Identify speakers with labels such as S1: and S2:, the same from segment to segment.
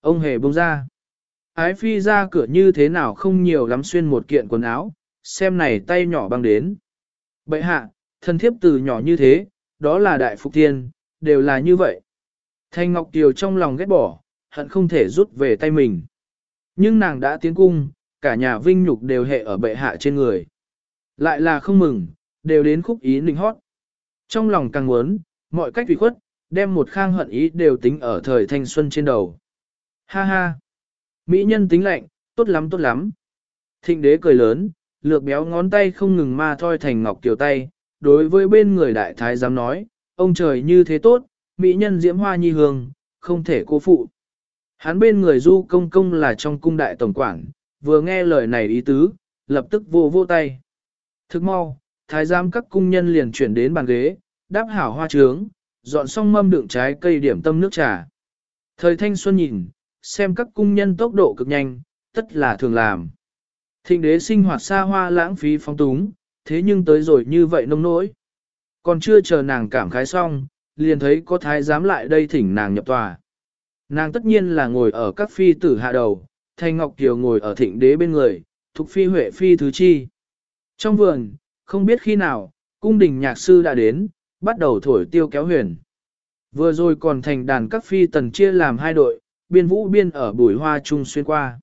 S1: ông hề buông ra. Ái phi ra cửa như thế nào không nhiều lắm xuyên một kiện quần áo, xem này tay nhỏ băng đến. Bệ hạ, thân thiếp từ nhỏ như thế, đó là đại phục tiên, đều là như vậy. Thanh Ngọc Kiều trong lòng ghét bỏ, hận không thể rút về tay mình. Nhưng nàng đã tiến cung, cả nhà vinh nhục đều hệ ở bệ hạ trên người. Lại là không mừng, đều đến khúc ý ninh hót. Trong lòng càng muốn, mọi cách vì khuất, đem một khang hận ý đều tính ở thời thanh xuân trên đầu. Ha ha! Mỹ nhân tính lạnh, tốt lắm tốt lắm. Thịnh đế cười lớn, lược béo ngón tay không ngừng ma thoi thành ngọc tiểu tay, đối với bên người đại thái giám nói, ông trời như thế tốt, Mỹ nhân diễm hoa nhi hương, không thể cô phụ. Hắn bên người du công công là trong cung đại tổng quản, vừa nghe lời này ý tứ, lập tức vô vô tay. Thức mau, thái giám các cung nhân liền chuyển đến bàn ghế, đáp hảo hoa trướng, dọn xong mâm đựng trái cây điểm tâm nước trà. Thời thanh xuân nhìn, xem các cung nhân tốc độ cực nhanh, tất là thường làm. Thịnh đế sinh hoạt xa hoa lãng phí phong túng, thế nhưng tới rồi như vậy nông nỗi. Còn chưa chờ nàng cảm khái xong, liền thấy có thái giám lại đây thỉnh nàng nhập tòa. Nàng tất nhiên là ngồi ở các phi tử hạ đầu, Thanh Ngọc Kiều ngồi ở thịnh đế bên người, Thục phi huệ phi thứ chi. Trong vườn, không biết khi nào, cung đình nhạc sư đã đến, bắt đầu thổi tiêu kéo huyền. Vừa rồi còn thành đàn các phi tần chia làm hai đội, biên vũ biên ở bùi hoa trung xuyên qua.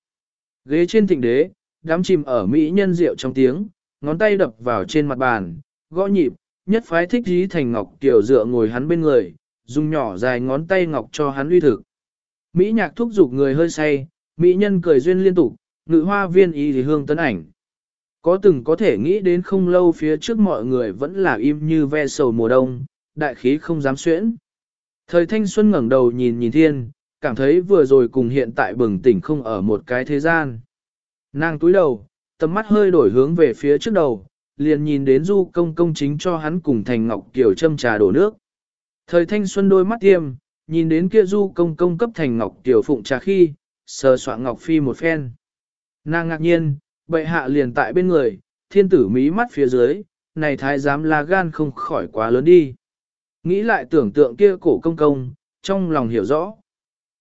S1: Ghế trên thịnh đế, đám chìm ở Mỹ nhân rượu trong tiếng, ngón tay đập vào trên mặt bàn, gõ nhịp, nhất phái thích dí thành ngọc tiểu dựa ngồi hắn bên người, dùng nhỏ dài ngón tay ngọc cho hắn uy thực. Mỹ nhạc thúc giục người hơi say, Mỹ nhân cười duyên liên tục, ngự hoa viên y thì hương tấn ảnh. Có từng có thể nghĩ đến không lâu phía trước mọi người vẫn là im như ve sầu mùa đông, đại khí không dám xuyễn. Thời thanh xuân ngẩng đầu nhìn nhìn thiên, cảm thấy vừa rồi cùng hiện tại bừng tỉnh không ở một cái thế gian. Nàng túi đầu, tầm mắt hơi đổi hướng về phía trước đầu, liền nhìn đến du công công chính cho hắn cùng thành ngọc kiểu châm trà đổ nước. Thời thanh xuân đôi mắt tiêm, nhìn đến kia du công công cấp thành ngọc tiểu phụng trà khi, sờ soạn ngọc phi một phen. Nàng ngạc nhiên, bệ hạ liền tại bên người, thiên tử mí mắt phía dưới, này thái giám là gan không khỏi quá lớn đi. Nghĩ lại tưởng tượng kia cổ công công, trong lòng hiểu rõ.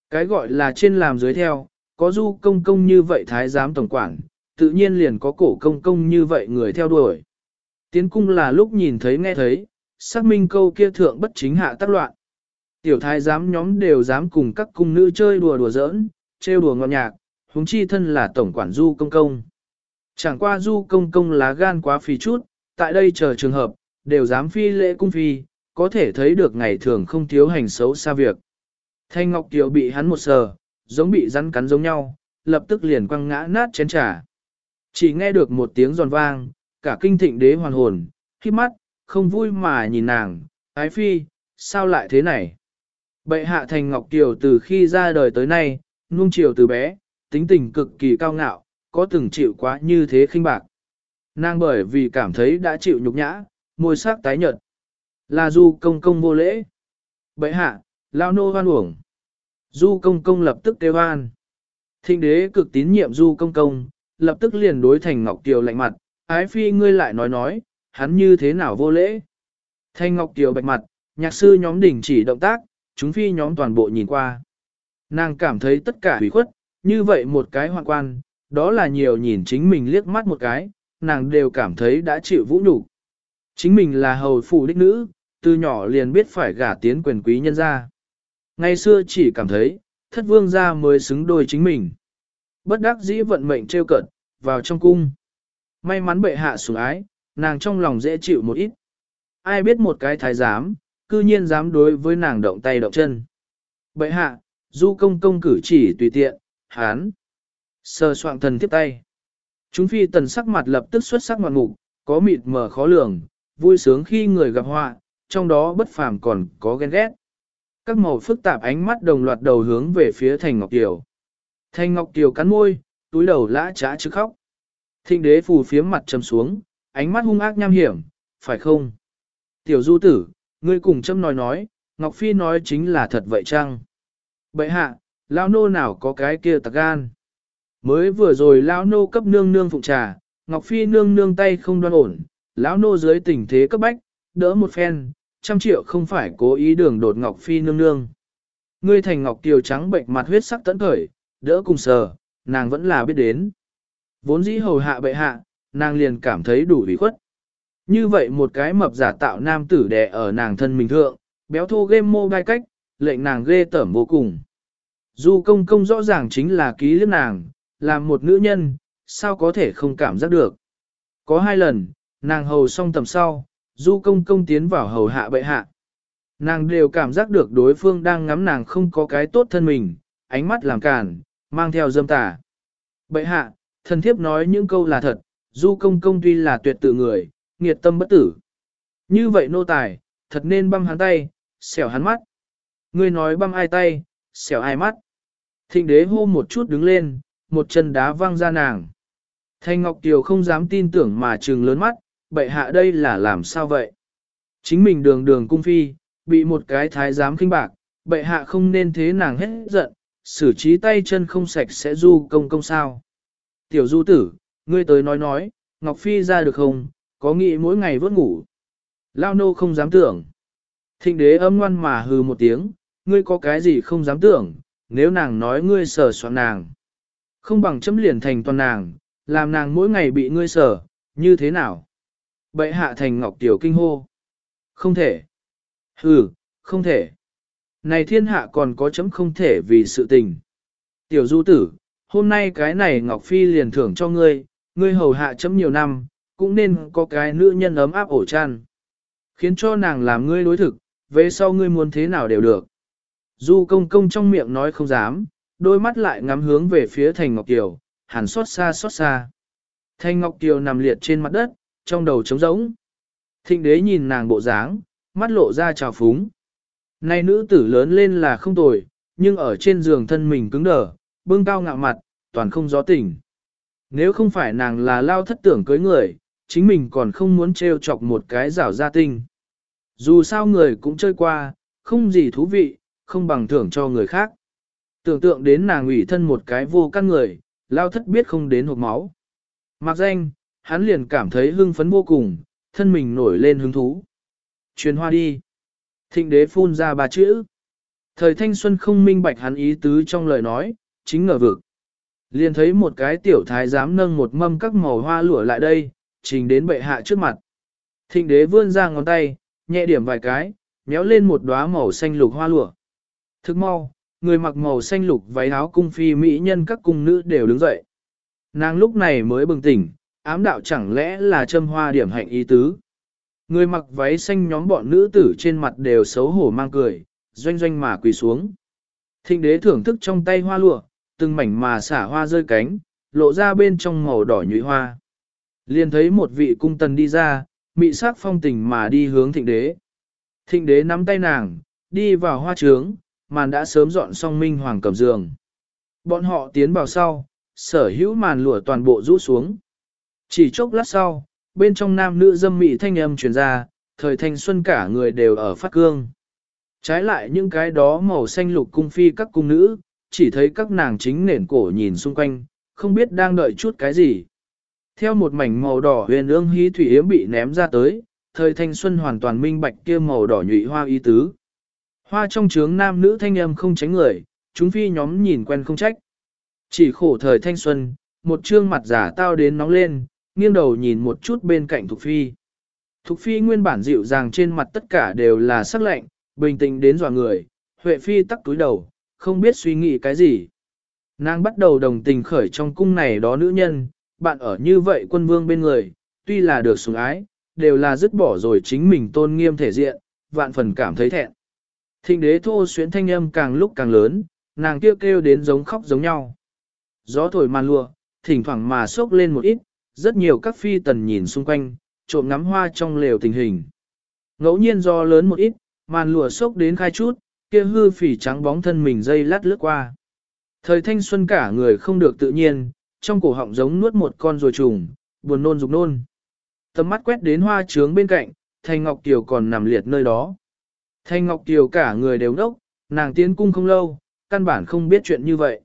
S1: Cái gọi là trên làm dưới theo, có du công công như vậy thái giám tổng quản, tự nhiên liền có cổ công công như vậy người theo đuổi. Tiến cung là lúc nhìn thấy nghe thấy, xác minh câu kia thượng bất chính hạ tác loạn. Tiểu thái giám nhóm đều dám cùng các cung nữ chơi đùa đùa giỡn, trêu đùa ngọt nhạc, huống chi thân là tổng quản du công công. Chẳng qua du công công lá gan quá phì chút, tại đây chờ trường hợp, đều dám phi lễ cung phi, có thể thấy được ngày thường không thiếu hành xấu xa việc. Thanh Ngọc Kiều bị hắn một sờ, giống bị rắn cắn giống nhau, lập tức liền quăng ngã nát chén trà. Chỉ nghe được một tiếng giòn vang, cả kinh thịnh đế hoàn hồn, khi mắt, không vui mà nhìn nàng, ái phi, sao lại thế này? Bệ hạ thành Ngọc Kiều từ khi ra đời tới nay, nuông chiều từ bé, tính tình cực kỳ cao ngạo, có từng chịu quá như thế khinh bạc. Nàng bởi vì cảm thấy đã chịu nhục nhã, môi sắc tái nhợt. Là du công công vô lễ. Bệ hạ, lao nô hoan uổng. Du công công lập tức kêu hoan. Thịnh đế cực tín nhiệm du công công, lập tức liền đối thành Ngọc Kiều lạnh mặt, ái phi ngươi lại nói nói, hắn như thế nào vô lễ. Thanh Ngọc Kiều bạch mặt, nhạc sư nhóm đỉnh chỉ động tác, chúng phi nhóm toàn bộ nhìn qua. Nàng cảm thấy tất cả hủy khuất, như vậy một cái hoạn quan, đó là nhiều nhìn chính mình liếc mắt một cái, nàng đều cảm thấy đã chịu vũ nhục. Chính mình là hầu phụ đích nữ, từ nhỏ liền biết phải gả tiến quyền quý nhân gia. Ngày xưa chỉ cảm thấy, thất vương gia mới xứng đôi chính mình. Bất đắc dĩ vận mệnh trêu cợt, vào trong cung. May mắn bệ hạ sủng ái, nàng trong lòng dễ chịu một ít. Ai biết một cái thái giám, cư nhiên dám đối với nàng động tay động chân. Bệ hạ, du công công cử chỉ tùy tiện, hán. Sờ soạn thần tiếp tay. Chúng phi tần sắc mặt lập tức xuất sắc ngoạn mục, có mịt mờ khó lường, vui sướng khi người gặp họa, trong đó bất phàm còn có ghen ghét. Các màu phức tạp ánh mắt đồng loạt đầu hướng về phía Thành Ngọc Kiều. Thành Ngọc Kiều cắn môi, túi đầu lã trá chứ khóc. Thịnh đế phù phía mặt trầm xuống, ánh mắt hung ác nham hiểm, phải không? Tiểu du tử, ngươi cùng châm nói nói, Ngọc Phi nói chính là thật vậy chăng? Bệ hạ, lao nô nào có cái kia tạc gan? Mới vừa rồi lao nô cấp nương nương phụng trà, Ngọc Phi nương nương tay không đoan ổn, lão nô dưới tình thế cấp bách, đỡ một phen, trăm triệu không phải cố ý đường đột Ngọc Phi nương nương. Ngươi thành ngọc kiều trắng bệnh mặt huyết sắc tẫn khởi, đỡ cùng sờ, nàng vẫn là biết đến. Vốn dĩ hầu hạ bệ hạ, nàng liền cảm thấy đủ ủy khuất. Như vậy một cái mập giả tạo nam tử đè ở nàng thân mình thượng, béo thô game mô gai cách, lệnh nàng ghê tởm vô cùng. Du công công rõ ràng chính là ký liếc nàng, làm một nữ nhân, sao có thể không cảm giác được. Có hai lần, nàng hầu xong tầm sau, du công công tiến vào hầu hạ bệ hạ. Nàng đều cảm giác được đối phương đang ngắm nàng không có cái tốt thân mình, ánh mắt làm cản, mang theo dâm tà. Bệ hạ, thần thiếp nói những câu là thật, du công công tuy là tuyệt tự người, nghiệt tâm bất tử. Như vậy nô tài, thật nên băm hắn tay, xẻo hắn mắt. Ngươi nói băm ai tay, xẻo ai mắt. Thịnh đế hô một chút đứng lên, một chân đá văng ra nàng. Thanh Ngọc Kiều không dám tin tưởng mà trừng lớn mắt, bệ hạ đây là làm sao vậy? Chính mình đường đường cung phi, bị một cái thái giám khinh bạc, bệ hạ không nên thế nàng hết giận, xử trí tay chân không sạch sẽ du công công sao. Tiểu du tử, ngươi tới nói nói, Ngọc Phi ra được không, có nghĩ mỗi ngày vớt ngủ. Lao nô không dám tưởng. Thịnh đế âm ngoan mà hừ một tiếng, ngươi có cái gì không dám tưởng, nếu nàng nói ngươi sở soạn nàng. Không bằng chấm liền thành toàn nàng, làm nàng mỗi ngày bị ngươi sở, như thế nào? Bệ hạ thành ngọc tiểu kinh hô. Không thể. Hừ, không thể. Này thiên hạ còn có chấm không thể vì sự tình. Tiểu du tử, hôm nay cái này Ngọc Phi liền thưởng cho ngươi, ngươi hầu hạ chấm nhiều năm, cũng nên có cái nữ nhân ấm áp ổ chăn. Khiến cho nàng làm ngươi đối thực, về sau ngươi muốn thế nào đều được. Du công công trong miệng nói không dám, đôi mắt lại ngắm hướng về phía thành Ngọc Kiều, hàn xót xa xót xa. thanh Ngọc Kiều nằm liệt trên mặt đất, trong đầu trống rỗng. Thịnh đế nhìn nàng bộ dáng, mắt lộ ra trào phúng. Này nữ tử lớn lên là không tồi, nhưng ở trên giường thân mình cứng đờ, bưng cao ngạo mặt, toàn không gió tỉnh. Nếu không phải nàng là lao thất tưởng cưới người, chính mình còn không muốn trêu chọc một cái rảo gia tinh. Dù sao người cũng chơi qua, không gì thú vị, không bằng thưởng cho người khác. Tưởng tượng đến nàng ủy thân một cái vô căn người, lao thất biết không đến hộp máu. Mặc danh, hắn liền cảm thấy hưng phấn vô cùng, thân mình nổi lên hứng thú. Truyền hoa đi. Thịnh đế phun ra ba chữ. Thời thanh xuân không minh bạch hắn ý tứ trong lời nói, chính ngờ vực. Liền thấy một cái tiểu thái dám nâng một mâm các màu hoa lụa lại đây, trình đến bệ hạ trước mặt. Thịnh đế vươn ra ngón tay, nhẹ điểm vài cái, méo lên một đóa màu xanh lục hoa lụa. Thức mau, người mặc màu xanh lục váy áo cung phi mỹ nhân các cung nữ đều đứng dậy. Nàng lúc này mới bừng tỉnh, ám đạo chẳng lẽ là châm hoa điểm hạnh ý tứ. Người mặc váy xanh nhóm bọn nữ tử trên mặt đều xấu hổ mang cười, doanh doanh mà quỳ xuống. Thịnh đế thưởng thức trong tay hoa lụa, từng mảnh mà xả hoa rơi cánh, lộ ra bên trong màu đỏ nhụy hoa. Liền thấy một vị cung tần đi ra, mị sắc phong tình mà đi hướng thịnh đế. Thịnh đế nắm tay nàng, đi vào hoa trướng, màn đã sớm dọn xong minh hoàng cầm giường. Bọn họ tiến vào sau, sở hữu màn lụa toàn bộ rũ xuống. Chỉ chốc lát sau, bên trong nam nữ dâm mị thanh âm truyền ra, thời thanh xuân cả người đều ở phát cương. Trái lại những cái đó màu xanh lục cung phi các cung nữ, chỉ thấy các nàng chính nền cổ nhìn xung quanh, không biết đang đợi chút cái gì. Theo một mảnh màu đỏ huyền ương hí thủy yếm bị ném ra tới, thời thanh xuân hoàn toàn minh bạch kia màu đỏ nhụy hoa ý tứ. Hoa trong trướng nam nữ thanh âm không tránh người, chúng phi nhóm nhìn quen không trách. Chỉ khổ thời thanh xuân, một trương mặt giả tao đến nóng lên, nghiêng đầu nhìn một chút bên cạnh Thục Phi. Thục Phi nguyên bản dịu dàng trên mặt tất cả đều là sắc lạnh, bình tĩnh đến dọa người, Huệ Phi tắc túi đầu, không biết suy nghĩ cái gì. Nàng bắt đầu đồng tình khởi trong cung này đó nữ nhân, bạn ở như vậy quân vương bên người, tuy là được sủng ái, đều là dứt bỏ rồi chính mình tôn nghiêm thể diện, vạn phần cảm thấy thẹn. Thịnh đế thô xuyến thanh âm càng lúc càng lớn, nàng kêu kêu đến giống khóc giống nhau. Gió thổi màn lùa, thỉnh thoảng mà sốc lên một ít, rất nhiều các phi tần nhìn xung quanh, trộm ngắm hoa trong lều tình hình. Ngẫu nhiên do lớn một ít, màn lụa sốc đến khai chút, kia hư phỉ trắng bóng thân mình dây lát lướt qua. Thời thanh xuân cả người không được tự nhiên, trong cổ họng giống nuốt một con rồi trùng, buồn nôn dục nôn. Tầm mắt quét đến hoa trướng bên cạnh, Thanh Ngọc Kiều còn nằm liệt nơi đó. Thanh Ngọc Kiều cả người đều nốc, nàng tiến cung không lâu, căn bản không biết chuyện như vậy.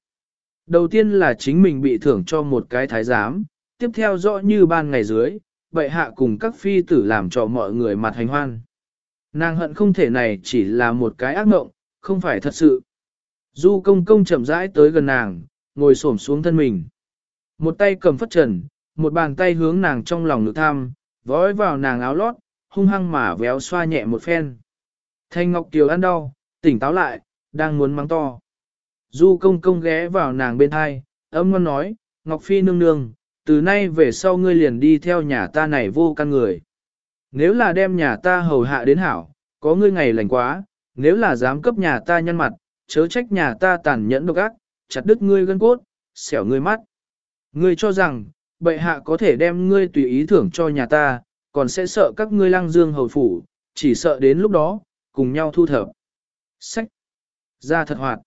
S1: Đầu tiên là chính mình bị thưởng cho một cái thái giám, tiếp theo rõ như ban ngày dưới, bệ hạ cùng các phi tử làm cho mọi người mặt hành hoan. Nàng hận không thể này chỉ là một cái ác mộng, không phải thật sự. Du công công chậm rãi tới gần nàng, ngồi xổm xuống thân mình. Một tay cầm phất trần, một bàn tay hướng nàng trong lòng ngực tham, vói vào nàng áo lót, hung hăng mà véo xoa nhẹ một phen. Thanh Ngọc Kiều ăn đau, tỉnh táo lại, đang muốn mắng to. Du công công ghé vào nàng bên hai, âm ngon nói, Ngọc Phi nương nương, từ nay về sau ngươi liền đi theo nhà ta này vô căn người. Nếu là đem nhà ta hầu hạ đến hảo, có ngươi ngày lành quá, nếu là dám cấp nhà ta nhân mặt, chớ trách nhà ta tàn nhẫn độc ác, chặt đứt ngươi gân cốt, xẻo ngươi mắt. Ngươi cho rằng, bệ hạ có thể đem ngươi tùy ý thưởng cho nhà ta, còn sẽ sợ các ngươi lăng dương hầu phủ, chỉ sợ đến lúc đó, cùng nhau thu thập. Sách! Ra thật hoạt!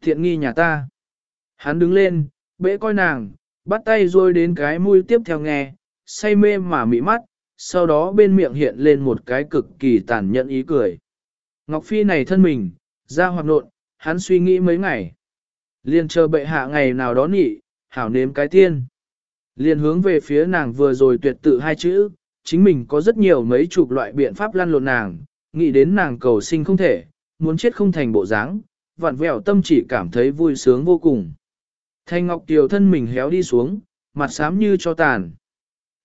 S1: Thiện nghi nhà ta! Hắn đứng lên, bệ coi nàng, bắt tay rôi đến cái mũi tiếp theo nghe, say mê mà mị mắt, sau đó bên miệng hiện lên một cái cực kỳ tàn nhẫn ý cười. Ngọc Phi này thân mình, ra hoạt nộn, hắn suy nghĩ mấy ngày. Liên chờ bệ hạ ngày nào đó nhị, hảo nếm cái tiên. Liên hướng về phía nàng vừa rồi tuyệt tự hai chữ, chính mình có rất nhiều mấy chục loại biện pháp lăn lộn nàng, nghĩ đến nàng cầu sinh không thể, muốn chết không thành bộ dáng, vặn vẹo tâm chỉ cảm thấy vui sướng vô cùng. Thanh Ngọc Tiều thân mình héo đi xuống, mặt xám như cho tàn.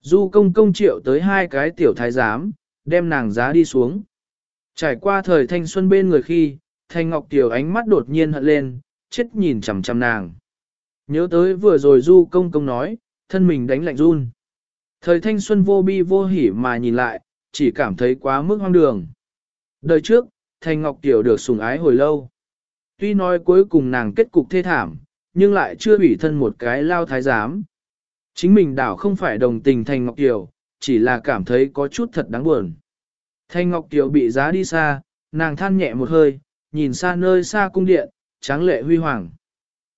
S1: Du công công triệu tới hai cái tiểu thái giám, đem nàng giá đi xuống. Trải qua thời thanh xuân bên người khi, Thanh Ngọc Kiều ánh mắt đột nhiên hận lên, chết nhìn chằm chằm nàng. Nhớ tới vừa rồi Du công công nói, thân mình đánh lạnh run. Thời thanh xuân vô bi vô hỉ mà nhìn lại, chỉ cảm thấy quá mức hoang đường. Đời trước, Thanh Ngọc Kiều được sủng ái hồi lâu. Tuy nói cuối cùng nàng kết cục thê thảm, nhưng lại chưa ủy thân một cái lao thái giám. Chính mình đảo không phải đồng tình Thanh Ngọc Tiểu, chỉ là cảm thấy có chút thật đáng buồn. Thanh Ngọc Tiểu bị giá đi xa, nàng than nhẹ một hơi, nhìn xa nơi xa cung điện, tráng lệ huy hoàng.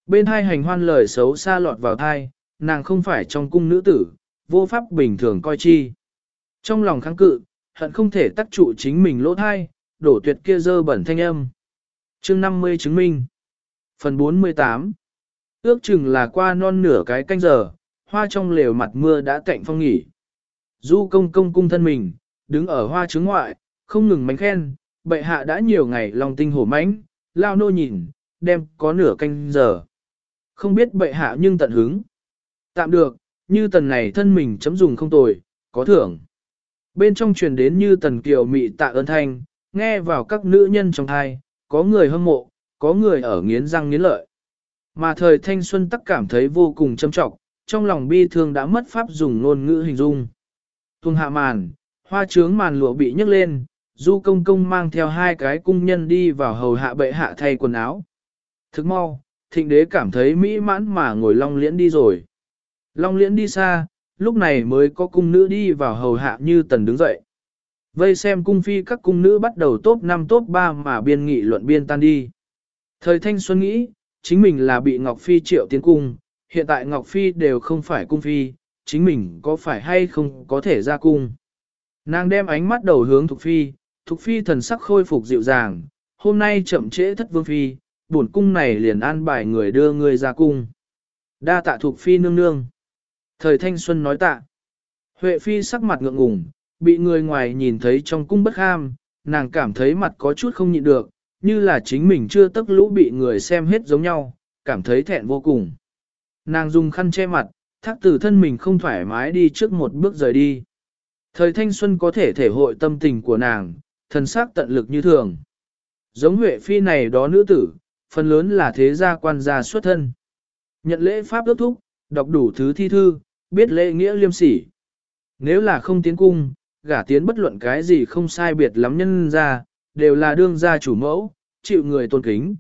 S1: Bên hai hành hoan lời xấu xa lọt vào thai, nàng không phải trong cung nữ tử, vô pháp bình thường coi chi. Trong lòng kháng cự, hận không thể tắc trụ chính mình lỗ thai, đổ tuyệt kia dơ bẩn thanh âm. chương 50 chứng minh. Phần 48 Ước chừng là qua non nửa cái canh giờ, hoa trong lều mặt mưa đã cạnh phong nghỉ. Du công công cung thân mình, đứng ở hoa trứng ngoại, không ngừng mánh khen, bệ hạ đã nhiều ngày lòng tinh hổ mánh, lao nô nhìn, đem có nửa canh giờ. Không biết bệ hạ nhưng tận hứng. Tạm được, như tần này thân mình chấm dùng không tồi, có thưởng. Bên trong truyền đến như tần kiều mị tạ ơn thanh, nghe vào các nữ nhân trong thai, có người hâm mộ, có người ở nghiến răng nghiến lợi. Mà thời thanh xuân tắc cảm thấy vô cùng châm trọng, trong lòng bi thương đã mất pháp dùng ngôn ngữ hình dung. Tuông hạ màn, hoa trướng màn lụa bị nhấc lên, du công công mang theo hai cái cung nhân đi vào hầu hạ bệ hạ thay quần áo. Thức mau, thịnh đế cảm thấy mỹ mãn mà ngồi long liễn đi rồi. Long liễn đi xa, lúc này mới có cung nữ đi vào hầu hạ như tần đứng dậy. Vây xem cung phi các cung nữ bắt đầu top 5 top 3 mà biên nghị luận biên tan đi. Thời thanh xuân nghĩ, chính mình là bị Ngọc Phi triệu tiến cung, hiện tại Ngọc Phi đều không phải cung phi, chính mình có phải hay không có thể ra cung. Nàng đem ánh mắt đầu hướng Thục Phi, Thục Phi thần sắc khôi phục dịu dàng, hôm nay chậm trễ thất vương phi, bổn cung này liền an bài người đưa người ra cung. Đa tạ Thục Phi nương nương. Thời thanh xuân nói tạ. Huệ Phi sắc mặt ngượng ngùng, bị người ngoài nhìn thấy trong cung bất ham, nàng cảm thấy mặt có chút không nhịn được, như là chính mình chưa tức lũ bị người xem hết giống nhau, cảm thấy thẹn vô cùng. Nàng dùng khăn che mặt, thác từ thân mình không thoải mái đi trước một bước rời đi. Thời thanh xuân có thể thể hội tâm tình của nàng, thần sắc tận lực như thường. Giống Huệ Phi này đó nữ tử, phần lớn là thế gia quan gia xuất thân. Nhận lễ pháp ước thúc, đọc đủ thứ thi thư, biết lễ nghĩa liêm sỉ. Nếu là không tiến cung, gả tiến bất luận cái gì không sai biệt lắm nhân ra, đều là đương gia chủ mẫu, chịu người tôn kính.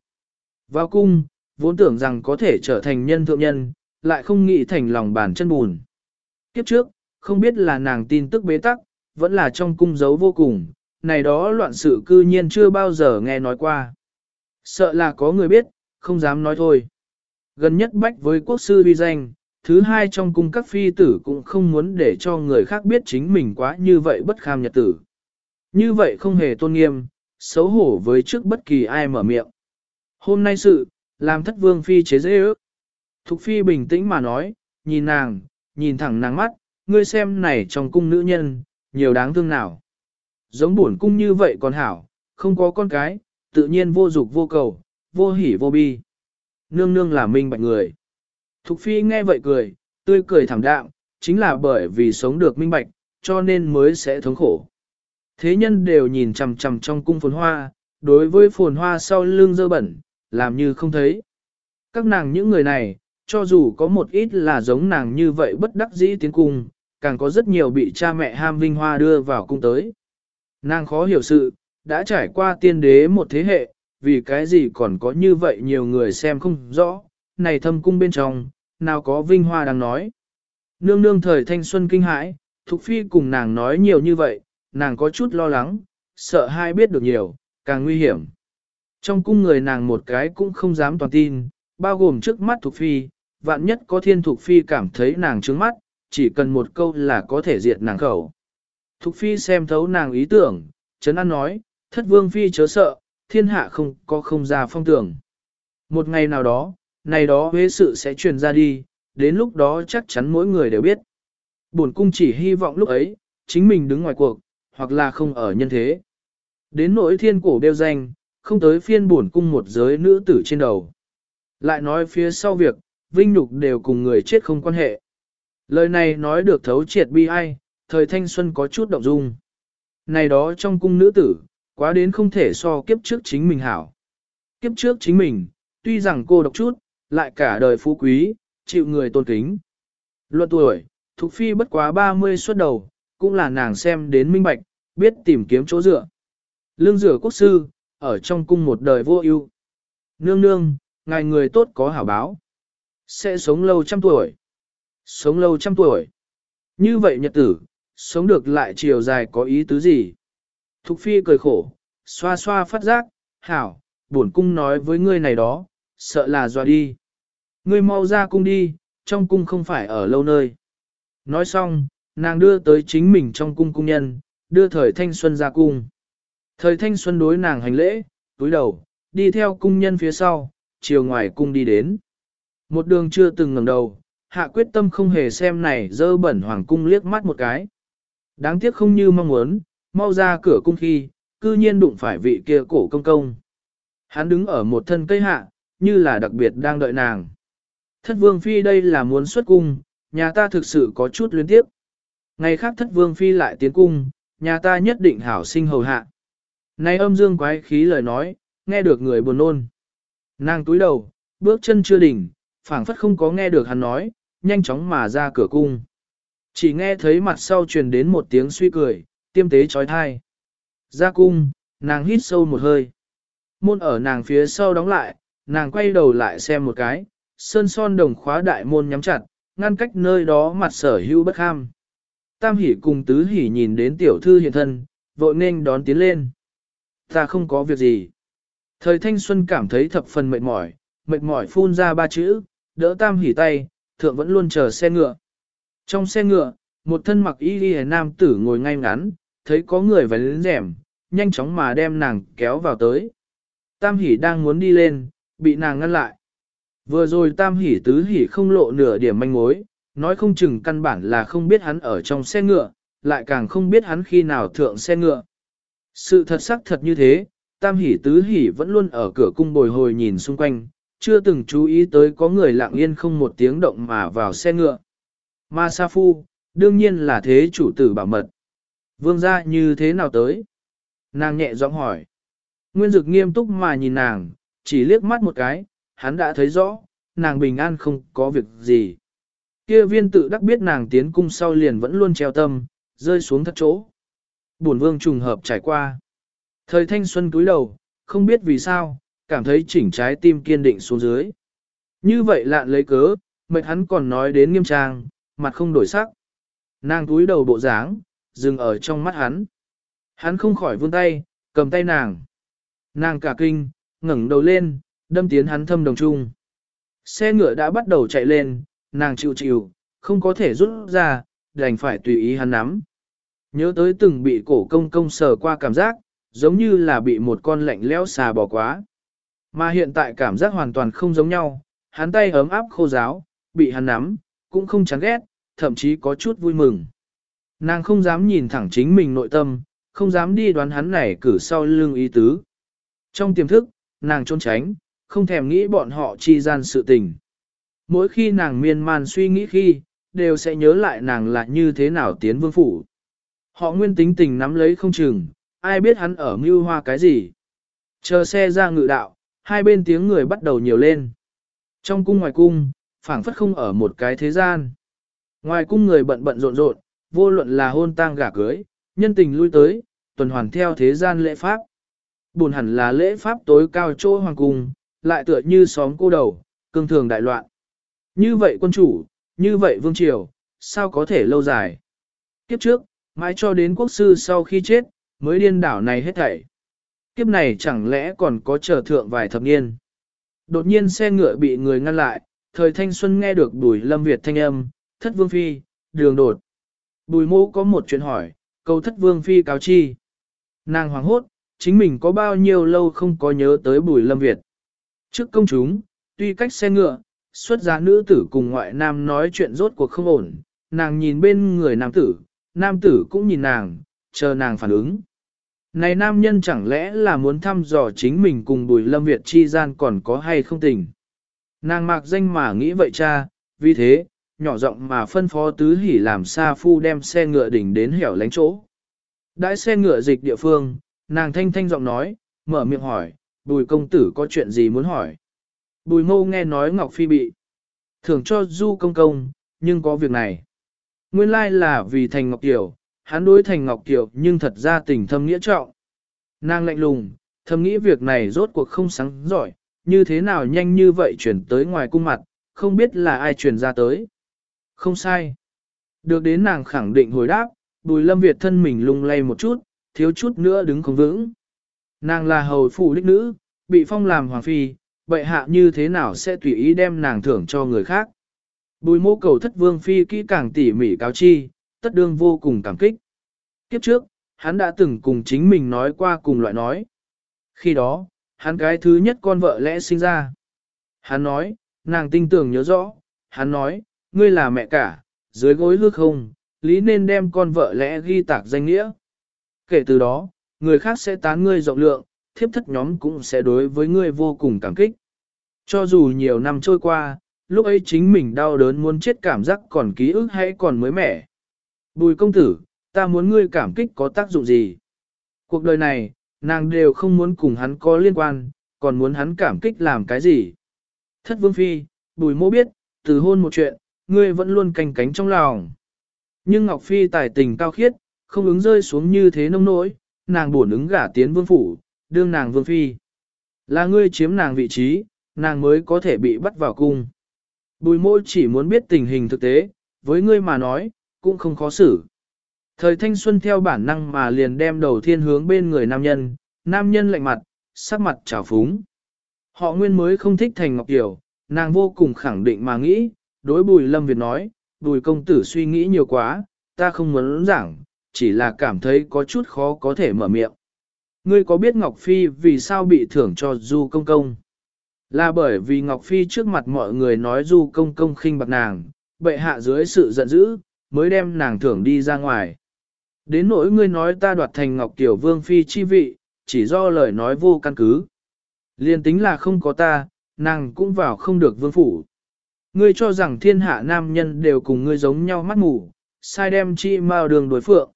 S1: Vào cung, vốn tưởng rằng có thể trở thành nhân thượng nhân, lại không nghĩ thành lòng bàn chân bùn. Kiếp trước, không biết là nàng tin tức bế tắc, vẫn là trong cung giấu vô cùng, này đó loạn sự cư nhiên chưa bao giờ nghe nói qua. Sợ là có người biết, không dám nói thôi. Gần nhất bách với quốc sư vi danh, thứ hai trong cung các phi tử cũng không muốn để cho người khác biết chính mình quá như vậy bất kham nhật tử. Như vậy không hề tôn nghiêm, xấu hổ với trước bất kỳ ai mở miệng. Hôm nay sự, làm thất vương phi chế dễ ước. Thục phi bình tĩnh mà nói, nhìn nàng, nhìn thẳng nàng mắt, ngươi xem này trong cung nữ nhân, nhiều đáng thương nào. Giống buồn cung như vậy còn hảo, không có con cái, tự nhiên vô dục vô cầu, vô hỉ vô bi. Nương nương là minh bạch người. Thục phi nghe vậy cười, tươi cười thảm đạm, chính là bởi vì sống được minh bạch, cho nên mới sẽ thống khổ. Thế nhân đều nhìn chằm chằm trong cung phồn hoa, đối với phồn hoa sau lưng dơ bẩn, làm như không thấy. Các nàng những người này, cho dù có một ít là giống nàng như vậy bất đắc dĩ tiến cung, càng có rất nhiều bị cha mẹ ham vinh hoa đưa vào cung tới. Nàng khó hiểu sự, đã trải qua tiên đế một thế hệ, vì cái gì còn có như vậy nhiều người xem không rõ, này thâm cung bên trong, nào có vinh hoa đang nói. Nương nương thời thanh xuân kinh hãi, Thục Phi cùng nàng nói nhiều như vậy, nàng có chút lo lắng, sợ hai biết được nhiều, càng nguy hiểm. Trong cung người nàng một cái cũng không dám toàn tin, bao gồm trước mắt Thục Phi, vạn nhất có thiên Thục Phi cảm thấy nàng trướng mắt, chỉ cần một câu là có thể diệt nàng khẩu. Thục Phi xem thấu nàng ý tưởng, Trấn An nói, thất vương Phi chớ sợ, thiên hạ không có không ra phong tưởng. Một ngày nào đó, này đó huế sự sẽ truyền ra đi, đến lúc đó chắc chắn mỗi người đều biết. Bổn cung chỉ hy vọng lúc ấy, chính mình đứng ngoài cuộc, hoặc là không ở nhân thế. Đến nỗi thiên cổ đeo danh, không tới phiên buồn cung một giới nữ tử trên đầu. Lại nói phía sau việc, vinh nhục đều cùng người chết không quan hệ. Lời này nói được thấu triệt bi ai, thời thanh xuân có chút động dung. Này đó trong cung nữ tử, quá đến không thể so kiếp trước chính mình hảo. Kiếp trước chính mình, tuy rằng cô độc chút, lại cả đời phú quý, chịu người tôn kính. Luận tuổi, Thục Phi bất quá 30 xuất đầu, cũng là nàng xem đến minh bạch, biết tìm kiếm chỗ dựa. Lương rửa quốc sư, ở trong cung một đời vô ưu. Nương nương, ngài người tốt có hảo báo. Sẽ sống lâu trăm tuổi. Sống lâu trăm tuổi. Như vậy nhật tử, sống được lại chiều dài có ý tứ gì? Thục Phi cười khổ, xoa xoa phát giác, hảo, bổn cung nói với ngươi này đó, sợ là dọa đi. Ngươi mau ra cung đi, trong cung không phải ở lâu nơi. Nói xong, nàng đưa tới chính mình trong cung cung nhân, đưa thời thanh xuân ra cung. Thời thanh xuân đối nàng hành lễ, túi đầu, đi theo cung nhân phía sau, chiều ngoài cung đi đến. Một đường chưa từng ngẩng đầu, hạ quyết tâm không hề xem này dơ bẩn hoàng cung liếc mắt một cái. Đáng tiếc không như mong muốn, mau ra cửa cung khi, cư nhiên đụng phải vị kia cổ công công. Hắn đứng ở một thân cây hạ, như là đặc biệt đang đợi nàng. Thất vương phi đây là muốn xuất cung, nhà ta thực sự có chút luyến tiếp. Ngày khác thất vương phi lại tiến cung, nhà ta nhất định hảo sinh hầu hạ. Này âm dương quái khí lời nói, nghe được người buồn nôn. Nàng túi đầu, bước chân chưa đỉnh, phảng phất không có nghe được hắn nói, nhanh chóng mà ra cửa cung. Chỉ nghe thấy mặt sau truyền đến một tiếng suy cười, tiêm tế trói thai. Ra cung, nàng hít sâu một hơi. Môn ở nàng phía sau đóng lại, nàng quay đầu lại xem một cái, sơn son đồng khóa đại môn nhắm chặt, ngăn cách nơi đó mặt sở hữu bất ham. Tam hỉ cùng tứ hỉ nhìn đến tiểu thư hiện thân, vội nên đón tiến lên. Ta không có việc gì. Thời thanh xuân cảm thấy thập phần mệt mỏi, mệt mỏi phun ra ba chữ, đỡ tam hỉ tay, thượng vẫn luôn chờ xe ngựa. Trong xe ngựa, một thân mặc y y nam tử ngồi ngay ngắn, thấy có người vào lên rèm, nhanh chóng mà đem nàng kéo vào tới. Tam hỉ đang muốn đi lên, bị nàng ngăn lại. Vừa rồi tam hỉ tứ hỉ không lộ nửa điểm manh mối, nói không chừng căn bản là không biết hắn ở trong xe ngựa, lại càng không biết hắn khi nào thượng xe ngựa. Sự thật sắc thật như thế, tam hỉ tứ hỉ vẫn luôn ở cửa cung bồi hồi nhìn xung quanh, chưa từng chú ý tới có người lặng yên không một tiếng động mà vào xe ngựa. Ma Sa Phu, đương nhiên là thế chủ tử bảo mật. Vương gia như thế nào tới? Nàng nhẹ giọng hỏi. Nguyên dực nghiêm túc mà nhìn nàng, chỉ liếc mắt một cái, hắn đã thấy rõ, nàng bình an không có việc gì. Kia viên tự đắc biết nàng tiến cung sau liền vẫn luôn treo tâm, rơi xuống thất chỗ. Bổn vương trùng hợp trải qua. Thời thanh xuân cúi đầu, không biết vì sao, cảm thấy chỉnh trái tim kiên định xuống dưới. Như vậy lạn lấy cớ, mệt hắn còn nói đến nghiêm trang, mặt không đổi sắc. Nàng túi đầu bộ dáng, dừng ở trong mắt hắn. Hắn không khỏi vươn tay, cầm tay nàng. Nàng cả kinh, ngẩng đầu lên, đâm tiến hắn thâm đồng trung. Xe ngựa đã bắt đầu chạy lên, nàng chịu chịu, không có thể rút ra, đành phải tùy ý hắn nắm. Nhớ tới từng bị cổ công công sờ qua cảm giác, giống như là bị một con lạnh lẽo xà bỏ quá. Mà hiện tại cảm giác hoàn toàn không giống nhau, hắn tay ấm áp khô giáo, bị hắn nắm, cũng không chán ghét, thậm chí có chút vui mừng. Nàng không dám nhìn thẳng chính mình nội tâm, không dám đi đoán hắn này cử sau lưng ý tứ. Trong tiềm thức, nàng trốn tránh, không thèm nghĩ bọn họ chi gian sự tình. Mỗi khi nàng miên man suy nghĩ khi, đều sẽ nhớ lại nàng là như thế nào tiến vương phủ. Họ nguyên tính tình nắm lấy không chừng, ai biết hắn ở mưu hoa cái gì. Chờ xe ra ngự đạo, hai bên tiếng người bắt đầu nhiều lên. Trong cung ngoài cung, phảng phất không ở một cái thế gian. Ngoài cung người bận bận rộn rộn, vô luận là hôn tang gả cưới, nhân tình lui tới, tuần hoàn theo thế gian lễ pháp. Buồn hẳn là lễ pháp tối cao chỗ hoàng cung, lại tựa như xóm cô đầu, cương thường đại loạn. Như vậy quân chủ, như vậy vương triều, sao có thể lâu dài? Kiếp trước, mãi cho đến quốc sư sau khi chết, mới điên đảo này hết thảy. Kiếp này chẳng lẽ còn có chờ thượng vài thập niên. Đột nhiên xe ngựa bị người ngăn lại, thời thanh xuân nghe được bùi lâm Việt thanh âm, thất vương phi, đường đột. Bùi mô có một chuyện hỏi, câu thất vương phi cáo chi. Nàng hoàng hốt, chính mình có bao nhiêu lâu không có nhớ tới bùi lâm Việt. Trước công chúng, tuy cách xe ngựa, xuất gia nữ tử cùng ngoại nam nói chuyện rốt cuộc không ổn, nàng nhìn bên người nam tử, nam tử cũng nhìn nàng, chờ nàng phản ứng. Này nam nhân chẳng lẽ là muốn thăm dò chính mình cùng bùi lâm Việt chi gian còn có hay không tình. Nàng mạc danh mà nghĩ vậy cha, vì thế, nhỏ giọng mà phân phó tứ hỉ làm xa phu đem xe ngựa đỉnh đến hẻo lánh chỗ. Đãi xe ngựa dịch địa phương, nàng thanh thanh giọng nói, mở miệng hỏi, bùi công tử có chuyện gì muốn hỏi. Bùi mâu nghe nói Ngọc Phi bị thưởng cho du công công, nhưng có việc này. Nguyên lai là vì thành Ngọc Kiều, hắn đối thành Ngọc Kiều nhưng thật ra tình thâm nghĩa trọng. Nàng lạnh lùng, thầm nghĩ việc này rốt cuộc không sáng giỏi, như thế nào nhanh như vậy chuyển tới ngoài cung mặt, không biết là ai truyền ra tới. Không sai. Được đến nàng khẳng định hồi đáp, bùi lâm Việt thân mình lung lay một chút, thiếu chút nữa đứng không vững. Nàng là hầu phủ đích nữ, bị phong làm hoàng phi, bệ hạ như thế nào sẽ tùy ý đem nàng thưởng cho người khác. Bùi mô cầu thất vương phi kỹ càng tỉ mỉ cáo chi, tất đương vô cùng cảm kích. Kiếp trước, hắn đã từng cùng chính mình nói qua cùng loại nói. Khi đó, hắn cái thứ nhất con vợ lẽ sinh ra. Hắn nói, nàng tinh tưởng nhớ rõ, hắn nói, ngươi là mẹ cả, dưới gối hư không, lý nên đem con vợ lẽ ghi tạc danh nghĩa. Kể từ đó, người khác sẽ tán ngươi rộng lượng, thiếp thất nhóm cũng sẽ đối với ngươi vô cùng cảm kích. Cho dù nhiều năm trôi qua, lúc ấy chính mình đau đớn muốn chết cảm giác còn ký ức hay còn mới mẻ. Bùi công tử, ta muốn ngươi cảm kích có tác dụng gì? Cuộc đời này, nàng đều không muốn cùng hắn có liên quan, còn muốn hắn cảm kích làm cái gì? Thất vương phi, bùi mô biết, từ hôn một chuyện, ngươi vẫn luôn canh cánh trong lòng. Nhưng Ngọc Phi tài tình cao khiết, không ứng rơi xuống như thế nông nỗi, nàng buồn ứng gả tiến vương phủ, đương nàng vương phi. Là ngươi chiếm nàng vị trí, nàng mới có thể bị bắt vào cung. Bùi môi chỉ muốn biết tình hình thực tế, với ngươi mà nói, cũng không khó xử. Thời thanh xuân theo bản năng mà liền đem đầu thiên hướng bên người nam nhân, nam nhân lạnh mặt, sắc mặt trào phúng. Họ nguyên mới không thích thành ngọc tiểu, nàng vô cùng khẳng định mà nghĩ, đối bùi lâm Việt nói, bùi công tử suy nghĩ nhiều quá, ta không muốn giảng, chỉ là cảm thấy có chút khó có thể mở miệng. Ngươi có biết Ngọc Phi vì sao bị thưởng cho Du Công Công? Là bởi vì Ngọc Phi trước mặt mọi người nói Du Công Công khinh bạc nàng, bệ hạ dưới sự giận dữ, mới đem nàng thưởng đi ra ngoài. Đến nỗi ngươi nói ta đoạt thành Ngọc Tiểu Vương Phi chi vị, chỉ do lời nói vô căn cứ. Liên tính là không có ta, nàng cũng vào không được vương phủ. Ngươi cho rằng thiên hạ nam nhân đều cùng ngươi giống nhau mắt mù, sai đem chi mao đường đối phượng.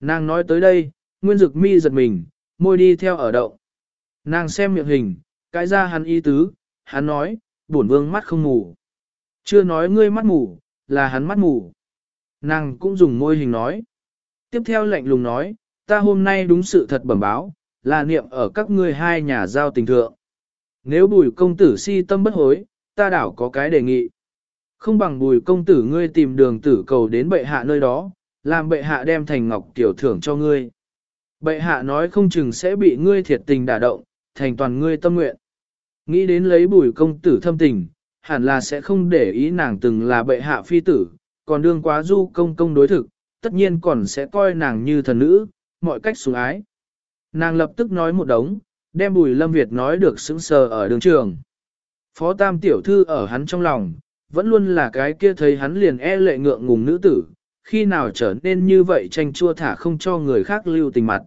S1: Nàng nói tới đây, nguyên dực mi giật mình, môi đi theo ở động. Nàng xem miệng hình, cái ra hắn y tứ, hắn nói, bổn vương mắt không mù. Chưa nói ngươi mắt mù, là hắn mắt mù. Nàng cũng dùng môi hình nói. Tiếp theo lạnh lùng nói, ta hôm nay đúng sự thật bẩm báo, là niệm ở các ngươi hai nhà giao tình thượng. Nếu bùi công tử si tâm bất hối, ta đảo có cái đề nghị. Không bằng bùi công tử ngươi tìm đường tử cầu đến bệ hạ nơi đó, làm bệ hạ đem thành ngọc tiểu thưởng cho ngươi. Bệ hạ nói không chừng sẽ bị ngươi thiệt tình đả động, thành toàn ngươi tâm nguyện. Nghĩ đến lấy bùi công tử thâm tình, hẳn là sẽ không để ý nàng từng là bệ hạ phi tử, còn đương quá du công công đối thực, tất nhiên còn sẽ coi nàng như thần nữ, mọi cách sủng ái. Nàng lập tức nói một đống, đem bùi lâm Việt nói được sững sờ ở đường trường. Phó tam tiểu thư ở hắn trong lòng, vẫn luôn là cái kia thấy hắn liền e lệ ngượng ngùng nữ tử, khi nào trở nên như vậy tranh chua thả không cho người khác lưu tình mặt.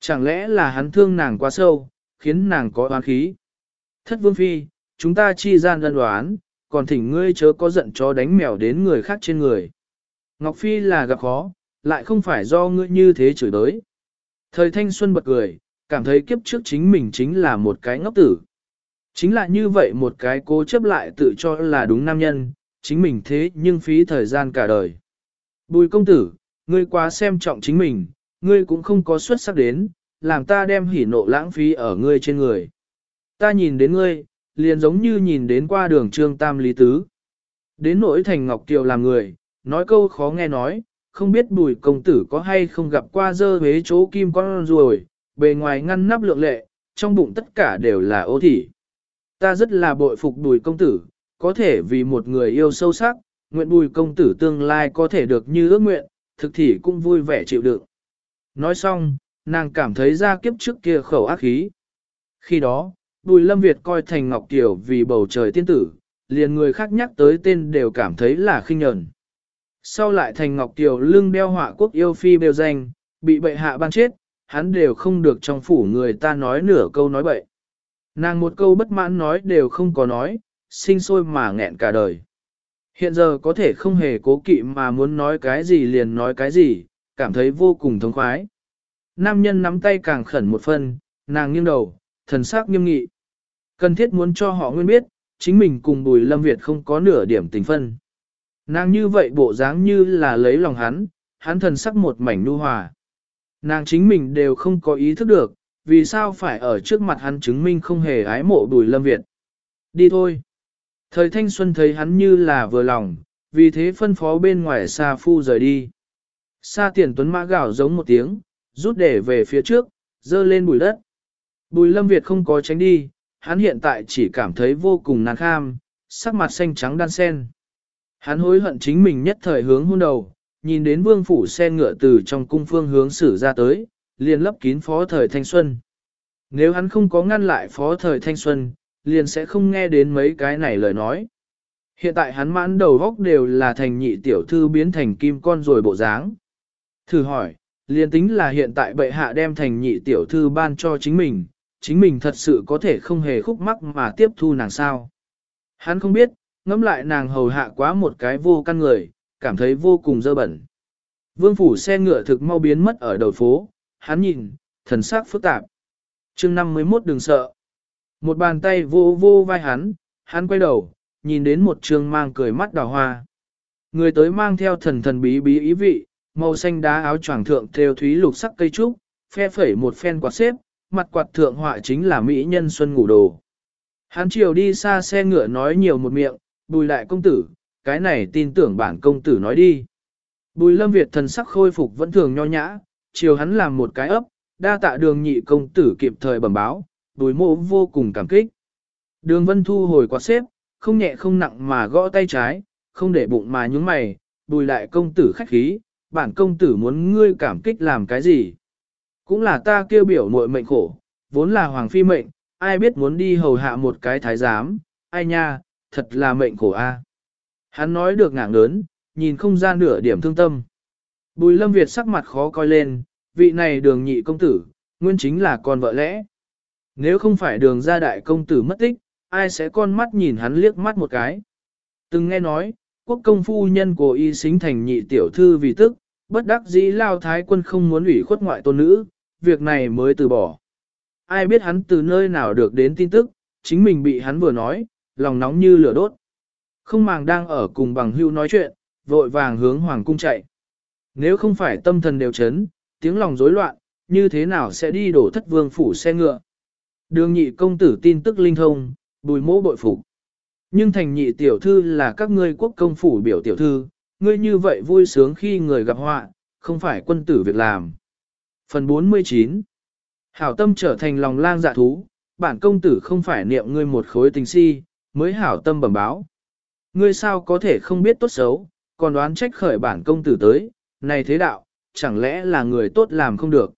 S1: Chẳng lẽ là hắn thương nàng quá sâu, khiến nàng có oán khí. Thất vương phi, chúng ta chi gian đơn đoán, còn thỉnh ngươi chớ có giận chó đánh mèo đến người khác trên người. Ngọc Phi là gặp khó, lại không phải do ngươi như thế chửi đới. Thời thanh xuân bật cười, cảm thấy kiếp trước chính mình chính là một cái ngốc tử. Chính là như vậy một cái cố chấp lại tự cho là đúng nam nhân, chính mình thế nhưng phí thời gian cả đời. Bùi công tử, ngươi quá xem trọng chính mình, ngươi cũng không có xuất sắc đến, làm ta đem hỉ nộ lãng phí ở ngươi trên người. Ta nhìn đến ngươi, liền giống như nhìn đến qua đường trương tam lý tứ. Đến nỗi thành Ngọc Kiều làm người, nói câu khó nghe nói, không biết bùi công tử có hay không gặp qua dơ hế chỗ kim con ruồi, bề ngoài ngăn nắp lượng lệ, trong bụng tất cả đều là ô thị. Ta rất là bội phục bùi công tử, có thể vì một người yêu sâu sắc, nguyện bùi công tử tương lai có thể được như ước nguyện, thực thì cũng vui vẻ chịu đựng. Nói xong, nàng cảm thấy ra kiếp trước kia khẩu ác khí. Khi đó, bùi lâm Việt coi thành Ngọc Kiều vì bầu trời tiên tử, liền người khác nhắc tới tên đều cảm thấy là khinh nhẫn. Sau lại thành Ngọc Kiều lưng đeo họa quốc yêu phi bêu danh, bị bệ hạ ban chết, hắn đều không được trong phủ người ta nói nửa câu nói bậy. Nàng một câu bất mãn nói đều không có nói, sinh sôi mà nghẹn cả đời. Hiện giờ có thể không hề cố kỵ mà muốn nói cái gì liền nói cái gì, cảm thấy vô cùng thống khoái. Nam nhân nắm tay càng khẩn một phần nàng nghiêng đầu, thần sắc nghiêm nghị. Cần thiết muốn cho họ nguyên biết, chính mình cùng Bùi Lâm Việt không có nửa điểm tình phân. Nàng như vậy bộ dáng như là lấy lòng hắn, hắn thần sắc một mảnh nu hòa. Nàng chính mình đều không có ý thức được, vì sao phải ở trước mặt hắn chứng minh không hề ái mộ Bùi Lâm Việt. Đi thôi. Thời thanh xuân thấy hắn như là vừa lòng, vì thế phân phó bên ngoài xa phu rời đi. Sa tiền tuấn mã gạo giống một tiếng, rút để về phía trước, dơ lên bùi đất. Bùi lâm Việt không có tránh đi, hắn hiện tại chỉ cảm thấy vô cùng nàng kham, sắc mặt xanh trắng đan sen. Hắn hối hận chính mình nhất thời hướng hôn đầu, nhìn đến vương phủ xe ngựa từ trong cung phương hướng xử ra tới, liền lấp kín phó thời thanh xuân. Nếu hắn không có ngăn lại phó thời thanh xuân, liền sẽ không nghe đến mấy cái này lời nói. Hiện tại hắn mãn đầu góc đều là thành nhị tiểu thư biến thành kim con rồi bộ dáng. Thử hỏi, liền tính là hiện tại bệ hạ đem thành nhị tiểu thư ban cho chính mình, chính mình thật sự có thể không hề khúc mắc mà tiếp thu nàng sao. Hắn không biết, ngẫm lại nàng hầu hạ quá một cái vô căn người, cảm thấy vô cùng dơ bẩn. Vương phủ xe ngựa thực mau biến mất ở đầu phố, hắn nhìn, thần sắc phức tạp. chương 51 đừng sợ. Một bàn tay vô vô vai hắn, hắn quay đầu, nhìn đến một trường mang cười mắt đào hoa. Người tới mang theo thần thần bí bí ý vị, màu xanh đá áo choàng thượng thêu thúy lục sắc cây trúc, phe phẩy một phen quạt xếp, mặt quạt thượng họa chính là mỹ nhân xuân ngủ đồ. Hắn chiều đi xa xe ngựa nói nhiều một miệng, bùi lại công tử, cái này tin tưởng bản công tử nói đi. Bùi lâm Việt thần sắc khôi phục vẫn thường nho nhã, chiều hắn làm một cái ấp, đa tạ đường nhị công tử kịp thời bẩm báo, bùi mộ vô cùng cảm kích. Đường vân thu hồi quạt xếp, không nhẹ không nặng mà gõ tay trái, không để bụng mà nhúng mày, bùi lại công tử khách khí, bản công tử muốn ngươi cảm kích làm cái gì. Cũng là ta kêu biểu muội mệnh khổ, vốn là hoàng phi mệnh, ai biết muốn đi hầu hạ một cái thái giám, ai nha, thật là mệnh khổ a. Hắn nói được ngạng lớn, nhìn không ra nửa điểm thương tâm. Bùi lâm Việt sắc mặt khó coi lên, vị này đường nhị công tử, nguyên chính là con vợ lẽ. Nếu không phải đường gia đại công tử mất tích, ai sẽ con mắt nhìn hắn liếc mắt một cái. Từng nghe nói, quốc công phu nhân của y xính thành nhị tiểu thư vì tức, bất đắc dĩ lao thái quân không muốn ủy khuất ngoại tôn nữ, việc này mới từ bỏ. Ai biết hắn từ nơi nào được đến tin tức, chính mình bị hắn vừa nói, lòng nóng như lửa đốt. Không màng đang ở cùng bằng hưu nói chuyện, vội vàng hướng hoàng cung chạy. Nếu không phải tâm thần đều chấn, tiếng lòng rối loạn, như thế nào sẽ đi đổ thất vương phủ xe ngựa. Đường nhị công tử tin tức linh thông, bùi mỗ bội phục. Nhưng thành nhị tiểu thư là các ngươi quốc công phủ biểu tiểu thư, ngươi như vậy vui sướng khi người gặp họa, không phải quân tử việc làm. Phần 49 Hảo tâm trở thành lòng lang dạ thú, bản công tử không phải niệm ngươi một khối tình si, mới hảo tâm bẩm báo. Ngươi sao có thể không biết tốt xấu, còn đoán trách khởi bản công tử tới, này thế đạo, chẳng lẽ là người tốt làm không được.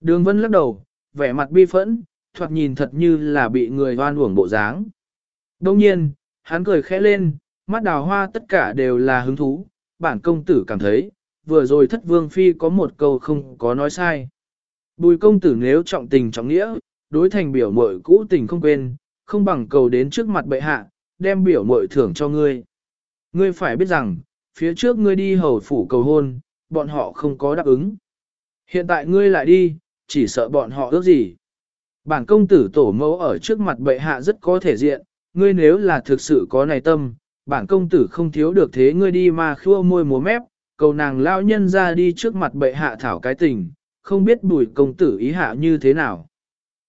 S1: Đường vân lắc đầu, vẻ mặt bi phẫn, thoạt nhìn thật như là bị người hoan uổng bộ dáng. Đông nhiên, hắn cười khẽ lên, mắt đào hoa tất cả đều là hứng thú, bản công tử cảm thấy, vừa rồi thất vương phi có một câu không có nói sai. Bùi công tử nếu trọng tình trọng nghĩa, đối thành biểu mội cũ tình không quên, không bằng cầu đến trước mặt bệ hạ, đem biểu mội thưởng cho ngươi. Ngươi phải biết rằng, phía trước ngươi đi hầu phủ cầu hôn, bọn họ không có đáp ứng. Hiện tại ngươi lại đi, chỉ sợ bọn họ ước gì. Bản công tử tổ mẫu ở trước mặt bệ hạ rất có thể diện, ngươi nếu là thực sự có này tâm, bản công tử không thiếu được thế ngươi đi mà khua môi múa mép, cầu nàng lao nhân ra đi trước mặt bệ hạ thảo cái tình, không biết bùi công tử ý hạ như thế nào.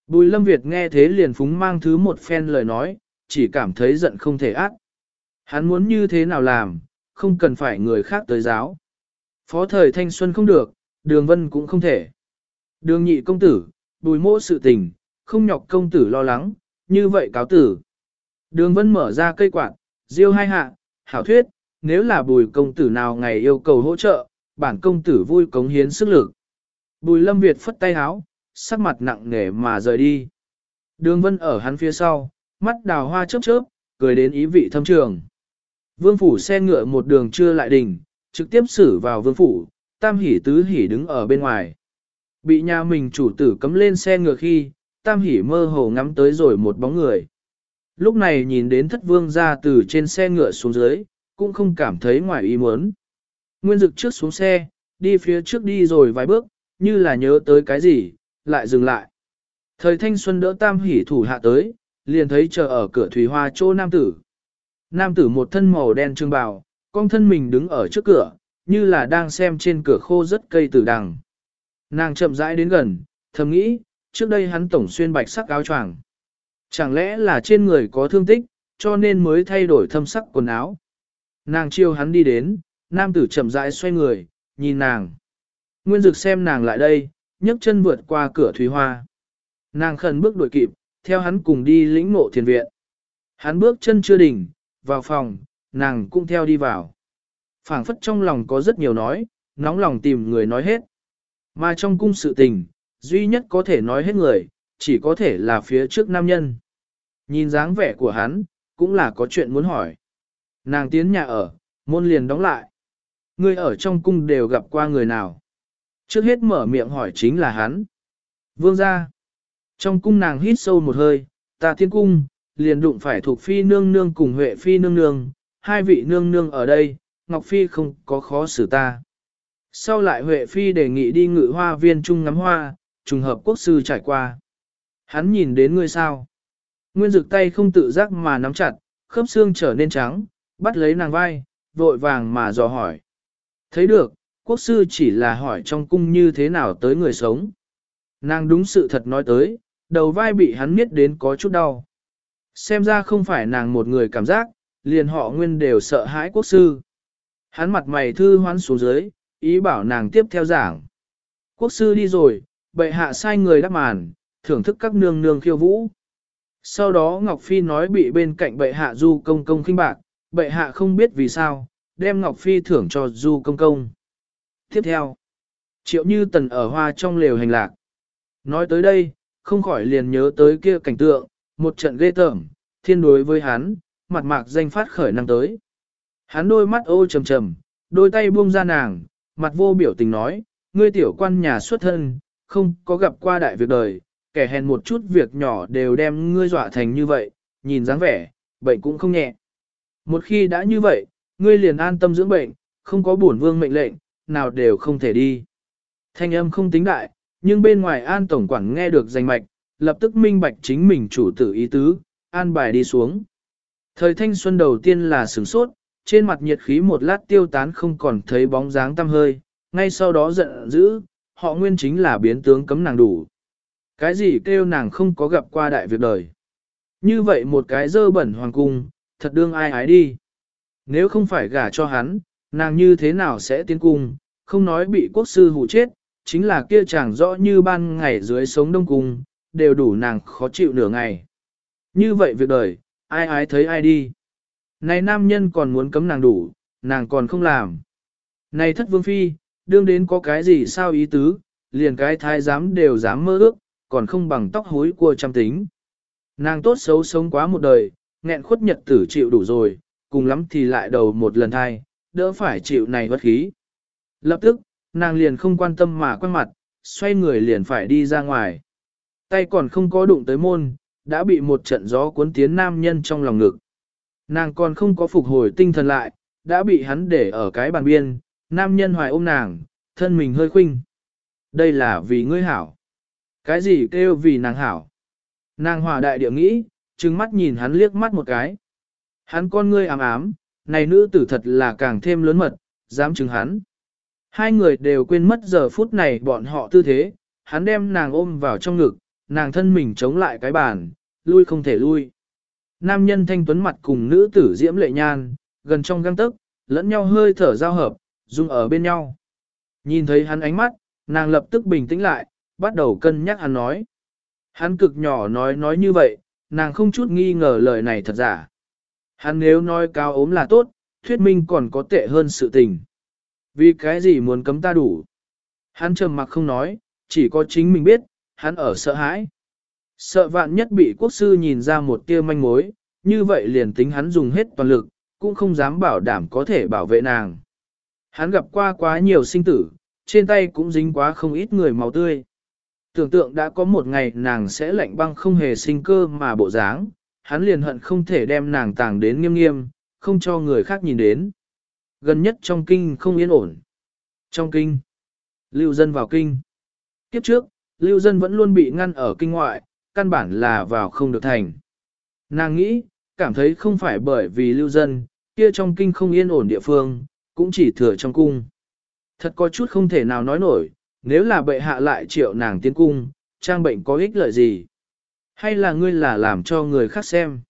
S1: Bùi lâm Việt nghe thế liền phúng mang thứ một phen lời nói, chỉ cảm thấy giận không thể ác. Hắn muốn như thế nào làm, không cần phải người khác tới giáo. Phó thời thanh xuân không được, đường vân cũng không thể. Đường nhị công tử, bùi mô sự tình, không nhọc công tử lo lắng, như vậy cáo tử. Đường vân mở ra cây quạt, diêu hai hạ, hảo thuyết, nếu là bùi công tử nào ngày yêu cầu hỗ trợ, bản công tử vui cống hiến sức lực. Bùi lâm Việt phất tay háo, sắc mặt nặng nề mà rời đi. Đường vân ở hắn phía sau, mắt đào hoa chớp chớp, cười đến ý vị thâm trường. Vương phủ xe ngựa một đường chưa lại đỉnh, trực tiếp xử vào vương phủ, tam hỉ tứ hỉ đứng ở bên ngoài. Bị nhà mình chủ tử cấm lên xe ngựa khi, tam hỉ mơ hồ ngắm tới rồi một bóng người. Lúc này nhìn đến thất vương ra từ trên xe ngựa xuống dưới, cũng không cảm thấy ngoài ý muốn. Nguyên dực trước xuống xe, đi phía trước đi rồi vài bước, như là nhớ tới cái gì, lại dừng lại. Thời thanh xuân đỡ tam hỉ thủ hạ tới, liền thấy chờ ở cửa thủy hoa chỗ nam tử. Nam tử một thân màu đen trương bào, con thân mình đứng ở trước cửa, như là đang xem trên cửa khô rất cây tử đằng. Nàng chậm rãi đến gần, thầm nghĩ, trước đây hắn tổng xuyên bạch sắc áo choàng. Chẳng lẽ là trên người có thương tích, cho nên mới thay đổi thâm sắc quần áo. Nàng chiêu hắn đi đến, nam tử chậm rãi xoay người, nhìn nàng. Nguyên dực xem nàng lại đây, nhấc chân vượt qua cửa thủy hoa. Nàng khẩn bước đuổi kịp, theo hắn cùng đi lĩnh ngộ thiền viện. Hắn bước chân chưa đỉnh, vào phòng, nàng cũng theo đi vào. phảng phất trong lòng có rất nhiều nói, nóng lòng tìm người nói hết. Mà trong cung sự tình, duy nhất có thể nói hết người, chỉ có thể là phía trước nam nhân. Nhìn dáng vẻ của hắn, cũng là có chuyện muốn hỏi. Nàng tiến nhà ở, môn liền đóng lại. Người ở trong cung đều gặp qua người nào. Trước hết mở miệng hỏi chính là hắn. Vương gia. Trong cung nàng hít sâu một hơi, ta thiên cung, liền đụng phải thuộc phi nương nương cùng huệ phi nương nương, hai vị nương nương ở đây, Ngọc Phi không có khó xử ta. Sau lại Huệ Phi đề nghị đi ngự hoa viên chung ngắm hoa, trùng hợp quốc sư trải qua. Hắn nhìn đến ngươi sao? Nguyên dực tay không tự giác mà nắm chặt, khớp xương trở nên trắng, bắt lấy nàng vai, vội vàng mà dò hỏi. Thấy được, quốc sư chỉ là hỏi trong cung như thế nào tới người sống. Nàng đúng sự thật nói tới, đầu vai bị hắn miết đến có chút đau. Xem ra không phải nàng một người cảm giác, liền họ nguyên đều sợ hãi quốc sư. Hắn mặt mày thư hoán xuống dưới, ý bảo nàng tiếp theo giảng. Quốc sư đi rồi, bệ hạ sai người đáp màn, thưởng thức các nương nương khiêu vũ. Sau đó Ngọc Phi nói bị bên cạnh bệ hạ du công công khinh bạc, bệ hạ không biết vì sao, đem Ngọc Phi thưởng cho du công công. Tiếp theo, triệu như tần ở hoa trong lều hành lạc. Nói tới đây, không khỏi liền nhớ tới kia cảnh tượng, một trận ghê tởm, thiên đối với hắn, mặt mạc danh phát khởi năng tới. Hắn đôi mắt ô trầm trầm, đôi tay buông ra nàng, mặt vô biểu tình nói, ngươi tiểu quan nhà xuất thân, không có gặp qua đại việc đời, kẻ hèn một chút việc nhỏ đều đem ngươi dọa thành như vậy, nhìn dáng vẻ, bệnh cũng không nhẹ. Một khi đã như vậy, ngươi liền an tâm dưỡng bệnh, không có bổn vương mệnh lệnh, nào đều không thể đi. Thanh âm không tính đại, nhưng bên ngoài an tổng quản nghe được danh mạch, lập tức minh bạch chính mình chủ tử ý tứ, an bài đi xuống. Thời thanh xuân đầu tiên là sửng sốt, trên mặt nhiệt khí một lát tiêu tán không còn thấy bóng dáng tăm hơi, ngay sau đó giận dữ, họ nguyên chính là biến tướng cấm nàng đủ. Cái gì kêu nàng không có gặp qua đại việc đời. Như vậy một cái dơ bẩn hoàng cung, thật đương ai ái đi. Nếu không phải gả cho hắn, nàng như thế nào sẽ tiến cung, không nói bị quốc sư hủ chết, chính là kia chàng rõ như ban ngày dưới sống đông cung, đều đủ nàng khó chịu nửa ngày. Như vậy việc đời, ai ái thấy ai đi. Này nam nhân còn muốn cấm nàng đủ, nàng còn không làm. Này thất vương phi, đương đến có cái gì sao ý tứ, liền cái thái giám đều dám mơ ước, còn không bằng tóc hối cua trăm tính. Nàng tốt xấu sống quá một đời, nghẹn khuất nhật tử chịu đủ rồi, cùng lắm thì lại đầu một lần thai, đỡ phải chịu này bất khí. Lập tức, nàng liền không quan tâm mà quay mặt, xoay người liền phải đi ra ngoài. Tay còn không có đụng tới môn, đã bị một trận gió cuốn tiến nam nhân trong lòng ngực. Nàng còn không có phục hồi tinh thần lại, đã bị hắn để ở cái bàn biên, nam nhân hoài ôm nàng, thân mình hơi khuynh. Đây là vì ngươi hảo. Cái gì kêu vì nàng hảo? Nàng hòa đại địa nghĩ, trừng mắt nhìn hắn liếc mắt một cái. Hắn con ngươi ám ám, này nữ tử thật là càng thêm lớn mật, dám chứng hắn. Hai người đều quên mất giờ phút này bọn họ tư thế, hắn đem nàng ôm vào trong ngực, nàng thân mình chống lại cái bàn, lui không thể lui. Nam nhân thanh tuấn mặt cùng nữ tử diễm lệ nhan, gần trong găng tức, lẫn nhau hơi thở giao hợp, dung ở bên nhau. Nhìn thấy hắn ánh mắt, nàng lập tức bình tĩnh lại, bắt đầu cân nhắc hắn nói. Hắn cực nhỏ nói nói như vậy, nàng không chút nghi ngờ lời này thật giả. Hắn nếu nói cao ốm là tốt, thuyết minh còn có tệ hơn sự tình. Vì cái gì muốn cấm ta đủ? Hắn trầm mặc không nói, chỉ có chính mình biết, hắn ở sợ hãi. Sợ vạn nhất bị quốc sư nhìn ra một tia manh mối, như vậy liền tính hắn dùng hết toàn lực, cũng không dám bảo đảm có thể bảo vệ nàng. Hắn gặp qua quá nhiều sinh tử, trên tay cũng dính quá không ít người máu tươi. Tưởng tượng đã có một ngày nàng sẽ lạnh băng không hề sinh cơ mà bộ dáng, hắn liền hận không thể đem nàng tàng đến nghiêm nghiêm, không cho người khác nhìn đến. Gần nhất trong kinh không yên ổn. Trong kinh, lưu dân vào kinh. Kiếp trước, lưu dân vẫn luôn bị ngăn ở kinh ngoại, căn bản là vào không được thành. Nàng nghĩ, cảm thấy không phải bởi vì lưu dân, kia trong kinh không yên ổn địa phương, cũng chỉ thừa trong cung. Thật có chút không thể nào nói nổi, nếu là bệ hạ lại triệu nàng tiến cung, trang bệnh có ích lợi gì? Hay là ngươi là làm cho người khác xem?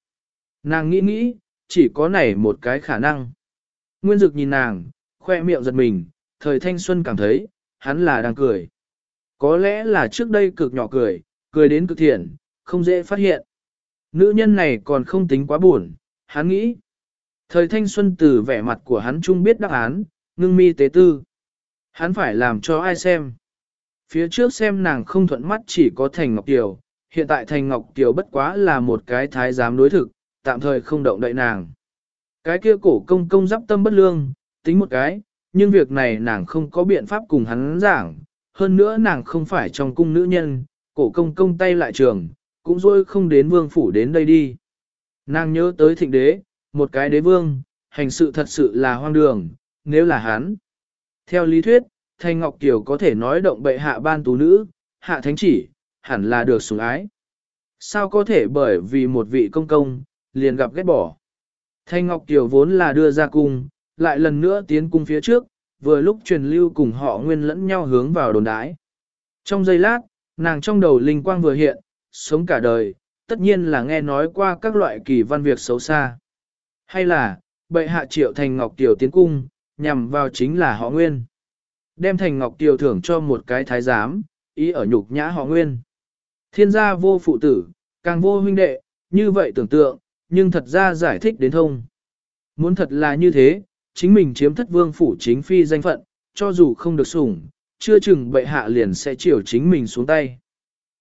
S1: Nàng nghĩ nghĩ, chỉ có này một cái khả năng. Nguyên Dực nhìn nàng, khoe miệng giật mình, thời thanh xuân cảm thấy, hắn là đang cười. Có lẽ là trước đây cực nhỏ cười, cười đến cực thiện, không dễ phát hiện. Nữ nhân này còn không tính quá buồn, hắn nghĩ. Thời thanh xuân từ vẻ mặt của hắn chung biết đáp án, ngưng mi tế tư. Hắn phải làm cho ai xem. Phía trước xem nàng không thuận mắt chỉ có Thành Ngọc Kiều, hiện tại Thành Ngọc Kiều bất quá là một cái thái giám đối thực, tạm thời không động đậy nàng. Cái kia cổ công công giáp tâm bất lương, tính một cái, nhưng việc này nàng không có biện pháp cùng hắn giảng, hơn nữa nàng không phải trong cung nữ nhân, cổ công công tay lại trường, cũng dối không đến vương phủ đến đây đi. Nàng nhớ tới thịnh đế, một cái đế vương, hành sự thật sự là hoang đường, nếu là hắn. Theo lý thuyết, Thanh Ngọc Kiều có thể nói động bệ hạ ban tú nữ, hạ thánh chỉ, hẳn là được sủng ái. Sao có thể bởi vì một vị công công, liền gặp ghét bỏ. Thanh Ngọc Kiều vốn là đưa ra cung, lại lần nữa tiến cung phía trước, vừa lúc truyền lưu cùng họ nguyên lẫn nhau hướng vào đồn đái. Trong giây lát, nàng trong đầu linh quang vừa hiện, sống cả đời, tất nhiên là nghe nói qua các loại kỳ văn việc xấu xa. Hay là, bệ hạ triệu thành Ngọc Kiều tiến cung, nhằm vào chính là họ nguyên. Đem thành Ngọc tiểu thưởng cho một cái thái giám, ý ở nhục nhã họ nguyên. Thiên gia vô phụ tử, càng vô huynh đệ, như vậy tưởng tượng, nhưng thật ra giải thích đến thông. Muốn thật là như thế, chính mình chiếm thất vương phủ chính phi danh phận, cho dù không được sủng, chưa chừng bệ hạ liền sẽ chiều chính mình xuống tay.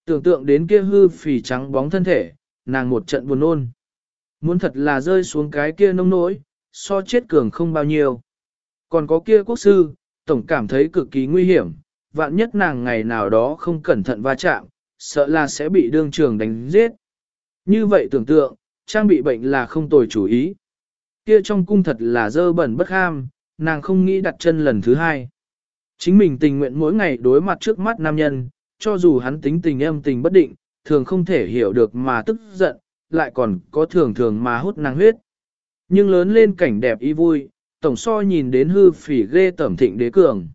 S1: Tưởng tượng đến kia hư phì trắng bóng thân thể, nàng một trận buồn nôn. Muốn thật là rơi xuống cái kia nông nỗi, so chết cường không bao nhiêu. Còn có kia quốc sư, tổng cảm thấy cực kỳ nguy hiểm, vạn nhất nàng ngày nào đó không cẩn thận va chạm, sợ là sẽ bị đương trường đánh giết. Như vậy tưởng tượng, trang bị bệnh là không tồi chủ ý. Kia trong cung thật là dơ bẩn bất ham, nàng không nghĩ đặt chân lần thứ hai. Chính mình tình nguyện mỗi ngày đối mặt trước mắt nam nhân, cho dù hắn tính tình âm tình bất định, thường không thể hiểu được mà tức giận, lại còn có thường thường mà hút nàng huyết. Nhưng lớn lên cảnh đẹp y vui, tổng so nhìn đến hư phỉ ghê tẩm thịnh đế cường.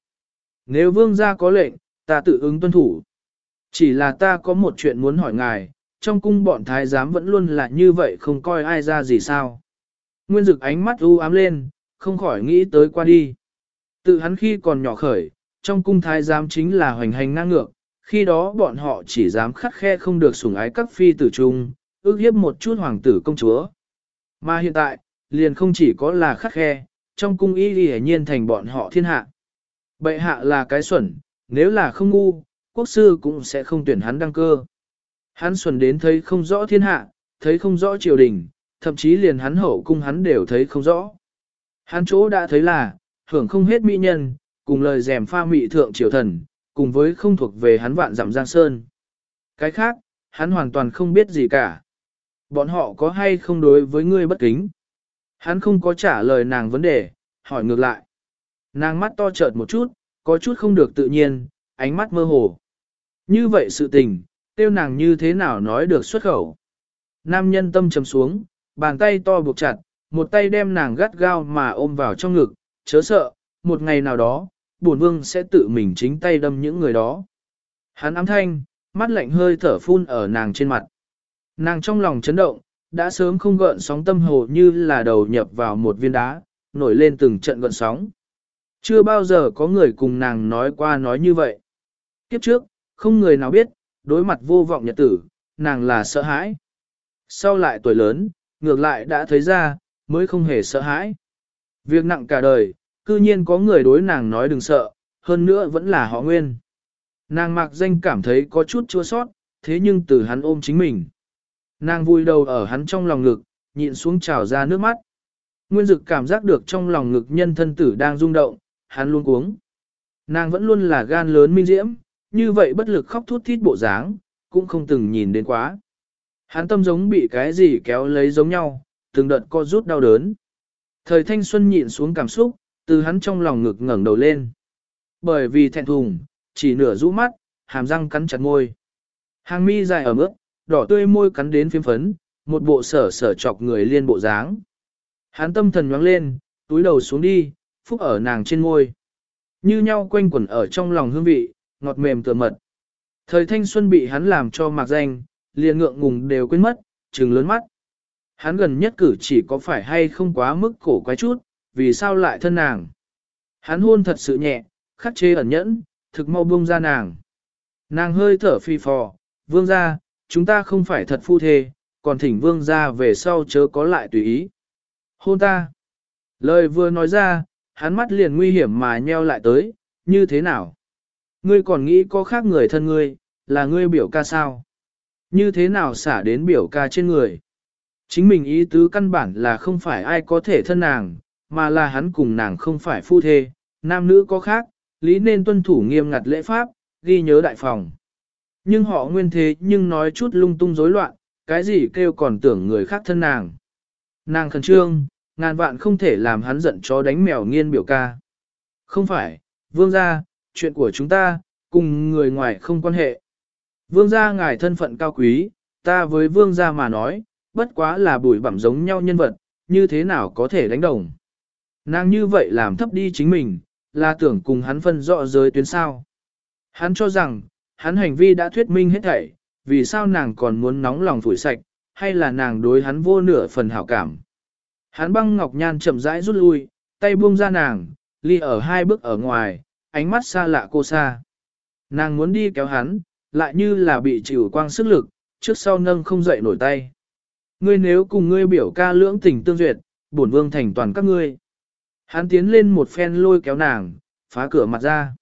S1: Nếu vương gia có lệnh, ta tự ứng tuân thủ. Chỉ là ta có một chuyện muốn hỏi ngài, trong cung bọn thái giám vẫn luôn là như vậy không coi ai ra gì sao. Nguyên dực ánh mắt u ám lên, không khỏi nghĩ tới qua đi. Tự hắn khi còn nhỏ khởi, trong cung thái giám chính là hoành hành ngang ngược, khi đó bọn họ chỉ dám khắc khe không được sủng ái các phi tử trung, ước hiếp một chút hoàng tử công chúa. Mà hiện tại, liền không chỉ có là khắc khe, trong cung y ghi nhiên thành bọn họ thiên hạ. Bệ hạ là cái xuẩn, nếu là không ngu, quốc sư cũng sẽ không tuyển hắn đăng cơ. Hắn xuẩn đến thấy không rõ thiên hạ, thấy không rõ triều đình, thậm chí liền hắn hậu cung hắn đều thấy không rõ. Hắn chỗ đã thấy là, hưởng không hết mỹ nhân, cùng lời rèm pha mị thượng triều thần, cùng với không thuộc về hắn vạn dặm giang sơn. Cái khác, hắn hoàn toàn không biết gì cả. Bọn họ có hay không đối với ngươi bất kính? Hắn không có trả lời nàng vấn đề, hỏi ngược lại. Nàng mắt to chợt một chút, có chút không được tự nhiên, ánh mắt mơ hồ. Như vậy sự tình, tiêu nàng như thế nào nói được xuất khẩu. Nam nhân tâm trầm xuống, bàn tay to buộc chặt, một tay đem nàng gắt gao mà ôm vào trong ngực, chớ sợ, một ngày nào đó, bổn vương sẽ tự mình chính tay đâm những người đó. Hắn ám thanh, mắt lạnh hơi thở phun ở nàng trên mặt. Nàng trong lòng chấn động, đã sớm không gợn sóng tâm hồ như là đầu nhập vào một viên đá, nổi lên từng trận gợn sóng. Chưa bao giờ có người cùng nàng nói qua nói như vậy. Kiếp trước, không người nào biết, đối mặt vô vọng nhật tử, nàng là sợ hãi. Sau lại tuổi lớn, ngược lại đã thấy ra, mới không hề sợ hãi. Việc nặng cả đời, cư nhiên có người đối nàng nói đừng sợ, hơn nữa vẫn là họ nguyên. Nàng mặc danh cảm thấy có chút chua sót, thế nhưng từ hắn ôm chính mình. Nàng vui đầu ở hắn trong lòng ngực, nhịn xuống trào ra nước mắt. Nguyên dực cảm giác được trong lòng ngực nhân thân tử đang rung động, hắn luôn cuống. Nàng vẫn luôn là gan lớn minh diễm, như vậy bất lực khóc thút thít bộ dáng, cũng không từng nhìn đến quá. Hắn tâm giống bị cái gì kéo lấy giống nhau, từng đợt co rút đau đớn. Thời thanh xuân nhịn xuống cảm xúc, từ hắn trong lòng ngực ngẩng đầu lên. Bởi vì thẹn thùng, chỉ nửa rũ mắt, hàm răng cắn chặt môi. Hàng mi dài ở mức, đỏ tươi môi cắn đến phiếm phấn, một bộ sở sở chọc người liên bộ dáng. Hắn tâm thần nhoáng lên, túi đầu xuống đi, phúc ở nàng trên môi. Như nhau quanh quẩn ở trong lòng hương vị, ngọt mềm tựa mật. Thời thanh xuân bị hắn làm cho mạc danh, liền ngượng ngùng đều quên mất, trừng lớn mắt. Hắn gần nhất cử chỉ có phải hay không quá mức cổ quái chút, vì sao lại thân nàng. Hắn hôn thật sự nhẹ, khắc chế ẩn nhẫn, thực mau buông ra nàng. Nàng hơi thở phi phò, vương ra, chúng ta không phải thật phu thê, còn thỉnh vương ra về sau chớ có lại tùy ý. Hôn ta. Lời vừa nói ra, hắn mắt liền nguy hiểm mà nheo lại tới, như thế nào? Ngươi còn nghĩ có khác người thân ngươi, là ngươi biểu ca sao? Như thế nào xả đến biểu ca trên người? Chính mình ý tứ căn bản là không phải ai có thể thân nàng, mà là hắn cùng nàng không phải phu thê, nam nữ có khác, lý nên tuân thủ nghiêm ngặt lễ pháp, ghi nhớ đại phòng. Nhưng họ nguyên thế nhưng nói chút lung tung rối loạn, cái gì kêu còn tưởng người khác thân nàng. Nàng khẩn trương, ngàn vạn không thể làm hắn giận chó đánh mèo nghiên biểu ca. Không phải, vương gia, chuyện của chúng ta, cùng người ngoài không quan hệ. Vương gia ngài thân phận cao quý, ta với vương gia mà nói, bất quá là bụi bẩm giống nhau nhân vật, như thế nào có thể đánh đồng. Nàng như vậy làm thấp đi chính mình, là tưởng cùng hắn phân rõ giới tuyến sao. Hắn cho rằng, hắn hành vi đã thuyết minh hết thảy, vì sao nàng còn muốn nóng lòng phủi sạch, hay là nàng đối hắn vô nửa phần hảo cảm. Hắn băng ngọc nhan chậm rãi rút lui, tay buông ra nàng, ly ở hai bước ở ngoài, ánh mắt xa lạ cô xa. Nàng muốn đi kéo hắn, lại như là bị chịu quang sức lực, trước sau nâng không dậy nổi tay. Ngươi nếu cùng ngươi biểu ca lưỡng tình tương duyệt, bổn vương thành toàn các ngươi. Hắn tiến lên một phen lôi kéo nàng, phá cửa mặt ra.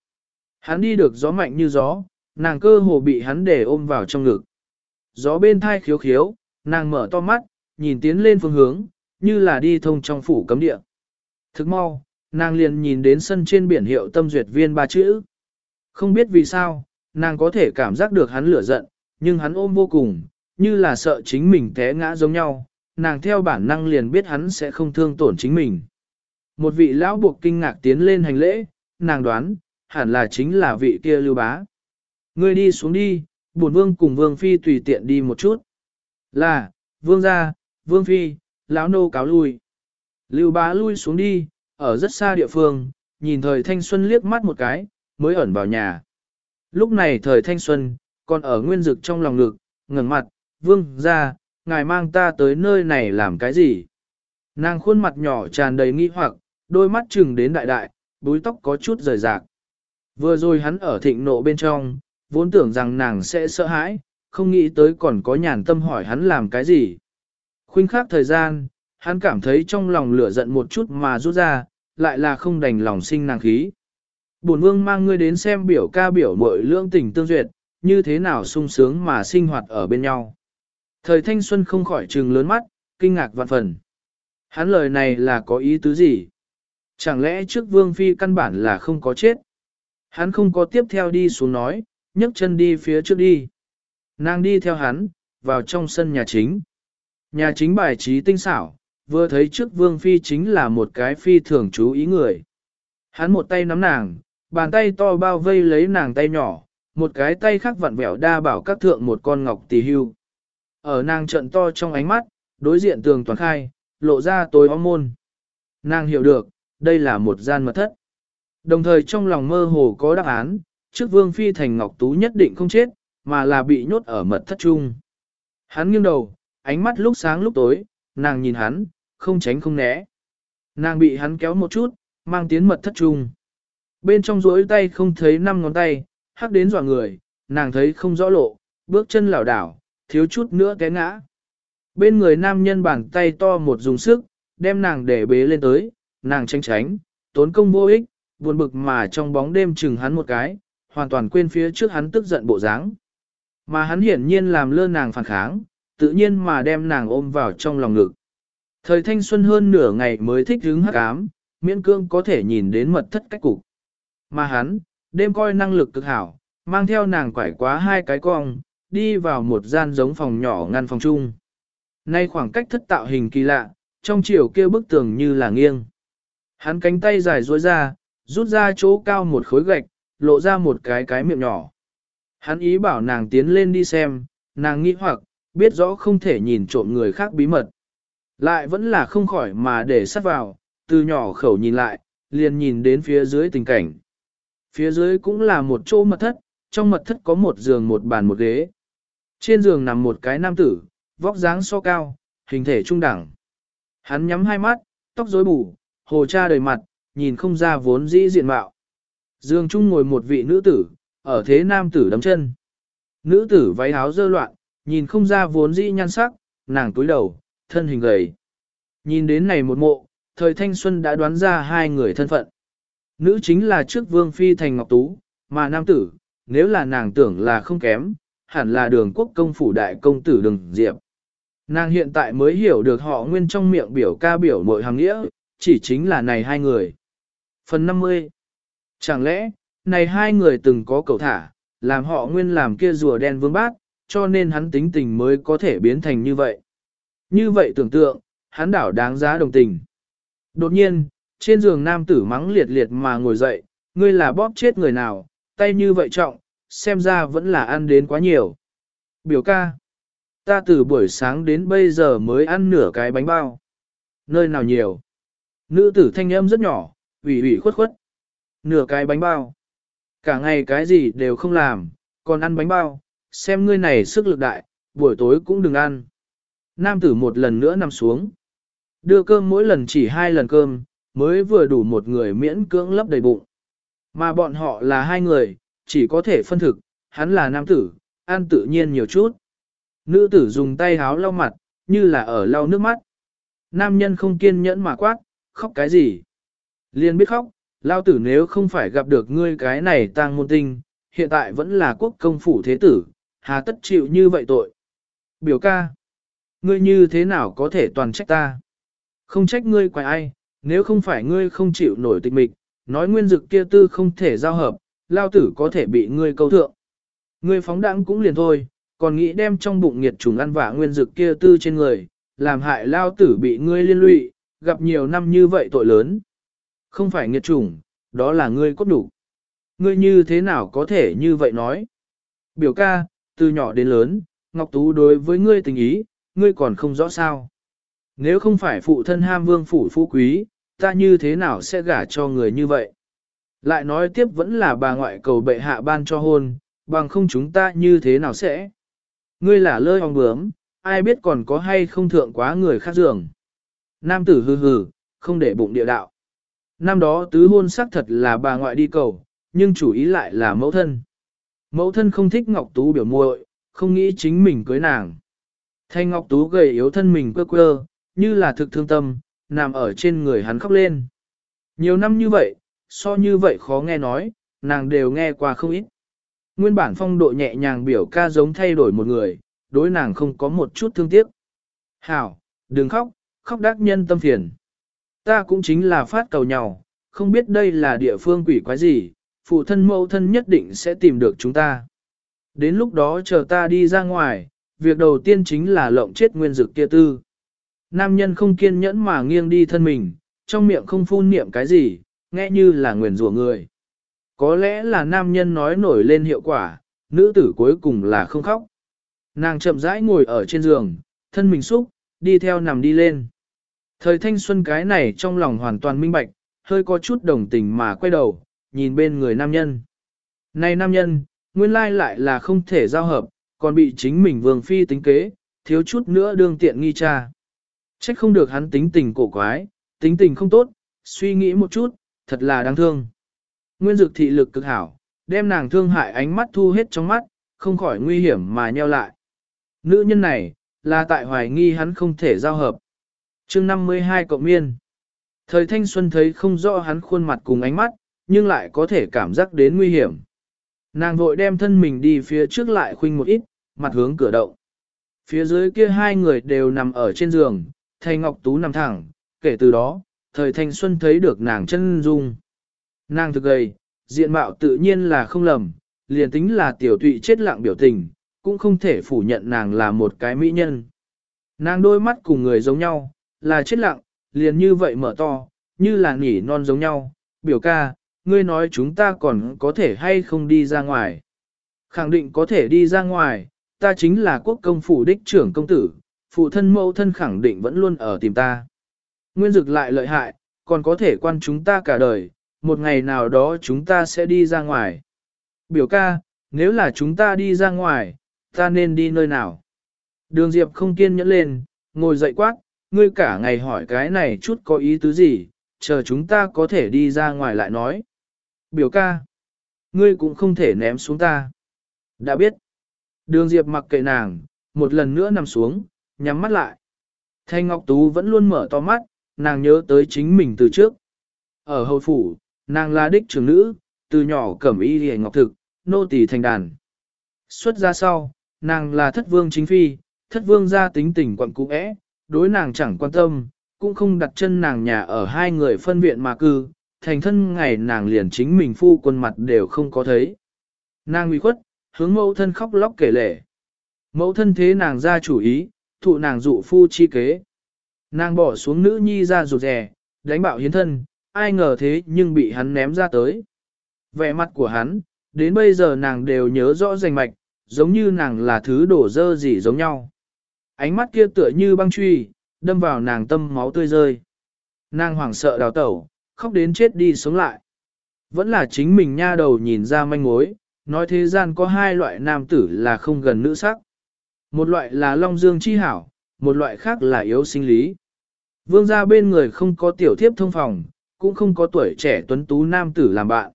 S1: Hắn đi được gió mạnh như gió, nàng cơ hồ bị hắn để ôm vào trong ngực. Gió bên thai khiếu khiếu, nàng mở to mắt, nhìn tiến lên phương hướng, như là đi thông trong phủ cấm địa. Thức mau, nàng liền nhìn đến sân trên biển hiệu tâm duyệt viên ba chữ. Không biết vì sao, nàng có thể cảm giác được hắn lửa giận, nhưng hắn ôm vô cùng, như là sợ chính mình té ngã giống nhau, nàng theo bản năng liền biết hắn sẽ không thương tổn chính mình. Một vị lão buộc kinh ngạc tiến lên hành lễ, nàng đoán, hẳn là chính là vị kia lưu bá. Ngươi đi xuống đi, bổn vương cùng vương phi tùy tiện đi một chút. Là, vương gia, vương phi, lão nô cáo lui. Lưu bá lui xuống đi, ở rất xa địa phương, nhìn thời thanh xuân liếc mắt một cái, mới ẩn vào nhà. Lúc này thời thanh xuân, còn ở nguyên dực trong lòng ngực, ngẩng mặt, vương gia, ngài mang ta tới nơi này làm cái gì? Nàng khuôn mặt nhỏ tràn đầy nghi hoặc, đôi mắt chừng đến đại đại, búi tóc có chút rời rạc. Vừa rồi hắn ở thịnh nộ bên trong, vốn tưởng rằng nàng sẽ sợ hãi, không nghĩ tới còn có nhàn tâm hỏi hắn làm cái gì. Khuynh khắc thời gian, hắn cảm thấy trong lòng lửa giận một chút mà rút ra, lại là không đành lòng sinh nàng khí. Bổn vương mang ngươi đến xem biểu ca biểu mội lương tình tương duyệt, như thế nào sung sướng mà sinh hoạt ở bên nhau. Thời thanh xuân không khỏi trừng lớn mắt, kinh ngạc vạn phần. Hắn lời này là có ý tứ gì? Chẳng lẽ trước vương phi căn bản là không có chết? Hắn không có tiếp theo đi xuống nói, nhấc chân đi phía trước đi. Nàng đi theo hắn, vào trong sân nhà chính. Nhà chính bài trí tinh xảo, vừa thấy trước vương phi chính là một cái phi thường chú ý người. Hắn một tay nắm nàng, bàn tay to bao vây lấy nàng tay nhỏ, một cái tay khác vặn vẹo đa bảo các thượng một con ngọc tỳ hưu. Ở nàng trận to trong ánh mắt, đối diện tường toàn khai, lộ ra tối om môn. Nàng hiểu được, đây là một gian mật thất. Đồng thời trong lòng mơ hồ có đáp án, trước vương phi thành ngọc tú nhất định không chết, mà là bị nhốt ở mật thất trung. Hắn nghiêng đầu, ánh mắt lúc sáng lúc tối, nàng nhìn hắn, không tránh không né. Nàng bị hắn kéo một chút, mang tiến mật thất trung. Bên trong rối tay không thấy năm ngón tay, hắc đến dọa người, nàng thấy không rõ lộ, bước chân lảo đảo, thiếu chút nữa té ngã. Bên người nam nhân bàn tay to một dùng sức, đem nàng để bế lên tới, nàng tránh tránh, tốn công vô ích, buồn bực mà trong bóng đêm chừng hắn một cái, hoàn toàn quên phía trước hắn tức giận bộ dáng. Mà hắn hiển nhiên làm lơ nàng phản kháng, tự nhiên mà đem nàng ôm vào trong lòng ngực. Thời thanh xuân hơn nửa ngày mới thích hứng hắc ám, miễn cương có thể nhìn đến mật thất cách cục. Mà hắn, đêm coi năng lực cực hảo, mang theo nàng quải quá hai cái cong, đi vào một gian giống phòng nhỏ ngăn phòng chung. Nay khoảng cách thất tạo hình kỳ lạ, trong chiều kia bức tường như là nghiêng. Hắn cánh tay dài duỗi ra, rút ra chỗ cao một khối gạch, lộ ra một cái cái miệng nhỏ. Hắn ý bảo nàng tiến lên đi xem, nàng nghĩ hoặc, biết rõ không thể nhìn trộm người khác bí mật. Lại vẫn là không khỏi mà để sắt vào, từ nhỏ khẩu nhìn lại, liền nhìn đến phía dưới tình cảnh. Phía dưới cũng là một chỗ mật thất, trong mật thất có một giường một bàn một ghế. Trên giường nằm một cái nam tử, vóc dáng so cao, hình thể trung đẳng. Hắn nhắm hai mắt, tóc rối bù, hồ cha đầy mặt, nhìn không ra vốn dĩ diện mạo. Dương Trung ngồi một vị nữ tử, ở thế nam tử đấm chân. Nữ tử váy áo dơ loạn, nhìn không ra vốn dĩ nhan sắc, nàng túi đầu, thân hình gầy. Nhìn đến này một mộ, thời thanh xuân đã đoán ra hai người thân phận. Nữ chính là trước vương phi thành ngọc tú, mà nam tử, nếu là nàng tưởng là không kém, hẳn là đường quốc công phủ đại công tử đường diệp. Nàng hiện tại mới hiểu được họ nguyên trong miệng biểu ca biểu mội hàng nghĩa, chỉ chính là này hai người. Phần 50 Chẳng lẽ, này hai người từng có cầu thả, làm họ nguyên làm kia rùa đen vương bát, cho nên hắn tính tình mới có thể biến thành như vậy. Như vậy tưởng tượng, hắn đảo đáng giá đồng tình. Đột nhiên, trên giường nam tử mắng liệt liệt mà ngồi dậy, ngươi là bóp chết người nào, tay như vậy trọng, xem ra vẫn là ăn đến quá nhiều. Biểu ca, ta từ buổi sáng đến bây giờ mới ăn nửa cái bánh bao. Nơi nào nhiều? Nữ tử thanh âm rất nhỏ, ủy ủy khuất khuất. Nửa cái bánh bao. Cả ngày cái gì đều không làm, còn ăn bánh bao, xem ngươi này sức lực đại, buổi tối cũng đừng ăn. Nam tử một lần nữa nằm xuống. Đưa cơm mỗi lần chỉ hai lần cơm, mới vừa đủ một người miễn cưỡng lấp đầy bụng. Mà bọn họ là hai người, chỉ có thể phân thực, hắn là nam tử, ăn tự nhiên nhiều chút. Nữ tử dùng tay háo lau mặt, như là ở lau nước mắt. Nam nhân không kiên nhẫn mà quát, khóc cái gì? Liên biết khóc, lao tử nếu không phải gặp được ngươi cái này tang môn tinh, hiện tại vẫn là quốc công phủ thế tử, hà tất chịu như vậy tội. Biểu ca, ngươi như thế nào có thể toàn trách ta? Không trách ngươi quài ai, nếu không phải ngươi không chịu nổi tịch mịch, nói nguyên dực kia tư không thể giao hợp, lao tử có thể bị ngươi câu thượng. Ngươi phóng đẳng cũng liền thôi, còn nghĩ đem trong bụng nghiệt trùng ăn vả nguyên dực kia tư trên người, làm hại lao tử bị ngươi liên lụy, gặp nhiều năm như vậy tội lớn. Không phải nghiệt trùng, đó là ngươi cốt đủ. Ngươi như thế nào có thể như vậy nói? Biểu ca, từ nhỏ đến lớn, Ngọc Tú đối với ngươi tình ý, ngươi còn không rõ sao. Nếu không phải phụ thân ham vương phủ phú quý, ta như thế nào sẽ gả cho người như vậy? Lại nói tiếp vẫn là bà ngoại cầu bệ hạ ban cho hôn, bằng không chúng ta như thế nào sẽ? Ngươi là lơi ong bướm, ai biết còn có hay không thượng quá người khác giường. Nam tử hừ hừ, không để bụng địa đạo. Năm đó tứ hôn xác thật là bà ngoại đi cầu, nhưng chủ ý lại là mẫu thân. Mẫu thân không thích Ngọc Tú biểu muội, không nghĩ chính mình cưới nàng. Thanh Ngọc Tú gầy yếu thân mình quơ quơ, như là thực thương tâm, nằm ở trên người hắn khóc lên. Nhiều năm như vậy, so như vậy khó nghe nói, nàng đều nghe qua không ít. Nguyên bản phong độ nhẹ nhàng biểu ca giống thay đổi một người, đối nàng không có một chút thương tiếc. Hảo, đừng khóc, khóc đắc nhân tâm phiền. Ta cũng chính là phát cầu nhau, không biết đây là địa phương quỷ quái gì, phụ thân mẫu thân nhất định sẽ tìm được chúng ta. Đến lúc đó chờ ta đi ra ngoài, việc đầu tiên chính là lộng chết nguyên dực kia tư. Nam nhân không kiên nhẫn mà nghiêng đi thân mình, trong miệng không phun niệm cái gì, nghe như là nguyền rủa người. Có lẽ là nam nhân nói nổi lên hiệu quả, nữ tử cuối cùng là không khóc. Nàng chậm rãi ngồi ở trên giường, thân mình xúc, đi theo nằm đi lên. Thời thanh xuân cái này trong lòng hoàn toàn minh bạch, hơi có chút đồng tình mà quay đầu, nhìn bên người nam nhân. Này nam nhân, nguyên lai lại là không thể giao hợp, còn bị chính mình vương phi tính kế, thiếu chút nữa đương tiện nghi cha. Trách không được hắn tính tình cổ quái, tính tình không tốt, suy nghĩ một chút, thật là đáng thương. Nguyên dực thị lực cực hảo, đem nàng thương hại ánh mắt thu hết trong mắt, không khỏi nguy hiểm mà nheo lại. Nữ nhân này, là tại hoài nghi hắn không thể giao hợp chương 52 cộng miên. Thời thanh xuân thấy không rõ hắn khuôn mặt cùng ánh mắt, nhưng lại có thể cảm giác đến nguy hiểm. Nàng vội đem thân mình đi phía trước lại khuynh một ít, mặt hướng cửa động. Phía dưới kia hai người đều nằm ở trên giường, thầy Ngọc Tú nằm thẳng, kể từ đó, thời thanh xuân thấy được nàng chân dung. Nàng thực gầy, diện mạo tự nhiên là không lầm, liền tính là tiểu tụy chết lặng biểu tình, cũng không thể phủ nhận nàng là một cái mỹ nhân. Nàng đôi mắt cùng người giống nhau, là chết lặng, liền như vậy mở to, như là nghỉ non giống nhau, biểu ca, ngươi nói chúng ta còn có thể hay không đi ra ngoài. Khẳng định có thể đi ra ngoài, ta chính là quốc công phủ đích trưởng công tử, phụ thân mẫu thân khẳng định vẫn luôn ở tìm ta. Nguyên dực lại lợi hại, còn có thể quan chúng ta cả đời, một ngày nào đó chúng ta sẽ đi ra ngoài. Biểu ca, nếu là chúng ta đi ra ngoài, ta nên đi nơi nào? Đường Diệp không kiên nhẫn lên, ngồi dậy quát, ngươi cả ngày hỏi cái này chút có ý tứ gì, chờ chúng ta có thể đi ra ngoài lại nói. Biểu ca, ngươi cũng không thể ném xuống ta. Đã biết. Đường Diệp mặc kệ nàng, một lần nữa nằm xuống, nhắm mắt lại. Thanh Ngọc Tú vẫn luôn mở to mắt, nàng nhớ tới chính mình từ trước. Ở hầu phủ, nàng là đích trưởng nữ, từ nhỏ cẩm y hề ngọc thực, nô tỳ thành đàn. Xuất ra sau, nàng là thất vương chính phi, thất vương gia tính tình quận cũ é, đối nàng chẳng quan tâm, cũng không đặt chân nàng nhà ở hai người phân viện mà cư, thành thân ngày nàng liền chính mình phu quân mặt đều không có thấy. Nàng uy khuất, hướng mẫu thân khóc lóc kể lể. Mẫu thân thế nàng ra chủ ý, thụ nàng dụ phu chi kế. Nàng bỏ xuống nữ nhi ra rụt rè, đánh bạo hiến thân, ai ngờ thế nhưng bị hắn ném ra tới. Vẻ mặt của hắn, đến bây giờ nàng đều nhớ rõ rành mạch, giống như nàng là thứ đổ dơ gì giống nhau. Ánh mắt kia tựa như băng truy, đâm vào nàng tâm máu tươi rơi. Nàng hoảng sợ đào tẩu, khóc đến chết đi sống lại. Vẫn là chính mình nha đầu nhìn ra manh mối, nói thế gian có hai loại nam tử là không gần nữ sắc. Một loại là long dương chi hảo, một loại khác là yếu sinh lý. Vương gia bên người không có tiểu thiếp thông phòng, cũng không có tuổi trẻ tuấn tú nam tử làm bạn.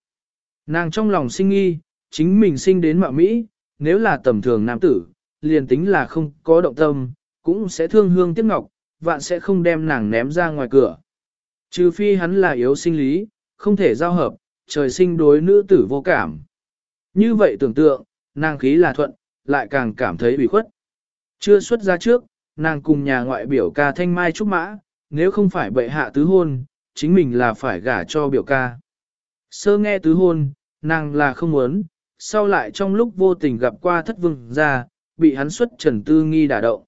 S1: Nàng trong lòng sinh nghi, chính mình sinh đến mạo Mỹ, nếu là tầm thường nam tử, liền tính là không có động tâm, cũng sẽ thương hương tiếc ngọc, vạn sẽ không đem nàng ném ra ngoài cửa. Trừ phi hắn là yếu sinh lý, không thể giao hợp, trời sinh đối nữ tử vô cảm. Như vậy tưởng tượng, nàng khí là thuận, lại càng cảm thấy bị khuất. Chưa xuất ra trước, nàng cùng nhà ngoại biểu ca thanh mai trúc mã, nếu không phải bệ hạ tứ hôn, chính mình là phải gả cho biểu ca. Sơ nghe tứ hôn, nàng là không muốn, sau lại trong lúc vô tình gặp qua thất vương ra, bị hắn xuất trần tư nghi đả động.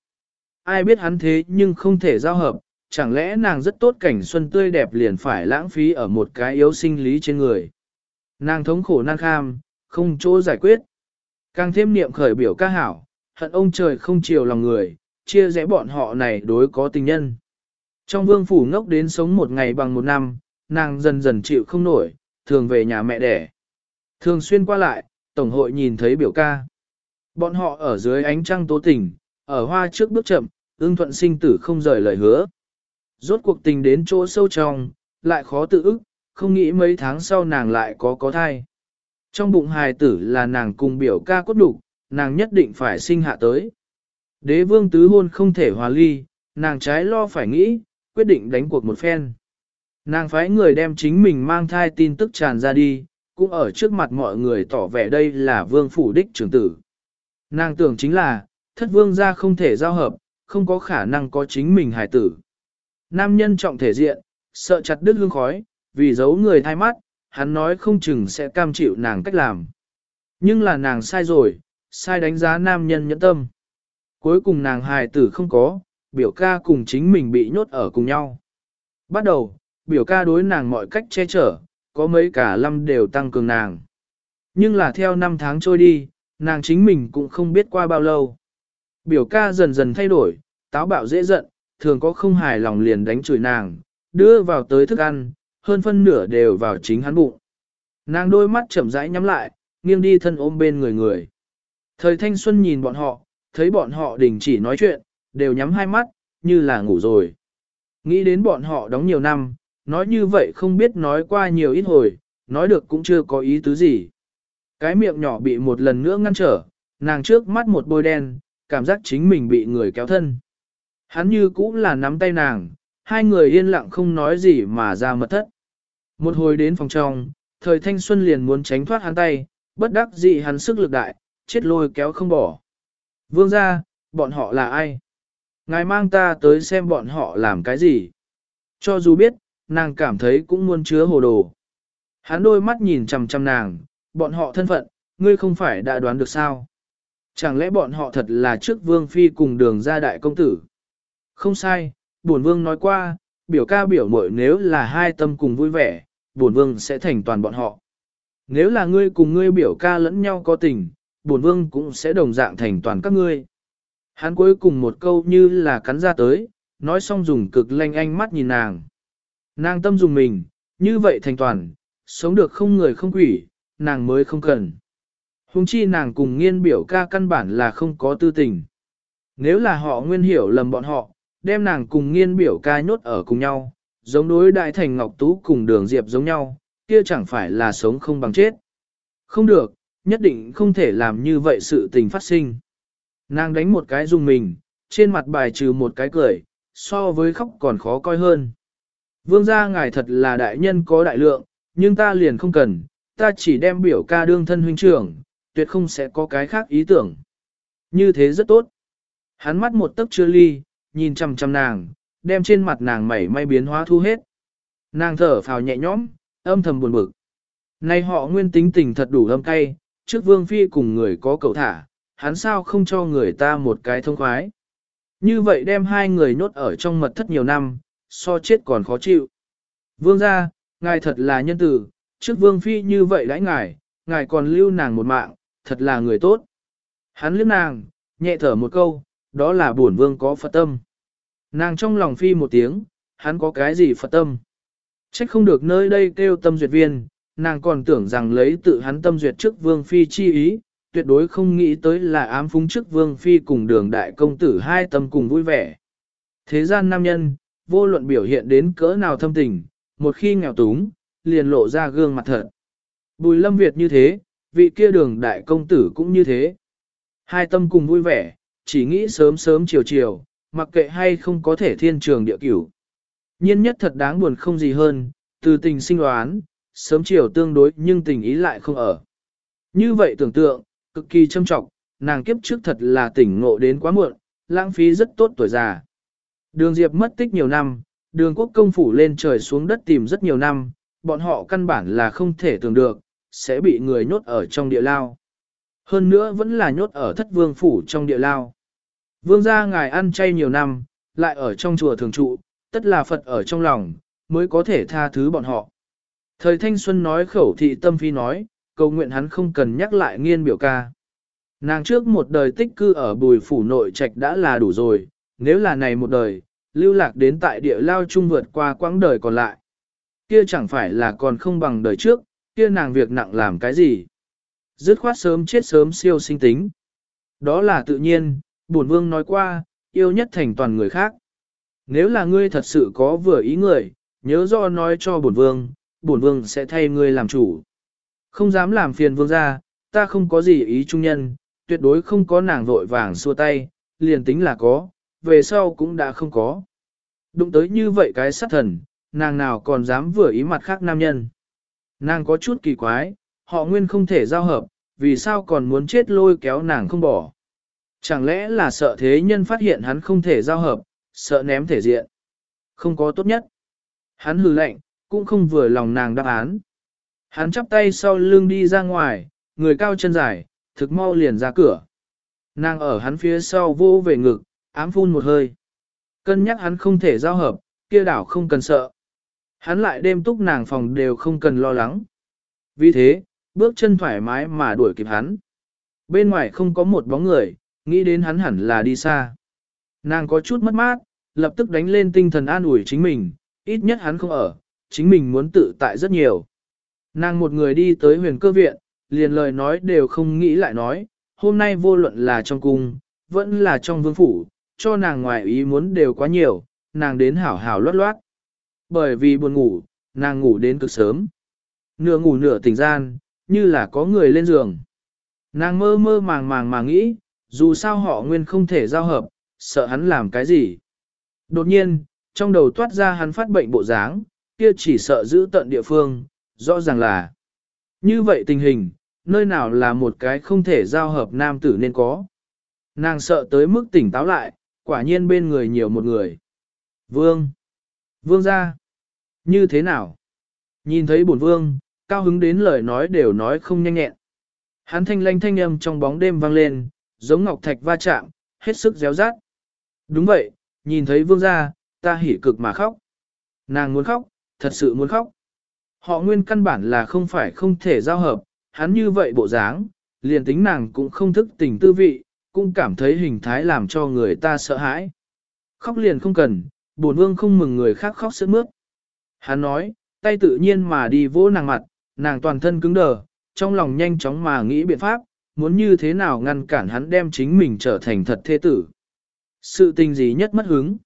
S1: Ai biết hắn thế nhưng không thể giao hợp, chẳng lẽ nàng rất tốt cảnh xuân tươi đẹp liền phải lãng phí ở một cái yếu sinh lý trên người. Nàng thống khổ nan kham, không chỗ giải quyết. Càng thêm niệm khởi biểu ca hảo, hận ông trời không chiều lòng người, chia rẽ bọn họ này đối có tình nhân. Trong vương phủ ngốc đến sống một ngày bằng một năm, nàng dần dần chịu không nổi, thường về nhà mẹ đẻ. Thường xuyên qua lại, tổng hội nhìn thấy biểu ca. Bọn họ ở dưới ánh trăng tố tình, ở hoa trước bước chậm, ưng thuận sinh tử không rời lời hứa. Rốt cuộc tình đến chỗ sâu trong, lại khó tự ức, không nghĩ mấy tháng sau nàng lại có có thai. Trong bụng hài tử là nàng cùng biểu ca cốt đủ, nàng nhất định phải sinh hạ tới. Đế vương tứ hôn không thể hòa ly, nàng trái lo phải nghĩ, quyết định đánh cuộc một phen. Nàng phái người đem chính mình mang thai tin tức tràn ra đi, cũng ở trước mặt mọi người tỏ vẻ đây là vương phủ đích trưởng tử. Nàng tưởng chính là, thất vương gia không thể giao hợp, không có khả năng có chính mình hài tử. Nam nhân trọng thể diện, sợ chặt đứt hương khói, vì giấu người thay mắt, hắn nói không chừng sẽ cam chịu nàng cách làm. Nhưng là nàng sai rồi, sai đánh giá nam nhân nhẫn tâm. Cuối cùng nàng hài tử không có, biểu ca cùng chính mình bị nhốt ở cùng nhau. Bắt đầu, biểu ca đối nàng mọi cách che chở, có mấy cả lâm đều tăng cường nàng. Nhưng là theo năm tháng trôi đi, nàng chính mình cũng không biết qua bao lâu. Biểu ca dần dần thay đổi, táo bạo dễ giận, thường có không hài lòng liền đánh chửi nàng, đưa vào tới thức ăn, hơn phân nửa đều vào chính hắn bụng. Nàng đôi mắt chậm rãi nhắm lại, nghiêng đi thân ôm bên người người. Thời thanh xuân nhìn bọn họ, thấy bọn họ đình chỉ nói chuyện, đều nhắm hai mắt, như là ngủ rồi. Nghĩ đến bọn họ đóng nhiều năm, nói như vậy không biết nói qua nhiều ít hồi, nói được cũng chưa có ý tứ gì. Cái miệng nhỏ bị một lần nữa ngăn trở, nàng trước mắt một bôi đen, cảm giác chính mình bị người kéo thân. Hắn như cũng là nắm tay nàng, hai người yên lặng không nói gì mà ra mật thất. Một hồi đến phòng trong, thời thanh xuân liền muốn tránh thoát hắn tay, bất đắc dĩ hắn sức lực đại, chết lôi kéo không bỏ. Vương ra, bọn họ là ai? Ngài mang ta tới xem bọn họ làm cái gì? Cho dù biết, nàng cảm thấy cũng muốn chứa hồ đồ. Hắn đôi mắt nhìn chằm chằm nàng, bọn họ thân phận, ngươi không phải đã đoán được sao? Chẳng lẽ bọn họ thật là trước vương phi cùng đường gia đại công tử? Không sai, bổn vương nói qua, biểu ca biểu mội nếu là hai tâm cùng vui vẻ, bổn vương sẽ thành toàn bọn họ. Nếu là ngươi cùng ngươi biểu ca lẫn nhau có tình, bổn vương cũng sẽ đồng dạng thành toàn các ngươi. Hắn cuối cùng một câu như là cắn ra tới, nói xong dùng cực lanh ánh mắt nhìn nàng. Nàng tâm dùng mình, như vậy thành toàn, sống được không người không quỷ, nàng mới không cần. Hùng chi nàng cùng nghiên biểu ca căn bản là không có tư tình. Nếu là họ nguyên hiểu lầm bọn họ, đem nàng cùng nghiên biểu ca nhốt ở cùng nhau, giống đối đại thành Ngọc Tú cùng đường Diệp giống nhau, kia chẳng phải là sống không bằng chết. Không được, nhất định không thể làm như vậy sự tình phát sinh. Nàng đánh một cái dùng mình, trên mặt bài trừ một cái cười, so với khóc còn khó coi hơn. Vương gia ngài thật là đại nhân có đại lượng, nhưng ta liền không cần, ta chỉ đem biểu ca đương thân huynh trưởng, tuyệt không sẽ có cái khác ý tưởng. Như thế rất tốt. Hắn mắt một tấc chưa ly, nhìn chăm chăm nàng, đem trên mặt nàng mảy may biến hóa thu hết. Nàng thở phào nhẹ nhõm, âm thầm buồn bực. nay họ nguyên tính tình thật đủ âm cay, trước vương phi cùng người có cậu thả, hắn sao không cho người ta một cái thông khoái. Như vậy đem hai người nhốt ở trong mật thất nhiều năm, so chết còn khó chịu. Vương ra, ngài thật là nhân tử, trước vương phi như vậy đãi ngài, ngài còn lưu nàng một mạng, thật là người tốt. Hắn liếc nàng, nhẹ thở một câu, đó là bổn vương có Phật tâm. Nàng trong lòng phi một tiếng, hắn có cái gì Phật tâm. Trách không được nơi đây kêu tâm duyệt viên, nàng còn tưởng rằng lấy tự hắn tâm duyệt trước vương phi chi ý, tuyệt đối không nghĩ tới là ám phúng trước vương phi cùng đường đại công tử hai tâm cùng vui vẻ. Thế gian nam nhân, vô luận biểu hiện đến cỡ nào thâm tình, một khi nghèo túng, liền lộ ra gương mặt thật. Bùi lâm Việt như thế, vị kia đường đại công tử cũng như thế. Hai tâm cùng vui vẻ, chỉ nghĩ sớm sớm chiều chiều, mặc kệ hay không có thể thiên trường địa cửu. Nhiên nhất thật đáng buồn không gì hơn, từ tình sinh đoán, sớm chiều tương đối nhưng tình ý lại không ở. Như vậy tưởng tượng, cực kỳ châm trọng, nàng kiếp trước thật là tỉnh ngộ đến quá muộn, lãng phí rất tốt tuổi già. Đường Diệp mất tích nhiều năm, đường quốc công phủ lên trời xuống đất tìm rất nhiều năm, bọn họ căn bản là không thể tưởng được, sẽ bị người nhốt ở trong địa lao. Hơn nữa vẫn là nhốt ở thất vương phủ trong địa lao. Vương gia ngài ăn chay nhiều năm, lại ở trong chùa thường trụ, tất là Phật ở trong lòng, mới có thể tha thứ bọn họ. Thời thanh xuân nói khẩu thị tâm phi nói, cầu nguyện hắn không cần nhắc lại nghiên biểu ca. Nàng trước một đời tích cư ở bùi phủ nội trạch đã là đủ rồi, nếu là này một đời, lưu lạc đến tại địa lao trung vượt qua quãng đời còn lại. Kia chẳng phải là còn không bằng đời trước, kia nàng việc nặng làm cái gì. Dứt khoát sớm chết sớm siêu sinh tính. Đó là tự nhiên, bổn vương nói qua, yêu nhất thành toàn người khác. Nếu là ngươi thật sự có vừa ý người, nhớ do nói cho bổn vương, bổn vương sẽ thay ngươi làm chủ. Không dám làm phiền vương gia, ta không có gì ý trung nhân, tuyệt đối không có nàng vội vàng xua tay, liền tính là có, về sau cũng đã không có. Đụng tới như vậy cái sát thần, nàng nào còn dám vừa ý mặt khác nam nhân. Nàng có chút kỳ quái, họ nguyên không thể giao hợp, vì sao còn muốn chết lôi kéo nàng không bỏ. Chẳng lẽ là sợ thế nhân phát hiện hắn không thể giao hợp, sợ ném thể diện. Không có tốt nhất. Hắn hừ lạnh, cũng không vừa lòng nàng đáp án. Hắn chắp tay sau lưng đi ra ngoài, người cao chân dài, thực mau liền ra cửa. Nàng ở hắn phía sau vô về ngực, ám phun một hơi. Cân nhắc hắn không thể giao hợp, kia đảo không cần sợ. Hắn lại đêm túc nàng phòng đều không cần lo lắng. Vì thế, bước chân thoải mái mà đuổi kịp hắn. Bên ngoài không có một bóng người, nghĩ đến hắn hẳn là đi xa. Nàng có chút mất mát, lập tức đánh lên tinh thần an ủi chính mình, ít nhất hắn không ở, chính mình muốn tự tại rất nhiều. Nàng một người đi tới huyền cơ viện, liền lời nói đều không nghĩ lại nói, hôm nay vô luận là trong cung, vẫn là trong vương phủ, cho nàng ngoài ý muốn đều quá nhiều, nàng đến hảo hảo loát loát. Bởi vì buồn ngủ, nàng ngủ đến cực sớm. Nửa ngủ nửa tỉnh gian, như là có người lên giường. Nàng mơ mơ màng màng mà nghĩ, dù sao họ nguyên không thể giao hợp, sợ hắn làm cái gì. Đột nhiên, trong đầu toát ra hắn phát bệnh bộ dáng, kia chỉ sợ giữ tận địa phương, rõ ràng là. Như vậy tình hình, nơi nào là một cái không thể giao hợp nam tử nên có. Nàng sợ tới mức tỉnh táo lại, quả nhiên bên người nhiều một người. Vương! Vương ra! Như thế nào? Nhìn thấy bổn vương, cao hứng đến lời nói đều nói không nhanh nhẹn. Hắn thanh lanh thanh âm trong bóng đêm vang lên, giống ngọc thạch va chạm, hết sức réo rát. Đúng vậy, nhìn thấy vương gia, ta hỉ cực mà khóc. Nàng muốn khóc, thật sự muốn khóc. Họ nguyên căn bản là không phải không thể giao hợp, hắn như vậy bộ dáng, liền tính nàng cũng không thức tình tư vị, cũng cảm thấy hình thái làm cho người ta sợ hãi. Khóc liền không cần, bổn vương không mừng người khác khóc sướt mướt. Hắn nói, tay tự nhiên mà đi vỗ nàng mặt, nàng toàn thân cứng đờ, trong lòng nhanh chóng mà nghĩ biện pháp, muốn như thế nào ngăn cản hắn đem chính mình trở thành thật thế tử. Sự tình gì nhất mất hứng.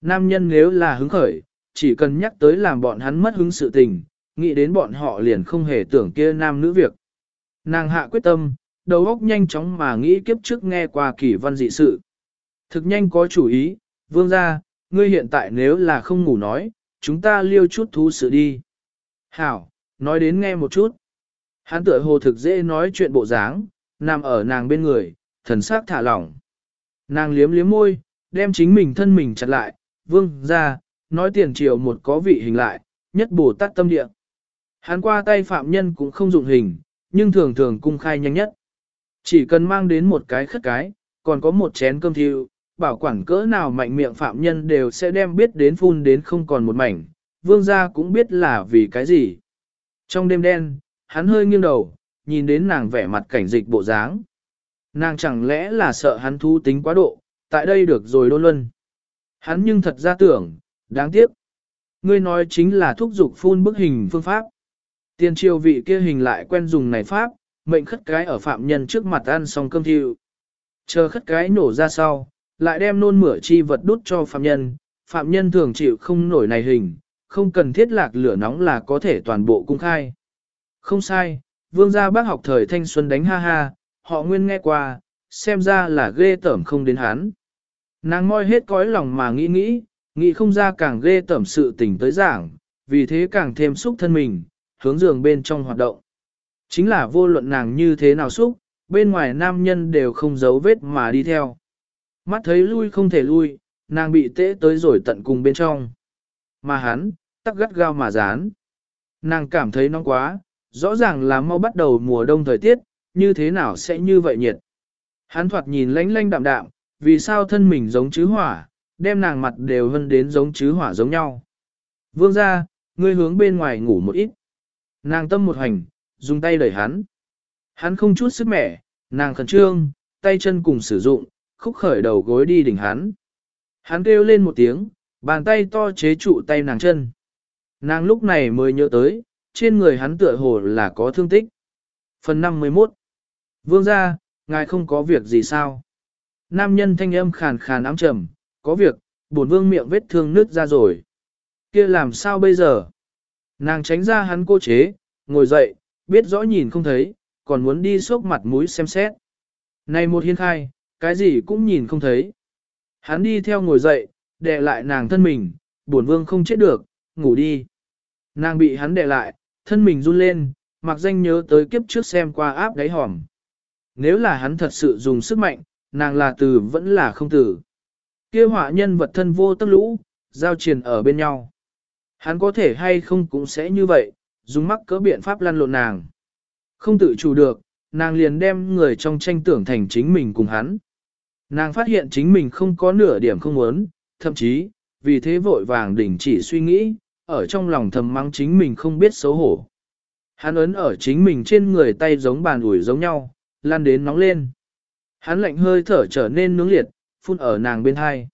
S1: Nam nhân nếu là hứng khởi, chỉ cần nhắc tới làm bọn hắn mất hứng sự tình, nghĩ đến bọn họ liền không hề tưởng kia nam nữ việc. Nàng hạ quyết tâm, đầu óc nhanh chóng mà nghĩ kiếp trước nghe qua kỳ văn dị sự. Thực nhanh có chủ ý, vương gia, ngươi hiện tại nếu là không ngủ nói, chúng ta liêu chút thú sự đi. Hảo, nói đến nghe một chút. Hắn tựa hồ thực dễ nói chuyện bộ dáng, nằm ở nàng bên người, thần sắc thả lỏng. Nàng liếm liếm môi, đem chính mình thân mình chặt lại, vương ra, nói tiền triều một có vị hình lại, nhất bổ tát tâm địa. Hắn qua tay phạm nhân cũng không dụng hình, nhưng thường thường cung khai nhanh nhất. Chỉ cần mang đến một cái khất cái, còn có một chén cơm thiêu, bảo quản cỡ nào mạnh miệng phạm nhân đều sẽ đem biết đến phun đến không còn một mảnh, vương gia cũng biết là vì cái gì. Trong đêm đen, hắn hơi nghiêng đầu, nhìn đến nàng vẻ mặt cảnh dịch bộ dáng. Nàng chẳng lẽ là sợ hắn thu tính quá độ, tại đây được rồi đôn luân. Hắn nhưng thật ra tưởng, đáng tiếc. Ngươi nói chính là thúc dục phun bức hình phương pháp. Tiên triều vị kia hình lại quen dùng này pháp, mệnh khất cái ở phạm nhân trước mặt ăn xong cơm thiệu. Chờ khất cái nổ ra sau, lại đem nôn mửa chi vật đút cho phạm nhân, phạm nhân thường chịu không nổi này hình, không cần thiết lạc lửa nóng là có thể toàn bộ cung khai. Không sai, vương gia bác học thời thanh xuân đánh ha ha, họ nguyên nghe qua, xem ra là ghê tởm không đến hắn. Nàng moi hết cõi lòng mà nghĩ nghĩ, nghĩ không ra càng ghê tởm sự tình tới giảng, vì thế càng thêm xúc thân mình, hướng giường bên trong hoạt động. Chính là vô luận nàng như thế nào xúc, bên ngoài nam nhân đều không giấu vết mà đi theo. Mắt thấy lui không thể lui, nàng bị tễ tới rồi tận cùng bên trong. Mà hắn, tắc gắt gao mà dán. Nàng cảm thấy nóng quá, rõ ràng là mau bắt đầu mùa đông thời tiết, như thế nào sẽ như vậy nhiệt. Hắn thoạt nhìn lánh lánh đạm đạm, vì sao thân mình giống chứ hỏa, đem nàng mặt đều hơn đến giống chứ hỏa giống nhau. Vương ra, ngươi hướng bên ngoài ngủ một ít. Nàng tâm một hành, dùng tay đẩy hắn. Hắn không chút sức mẻ, nàng khẩn trương, tay chân cùng sử dụng, khúc khởi đầu gối đi đỉnh hắn. Hắn kêu lên một tiếng, bàn tay to chế trụ tay nàng chân. Nàng lúc này mới nhớ tới, trên người hắn tựa hồ là có thương tích. Phần 51 Vương ra, ngài không có việc gì sao? Nam nhân thanh âm khàn khàn ám trầm, có việc, bổn vương miệng vết thương nứt ra rồi. kia làm sao bây giờ? Nàng tránh ra hắn cô chế, ngồi dậy, biết rõ nhìn không thấy, còn muốn đi xốc mặt mũi xem xét. Này một hiên khai, cái gì cũng nhìn không thấy. Hắn đi theo ngồi dậy, đè lại nàng thân mình, buồn vương không chết được, ngủ đi. Nàng bị hắn đè lại, thân mình run lên, mặc danh nhớ tới kiếp trước xem qua áp đáy hòm. Nếu là hắn thật sự dùng sức mạnh, nàng là từ vẫn là không tử. kia họa nhân vật thân vô tất lũ, giao triền ở bên nhau. Hắn có thể hay không cũng sẽ như vậy, dùng mắc cỡ biện pháp lăn lộn nàng. Không tự chủ được, nàng liền đem người trong tranh tưởng thành chính mình cùng hắn. Nàng phát hiện chính mình không có nửa điểm không muốn, thậm chí, vì thế vội vàng đình chỉ suy nghĩ, ở trong lòng thầm mắng chính mình không biết xấu hổ. Hắn ấn ở chính mình trên người tay giống bàn ủi giống nhau, lan đến nóng lên. Hắn lạnh hơi thở trở nên nướng liệt, phun ở nàng bên hai.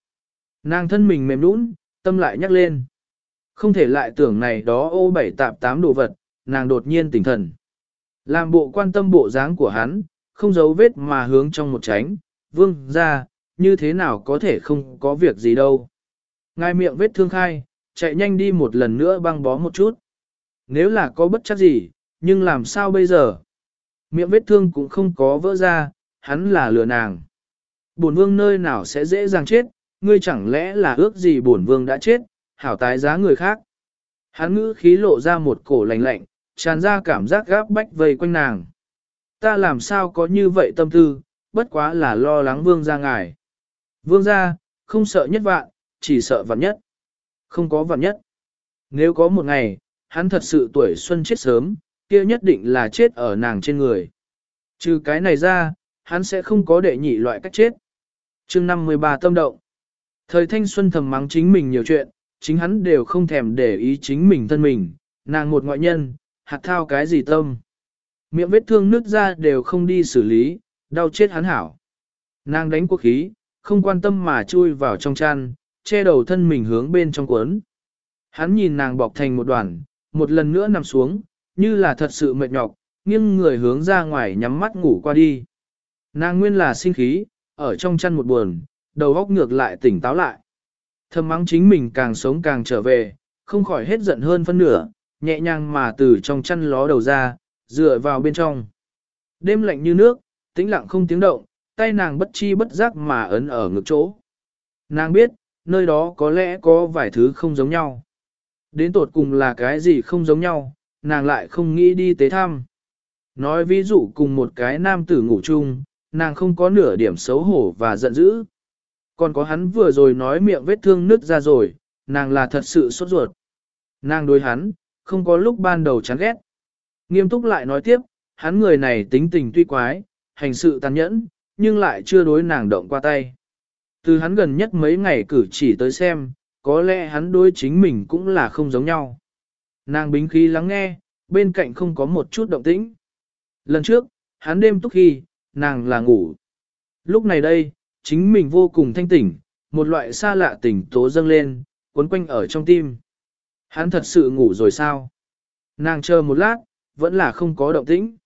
S1: Nàng thân mình mềm nũng, tâm lại nhắc lên. Không thể lại tưởng này đó ô bảy tạp tám đồ vật, nàng đột nhiên tỉnh thần. Làm bộ quan tâm bộ dáng của hắn, không giấu vết mà hướng trong một tránh, vương ra, như thế nào có thể không có việc gì đâu. Ngài miệng vết thương khai, chạy nhanh đi một lần nữa băng bó một chút. Nếu là có bất chắc gì, nhưng làm sao bây giờ? Miệng vết thương cũng không có vỡ ra, hắn là lừa nàng. Bổn vương nơi nào sẽ dễ dàng chết, ngươi chẳng lẽ là ước gì bổn vương đã chết, hảo tái giá người khác. Hắn ngữ khí lộ ra một cổ lạnh lạnh, tràn ra cảm giác gáp bách vây quanh nàng. Ta làm sao có như vậy tâm tư, bất quá là lo lắng vương ra ngài. Vương ra, không sợ nhất vạn, chỉ sợ vạn nhất. Không có vạn nhất. Nếu có một ngày, hắn thật sự tuổi xuân chết sớm, kia nhất định là chết ở nàng trên người. Trừ cái này ra, hắn sẽ không có đệ nhị loại cách chết. chương 53 tâm động. Thời thanh xuân thầm mắng chính mình nhiều chuyện, chính hắn đều không thèm để ý chính mình thân mình, nàng một ngoại nhân, hạt thao cái gì tâm. Miệng vết thương nứt ra đều không đi xử lý, đau chết hắn hảo. Nàng đánh quốc khí, không quan tâm mà chui vào trong chăn, che đầu thân mình hướng bên trong cuốn. Hắn nhìn nàng bọc thành một đoàn, một lần nữa nằm xuống, như là thật sự mệt nhọc, nghiêng người hướng ra ngoài nhắm mắt ngủ qua đi. Nàng nguyên là sinh khí, ở trong chăn một buồn, đầu óc ngược lại tỉnh táo lại. Thầm mắng chính mình càng sống càng trở về, không khỏi hết giận hơn phân nửa, nhẹ nhàng mà từ trong chăn ló đầu ra, dựa vào bên trong. Đêm lạnh như nước, tĩnh lặng không tiếng động, tay nàng bất chi bất giác mà ấn ở ngực chỗ. Nàng biết, nơi đó có lẽ có vài thứ không giống nhau. Đến tột cùng là cái gì không giống nhau, nàng lại không nghĩ đi tế thăm. Nói ví dụ cùng một cái nam tử ngủ chung, nàng không có nửa điểm xấu hổ và giận dữ. Còn có hắn vừa rồi nói miệng vết thương nứt ra rồi, nàng là thật sự sốt ruột. Nàng đối hắn, không có lúc ban đầu chán ghét. Nghiêm túc lại nói tiếp, hắn người này tính tình tuy quái, hành sự tàn nhẫn, nhưng lại chưa đối nàng động qua tay. Từ hắn gần nhất mấy ngày cử chỉ tới xem, có lẽ hắn đối chính mình cũng là không giống nhau. Nàng bính khí lắng nghe, bên cạnh không có một chút động tĩnh. Lần trước, hắn đêm túc khi, nàng là ngủ. Lúc này đây, chính mình vô cùng thanh tỉnh, một loại xa lạ tỉnh tố dâng lên, cuốn quanh ở trong tim. Hắn thật sự ngủ rồi sao? Nàng chờ một lát, vẫn là không có động tĩnh.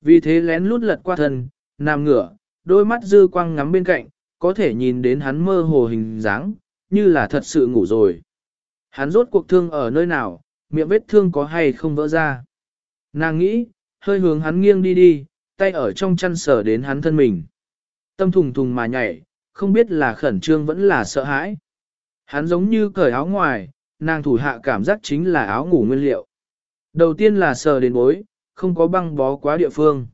S1: Vì thế lén lút lật qua thân, nằm ngửa, đôi mắt dư quang ngắm bên cạnh, có thể nhìn đến hắn mơ hồ hình dáng, như là thật sự ngủ rồi. Hắn rốt cuộc thương ở nơi nào, miệng vết thương có hay không vỡ ra. Nàng nghĩ, hơi hướng hắn nghiêng đi đi, tay ở trong chăn sở đến hắn thân mình. Tâm thùng thùng mà nhảy, không biết là khẩn trương vẫn là sợ hãi. Hắn giống như cởi áo ngoài, nàng thủ hạ cảm giác chính là áo ngủ nguyên liệu. Đầu tiên là sờ đến bối, không có băng bó quá địa phương.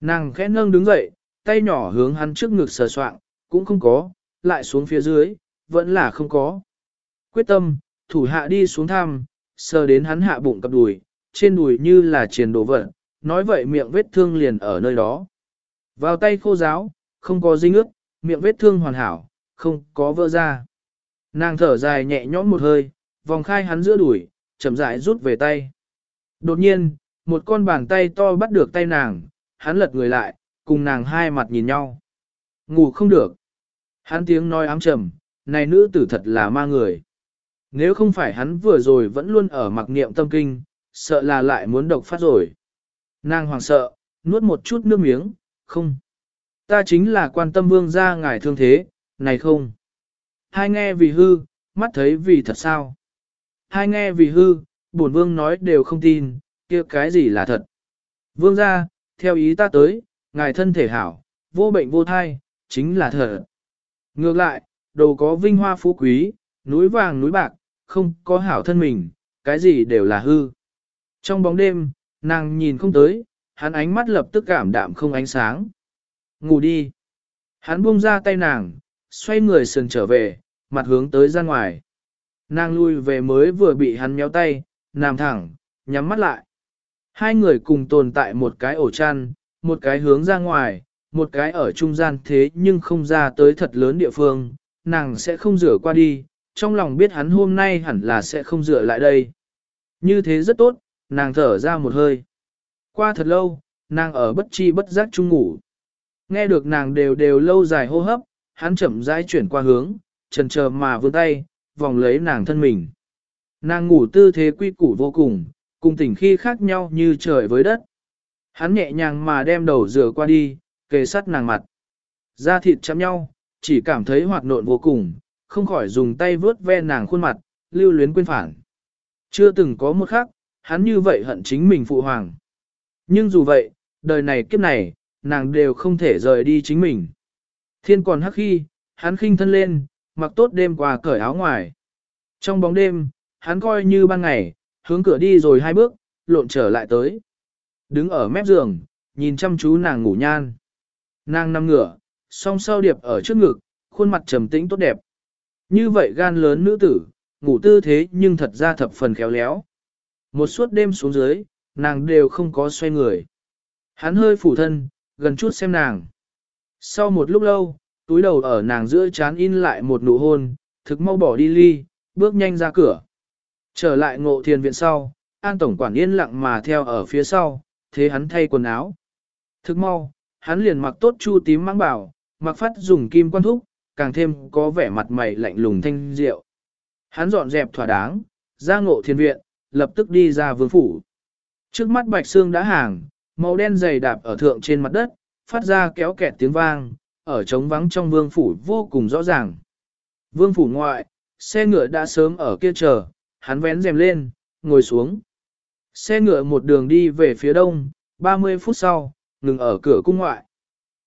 S1: Nàng khẽ nâng đứng dậy, tay nhỏ hướng hắn trước ngực sờ soạng, cũng không có, lại xuống phía dưới, vẫn là không có. Quyết tâm, thủ hạ đi xuống thăm, sờ đến hắn hạ bụng cặp đùi, trên đùi như là triền đổ vật, nói vậy miệng vết thương liền ở nơi đó. Vào tay khô giáo, không có dinh ước, miệng vết thương hoàn hảo, không có vỡ ra. Nàng thở dài nhẹ nhõm một hơi, vòng khai hắn giữa đùi, chậm rãi rút về tay. Đột nhiên, một con bàn tay to bắt được tay nàng, hắn lật người lại, cùng nàng hai mặt nhìn nhau. Ngủ không được. Hắn tiếng nói ám trầm, này nữ tử thật là ma người. Nếu không phải hắn vừa rồi vẫn luôn ở mặc niệm tâm kinh, sợ là lại muốn độc phát rồi. Nàng hoàng sợ, nuốt một chút nước miếng, không. Ta chính là quan tâm vương gia ngài thương thế, này không. Hai nghe vì hư, mắt thấy vì thật sao. Hai nghe vì hư, bổn vương nói đều không tin, kia cái gì là thật. Vương gia, theo ý ta tới, ngài thân thể hảo, vô bệnh vô thai, chính là thật. Ngược lại, đồ có vinh hoa phú quý, núi vàng núi bạc, không có hảo thân mình, cái gì đều là hư. Trong bóng đêm, nàng nhìn không tới, hắn ánh mắt lập tức cảm đạm không ánh sáng. Ngủ đi. Hắn buông ra tay nàng, xoay người sườn trở về, mặt hướng tới ra ngoài. Nàng lui về mới vừa bị hắn méo tay, nằm thẳng, nhắm mắt lại. Hai người cùng tồn tại một cái ổ chăn, một cái hướng ra ngoài, một cái ở trung gian thế nhưng không ra tới thật lớn địa phương, nàng sẽ không rửa qua đi, trong lòng biết hắn hôm nay hẳn là sẽ không rửa lại đây. Như thế rất tốt, nàng thở ra một hơi. Qua thật lâu, nàng ở bất chi bất giác chung ngủ. Nghe được nàng đều đều lâu dài hô hấp, hắn chậm rãi chuyển qua hướng, trần chờ mà vươn tay, vòng lấy nàng thân mình. Nàng ngủ tư thế quy củ vô cùng, cùng tỉnh khi khác nhau như trời với đất. Hắn nhẹ nhàng mà đem đầu rửa qua đi, kề sát nàng mặt. Da thịt chạm nhau, chỉ cảm thấy hoạt nộn vô cùng, không khỏi dùng tay vướt ve nàng khuôn mặt, lưu luyến quên phản. Chưa từng có một khắc, hắn như vậy hận chính mình phụ hoàng. Nhưng dù vậy, đời này kiếp này, nàng đều không thể rời đi chính mình. Thiên còn hắc khi, hắn khinh thân lên, mặc tốt đêm qua cởi áo ngoài. Trong bóng đêm, hắn coi như ban ngày, hướng cửa đi rồi hai bước, lộn trở lại tới. Đứng ở mép giường, nhìn chăm chú nàng ngủ nhan. Nàng nằm ngửa, song sau điệp ở trước ngực, khuôn mặt trầm tĩnh tốt đẹp. Như vậy gan lớn nữ tử, ngủ tư thế nhưng thật ra thập phần khéo léo. Một suốt đêm xuống dưới, nàng đều không có xoay người. Hắn hơi phủ thân, gần chút xem nàng. Sau một lúc lâu, túi đầu ở nàng giữa chán in lại một nụ hôn, thực mau bỏ đi ly, bước nhanh ra cửa. Trở lại ngộ thiền viện sau, an tổng quản yên lặng mà theo ở phía sau, thế hắn thay quần áo. Thực mau, hắn liền mặc tốt chu tím mang bảo, mặc phát dùng kim quan thúc, càng thêm có vẻ mặt mày lạnh lùng thanh diệu. Hắn dọn dẹp thỏa đáng, ra ngộ thiền viện, lập tức đi ra vương phủ. Trước mắt bạch xương đã hàng, màu đen dày đạp ở thượng trên mặt đất, phát ra kéo kẹt tiếng vang, ở trống vắng trong vương phủ vô cùng rõ ràng. Vương phủ ngoại, xe ngựa đã sớm ở kia chờ, hắn vén rèm lên, ngồi xuống. Xe ngựa một đường đi về phía đông, 30 phút sau, ngừng ở cửa cung ngoại.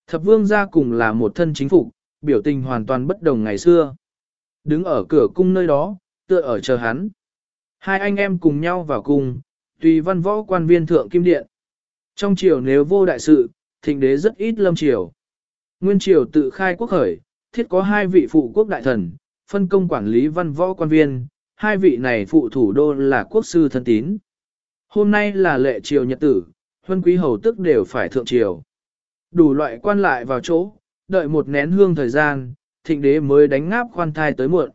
S1: Thập vương ra cùng là một thân chính phục, biểu tình hoàn toàn bất đồng ngày xưa. Đứng ở cửa cung nơi đó, tựa ở chờ hắn. Hai anh em cùng nhau vào cung, tùy văn võ quan viên thượng kim điện. Trong triều nếu vô đại sự, thịnh đế rất ít lâm triều. Nguyên triều tự khai quốc khởi, thiết có hai vị phụ quốc đại thần, phân công quản lý văn võ quan viên, hai vị này phụ thủ đô là quốc sư thân tín. Hôm nay là lệ triều nhật tử, huân quý hầu tức đều phải thượng triều. Đủ loại quan lại vào chỗ, đợi một nén hương thời gian, thịnh đế mới đánh ngáp khoan thai tới muộn.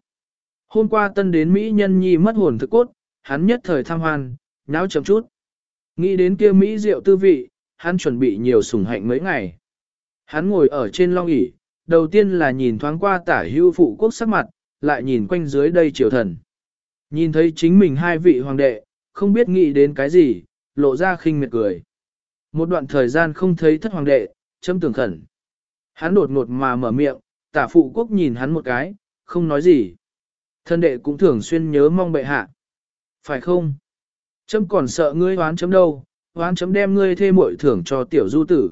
S1: Hôm qua tân đến Mỹ nhân nhi mất hồn thức cốt, hắn nhất thời tham hoan, náo chậm chút. Nghĩ đến kia Mỹ rượu tư vị, hắn chuẩn bị nhiều sủng hạnh mấy ngày. Hắn ngồi ở trên long ỷ đầu tiên là nhìn thoáng qua tả hưu phụ quốc sắc mặt, lại nhìn quanh dưới đây triều thần. Nhìn thấy chính mình hai vị hoàng đệ, không biết nghĩ đến cái gì, lộ ra khinh miệt cười. Một đoạn thời gian không thấy thất hoàng đệ, châm tưởng khẩn. Hắn đột ngột mà mở miệng, tả phụ quốc nhìn hắn một cái, không nói gì. Thân đệ cũng thường xuyên nhớ mong bệ hạ. Phải không? Chấm còn sợ ngươi hoán chấm đâu, hoán chấm đem ngươi thê muội thưởng cho tiểu du tử.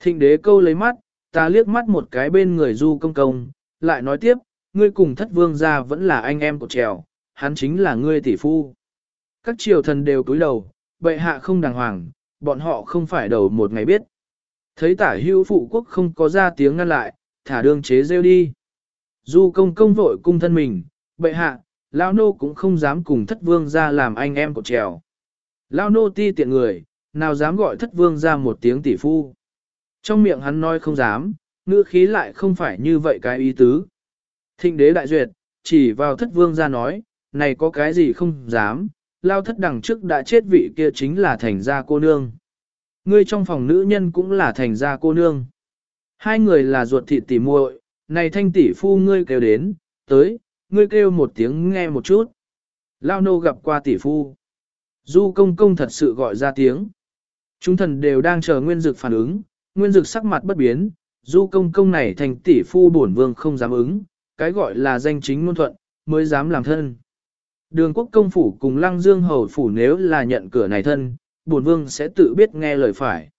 S1: Thịnh đế câu lấy mắt, ta liếc mắt một cái bên người du công công, lại nói tiếp, ngươi cùng thất vương gia vẫn là anh em của trèo, hắn chính là ngươi tỷ phu. Các triều thần đều cúi đầu, bệ hạ không đàng hoàng, bọn họ không phải đầu một ngày biết. Thấy tả hưu phụ quốc không có ra tiếng ngăn lại, thả đương chế rêu đi. Du công công vội cung thân mình, bệ hạ, lão nô cũng không dám cùng thất vương ra làm anh em của trèo. lão nô ti tiện người, nào dám gọi thất vương ra một tiếng tỷ phu. Trong miệng hắn nói không dám, ngữ khí lại không phải như vậy cái ý tứ. Thịnh đế đại duyệt, chỉ vào thất vương ra nói, này có cái gì không dám, lao thất đằng trước đã chết vị kia chính là thành gia cô nương. Ngươi trong phòng nữ nhân cũng là thành gia cô nương. Hai người là ruột thịt tỉ muội, này thanh tỷ phu ngươi kêu đến, tới, ngươi kêu một tiếng nghe một chút. Lao nô gặp qua tỷ phu. Du công công thật sự gọi ra tiếng. Chúng thần đều đang chờ nguyên dực phản ứng, nguyên dực sắc mặt bất biến, du công công này thành tỷ phu bổn vương không dám ứng, cái gọi là danh chính ngôn thuận, mới dám làm thân. Đường quốc công phủ cùng lăng dương hầu phủ nếu là nhận cửa này thân, bổn vương sẽ tự biết nghe lời phải.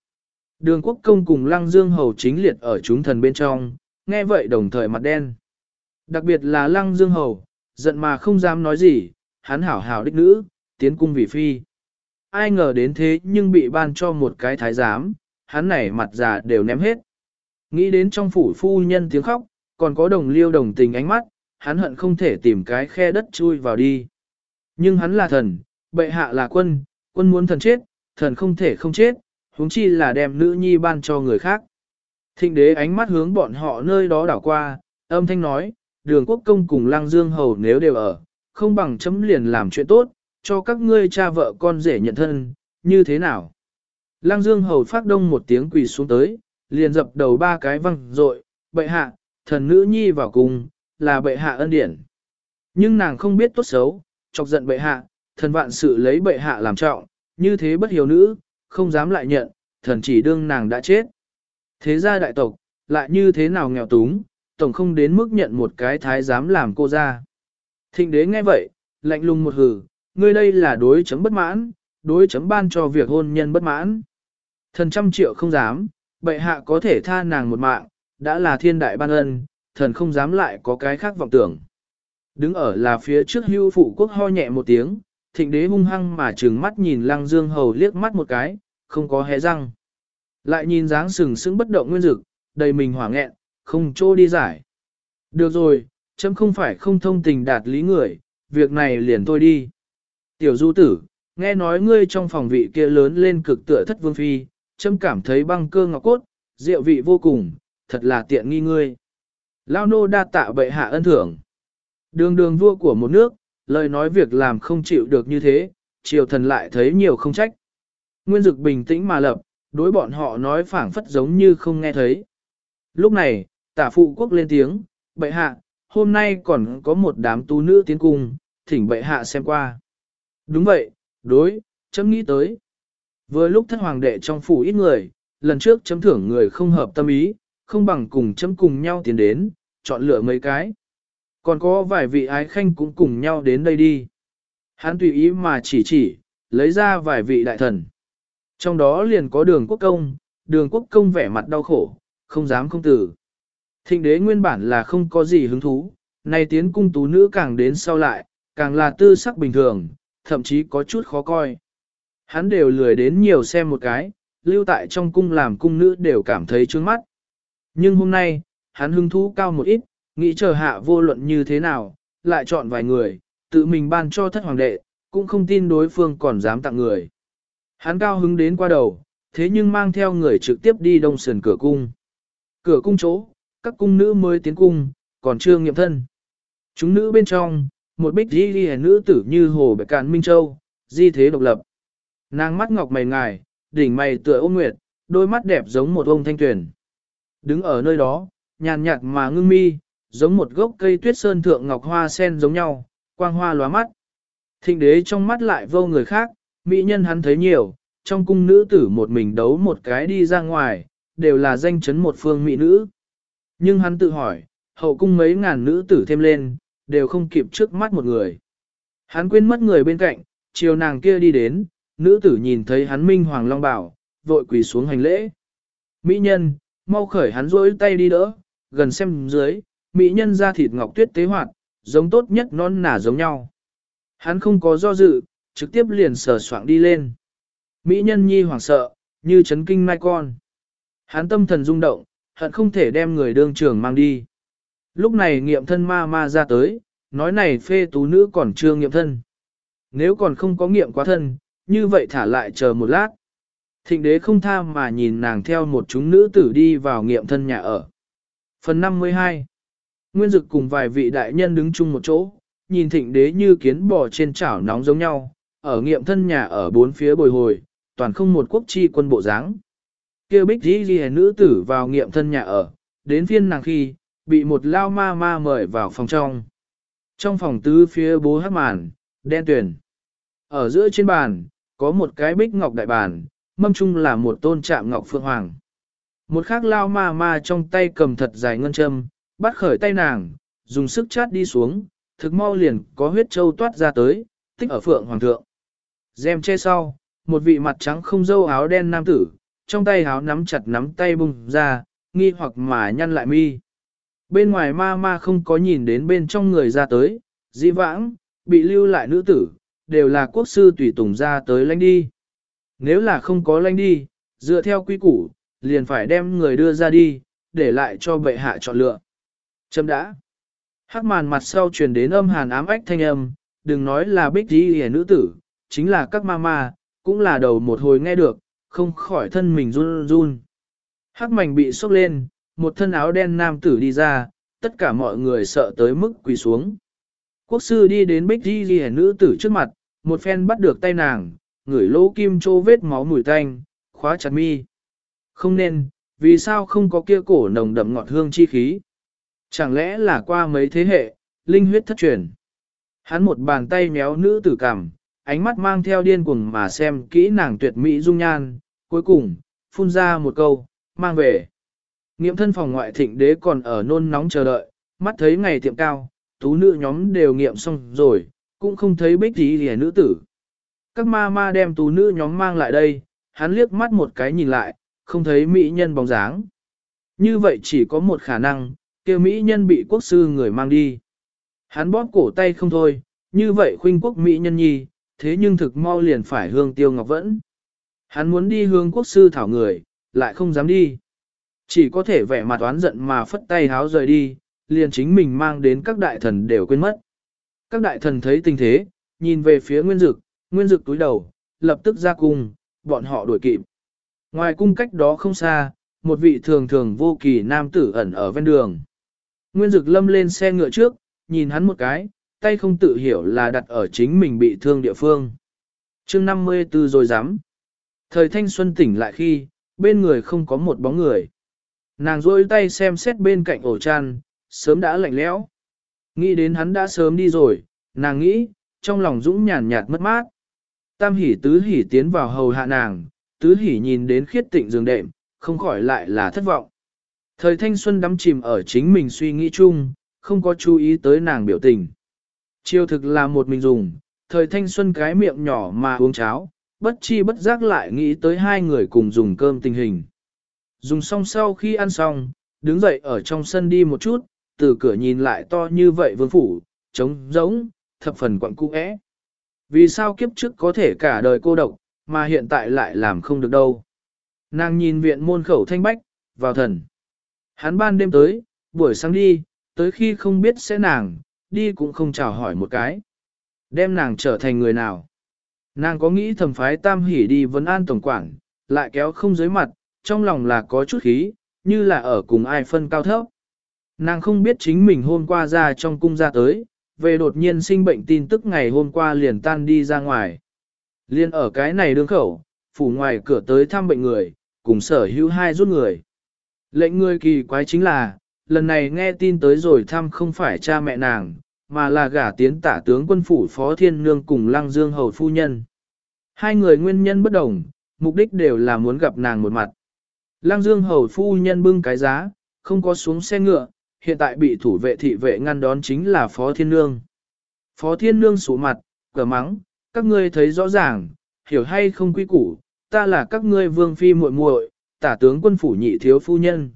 S1: Đường quốc công cùng lăng dương hầu chính liệt ở chúng thần bên trong, nghe vậy đồng thời mặt đen. Đặc biệt là lăng dương hầu, giận mà không dám nói gì, hắn hảo hảo đích nữ, tiến cung vì phi. Ai ngờ đến thế nhưng bị ban cho một cái thái giám, hắn này mặt già đều ném hết. Nghĩ đến trong phủ phu nhân tiếng khóc, còn có đồng liêu đồng tình ánh mắt, hắn hận không thể tìm cái khe đất chui vào đi. Nhưng hắn là thần, bệ hạ là quân, quân muốn thần chết, thần không thể không chết, huống chi là đem nữ nhi ban cho người khác. Thịnh đế ánh mắt hướng bọn họ nơi đó đảo qua, âm thanh nói, đường quốc công cùng Lang dương hầu nếu đều ở, không bằng chấm liền làm chuyện tốt, cho các ngươi cha vợ con rể nhận thân, như thế nào? Lang dương hầu phát đông một tiếng quỳ xuống tới, liền dập đầu ba cái văng rội, bệ hạ, thần nữ nhi vào cùng, là bệ hạ ân điển. Nhưng nàng không biết tốt xấu, chọc giận bệ hạ, thần vạn sự lấy bệ hạ làm trọng, như thế bất hiểu nữ, không dám lại nhận, thần chỉ đương nàng đã chết. Thế gia đại tộc, lại như thế nào nghèo túng, tổng không đến mức nhận một cái thái dám làm cô ra. Thịnh đế nghe vậy, lạnh lùng một hừ, ngươi đây là đối chấm bất mãn, đối chấm ban cho việc hôn nhân bất mãn. Thần trăm triệu không dám, bệ hạ có thể tha nàng một mạng, đã là thiên đại ban ân, thần không dám lại có cái khác vọng tưởng. Đứng ở là phía trước hưu phụ quốc ho nhẹ một tiếng, thịnh đế hung hăng mà trừng mắt nhìn lăng dương hầu liếc mắt một cái, không có hé răng. Lại nhìn dáng sừng sững bất động nguyên dực, đầy mình hỏa nghẹn, không trô đi giải. Được rồi, chấm không phải không thông tình đạt lý người, việc này liền thôi đi. Tiểu du tử, nghe nói ngươi trong phòng vị kia lớn lên cực tựa thất vương phi, chấm cảm thấy băng cơ ngọc cốt, rượu vị vô cùng, thật là tiện nghi ngươi. Lao nô đa tạ bệ hạ ân thưởng. Đường đường vua của một nước, lời nói việc làm không chịu được như thế, triều thần lại thấy nhiều không trách. Nguyên dực bình tĩnh mà lập, đối bọn họ nói phảng phất giống như không nghe thấy. Lúc này, tả phụ quốc lên tiếng, bệ hạ, hôm nay còn có một đám tu nữ tiến cung, thỉnh bệ hạ xem qua. Đúng vậy, đối, chấm nghĩ tới. Vừa lúc thất hoàng đệ trong phủ ít người, lần trước chấm thưởng người không hợp tâm ý, không bằng cùng chấm cùng nhau tiến đến, chọn lựa mấy cái. Còn có vài vị ái khanh cũng cùng nhau đến đây đi. Hắn tùy ý mà chỉ chỉ, lấy ra vài vị đại thần. Trong đó liền có đường quốc công, đường quốc công vẻ mặt đau khổ, không dám không tử. Thịnh đế nguyên bản là không có gì hứng thú, nay tiến cung tú nữ càng đến sau lại, càng là tư sắc bình thường, thậm chí có chút khó coi. Hắn đều lười đến nhiều xem một cái, lưu tại trong cung làm cung nữ đều cảm thấy trướng mắt. Nhưng hôm nay, hắn hứng thú cao một ít, nghĩ chờ hạ vô luận như thế nào, lại chọn vài người, tự mình ban cho thất hoàng đệ, cũng không tin đối phương còn dám tặng người. Hắn cao hứng đến qua đầu, thế nhưng mang theo người trực tiếp đi đông sườn cửa cung. Cửa cung chỗ, các cung nữ mới tiến cung, còn chưa nghiệm thân. Chúng nữ bên trong, một bích di ghi nữ tử như hồ bệ cạn Minh Châu, di thế độc lập. Nàng mắt ngọc mày ngài, đỉnh mày tựa ôm nguyệt, đôi mắt đẹp giống một ông thanh tuyển. Đứng ở nơi đó, nhàn nhạt mà ngưng mi, giống một gốc cây tuyết sơn thượng ngọc hoa sen giống nhau, quang hoa lóa mắt. Thịnh đế trong mắt lại vô người khác, mỹ nhân hắn thấy nhiều, trong cung nữ tử một mình đấu một cái đi ra ngoài, đều là danh chấn một phương mỹ nữ. Nhưng hắn tự hỏi, hậu cung mấy ngàn nữ tử thêm lên, đều không kịp trước mắt một người. Hắn quên mất người bên cạnh, chiều nàng kia đi đến, nữ tử nhìn thấy hắn minh hoàng long bảo, vội quỳ xuống hành lễ. Mỹ nhân, mau khởi hắn rỗi tay đi đỡ, gần xem dưới, mỹ nhân da thịt ngọc tuyết tế hoạt, giống tốt nhất non nả giống nhau. Hắn không có do dự, trực tiếp liền sờ soạng đi lên. Mỹ nhân nhi hoảng sợ, như chấn kinh mai con. Hắn tâm thần rung động, hận không thể đem người đương trường mang đi. Lúc này nghiệm thân ma ma ra tới, nói này phê tú nữ còn chưa nghiệm thân. Nếu còn không có nghiệm quá thân, như vậy thả lại chờ một lát. Thịnh đế không tha mà nhìn nàng theo một chúng nữ tử đi vào nghiệm thân nhà ở. Phần 52 Nguyên dực cùng vài vị đại nhân đứng chung một chỗ, nhìn thịnh đế như kiến bò trên chảo nóng giống nhau, ở nghiệm thân nhà ở bốn phía bồi hồi, toàn không một quốc chi quân bộ dáng. Kêu bích dĩ ghi nữ tử vào nghiệm thân nhà ở, đến phiên nàng khi, bị một lao ma ma mời vào phòng trong. Trong phòng tứ phía bố hát màn, đen tuyển. Ở giữa trên bàn, có một cái bích ngọc đại bàn, mâm chung là một tôn trạm ngọc phượng hoàng. Một khác lao ma ma trong tay cầm thật dài ngân châm, bắt khởi tay nàng, dùng sức chát đi xuống, thực mau liền có huyết châu toát ra tới, tích ở phượng hoàng thượng. Dèm che sau, một vị mặt trắng không dâu áo đen nam tử, trong tay áo nắm chặt nắm tay bung ra, nghi hoặc mà nhăn lại mi. Bên ngoài ma ma không có nhìn đến bên trong người ra tới, di vãng, bị lưu lại nữ tử, đều là quốc sư tùy tùng ra tới lãnh đi. Nếu là không có lãnh đi, dựa theo quy củ, liền phải đem người đưa ra đi, để lại cho bệ hạ chọn lựa. Chấm đã. Hắc màn mặt sau truyền đến âm hàn ám ách thanh âm, đừng nói là bích đi hề nữ tử, chính là các ma ma, cũng là đầu một hồi nghe được, không khỏi thân mình run run. Hắc mảnh bị sốc lên, một thân áo đen nam tử đi ra, tất cả mọi người sợ tới mức quỳ xuống. Quốc sư đi đến bích di ghi nữ tử trước mặt, một phen bắt được tay nàng, ngửi lỗ kim trô vết máu mùi tanh, khóa chặt mi. Không nên, vì sao không có kia cổ nồng đậm ngọt hương chi khí? Chẳng lẽ là qua mấy thế hệ, linh huyết thất truyền? Hắn một bàn tay méo nữ tử cằm, ánh mắt mang theo điên cuồng mà xem kỹ nàng tuyệt mỹ dung nhan, cuối cùng, phun ra một câu, mang về. Nghiệm thân phòng ngoại thịnh đế còn ở nôn nóng chờ đợi, mắt thấy ngày tiệm cao, tú nữ nhóm đều nghiệm xong rồi, cũng không thấy bích tí gì nữ tử. Các ma ma đem tú nữ nhóm mang lại đây, hắn liếc mắt một cái nhìn lại, không thấy mỹ nhân bóng dáng. Như vậy chỉ có một khả năng, kia mỹ nhân bị quốc sư người mang đi. Hắn bóp cổ tay không thôi, như vậy khuynh quốc mỹ nhân nhi, thế nhưng thực mau liền phải hương tiêu ngọc vẫn. Hắn muốn đi hương quốc sư thảo người, lại không dám đi. Chỉ có thể vẻ mặt oán giận mà phất tay háo rời đi, liền chính mình mang đến các đại thần đều quên mất. Các đại thần thấy tình thế, nhìn về phía nguyên dực, nguyên dực túi đầu, lập tức ra cung, bọn họ đuổi kịp. Ngoài cung cách đó không xa, một vị thường thường vô kỳ nam tử ẩn ở ven đường. Nguyên dực lâm lên xe ngựa trước, nhìn hắn một cái, tay không tự hiểu là đặt ở chính mình bị thương địa phương. chương 54 rồi dám. Thời thanh xuân tỉnh lại khi, bên người không có một bóng người. Nàng rôi tay xem xét bên cạnh ổ chăn, sớm đã lạnh lẽo. Nghĩ đến hắn đã sớm đi rồi, nàng nghĩ, trong lòng dũng nhàn nhạt mất mát. Tam hỉ tứ hỉ tiến vào hầu hạ nàng, tứ hỉ nhìn đến khiết tịnh giường đệm, không khỏi lại là thất vọng. Thời thanh xuân đắm chìm ở chính mình suy nghĩ chung, không có chú ý tới nàng biểu tình. Chiêu thực là một mình dùng, thời thanh xuân cái miệng nhỏ mà uống cháo, bất chi bất giác lại nghĩ tới hai người cùng dùng cơm tình hình. Dùng xong sau khi ăn xong, đứng dậy ở trong sân đi một chút, từ cửa nhìn lại to như vậy vương phủ, trống rỗng, thập phần quặng cũ é. Vì sao kiếp trước có thể cả đời cô độc, mà hiện tại lại làm không được đâu. Nàng nhìn viện môn khẩu thanh bách, vào thần. Hắn ban đêm tới, buổi sáng đi, tới khi không biết sẽ nàng, đi cũng không chào hỏi một cái. Đem nàng trở thành người nào. Nàng có nghĩ thầm phái tam hỉ đi vấn an tổng quản, lại kéo không dưới mặt, trong lòng là có chút khí, như là ở cùng ai phân cao thấp. Nàng không biết chính mình hôm qua ra trong cung ra tới, về đột nhiên sinh bệnh tin tức ngày hôm qua liền tan đi ra ngoài. Liên ở cái này đương khẩu, phủ ngoài cửa tới thăm bệnh người, cùng sở hữu hai rút người. Lệnh người kỳ quái chính là, lần này nghe tin tới rồi thăm không phải cha mẹ nàng, mà là gả tiến tả tướng quân phủ Phó Thiên Nương cùng Lăng Dương Hầu Phu Nhân. Hai người nguyên nhân bất đồng, mục đích đều là muốn gặp nàng một mặt. Lăng Dương Hầu Phu Nhân bưng cái giá, không có xuống xe ngựa, hiện tại bị thủ vệ thị vệ ngăn đón chính là Phó Thiên Nương. Phó Thiên Nương sủ mặt, cờ mắng, các ngươi thấy rõ ràng, hiểu hay không quy củ, ta là các ngươi vương phi muội muội, tả tướng quân phủ nhị thiếu phu nhân.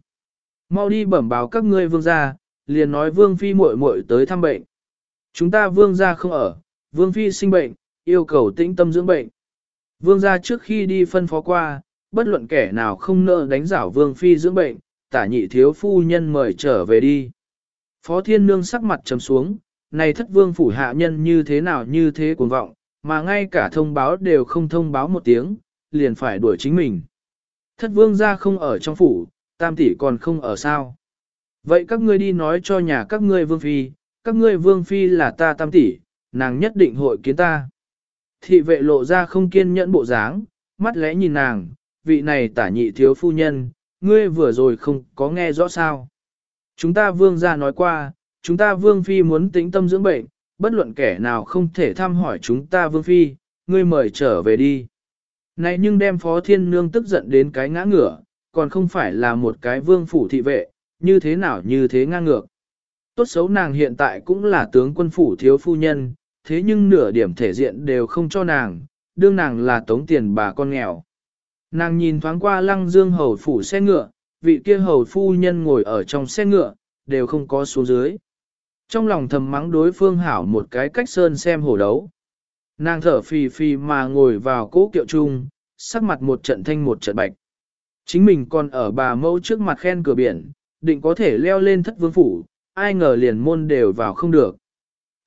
S1: Mau đi bẩm báo các ngươi vương gia, liền nói vương phi muội muội tới thăm bệnh. Chúng ta vương gia không ở, vương phi sinh bệnh, yêu cầu tĩnh tâm dưỡng bệnh. Vương gia trước khi đi phân phó qua, bất luận kẻ nào không nợ đánh giảo vương phi dưỡng bệnh, tả nhị thiếu phu nhân mời trở về đi. Phó thiên nương sắc mặt trầm xuống, này thất vương phủ hạ nhân như thế nào như thế cuồng vọng, mà ngay cả thông báo đều không thông báo một tiếng, liền phải đuổi chính mình. Thất vương gia không ở trong phủ, tam tỷ còn không ở sao. Vậy các ngươi đi nói cho nhà các ngươi vương phi, các ngươi vương phi là ta tam tỷ, nàng nhất định hội kiến ta. Thị vệ lộ ra không kiên nhẫn bộ dáng, mắt lẽ nhìn nàng, vị này tả nhị thiếu phu nhân, ngươi vừa rồi không có nghe rõ sao. Chúng ta vương gia nói qua, chúng ta vương phi muốn tĩnh tâm dưỡng bệnh, bất luận kẻ nào không thể thăm hỏi chúng ta vương phi, ngươi mời trở về đi. Này nhưng đem phó thiên nương tức giận đến cái ngã ngửa, còn không phải là một cái vương phủ thị vệ, như thế nào như thế ngang ngược. Tốt xấu nàng hiện tại cũng là tướng quân phủ thiếu phu nhân, thế nhưng nửa điểm thể diện đều không cho nàng, đương nàng là tống tiền bà con nghèo. Nàng nhìn thoáng qua lăng dương hầu phủ xe ngựa, vị kia hầu phu nhân ngồi ở trong xe ngựa, đều không có xuống dưới. Trong lòng thầm mắng đối phương hảo một cái cách sơn xem hổ đấu. Nàng thở phì phì mà ngồi vào cố kiệu trung, sắc mặt một trận thanh một trận bạch. Chính mình còn ở bà mẫu trước mặt khen cửa biển, định có thể leo lên thất vương phủ, ai ngờ liền môn đều vào không được.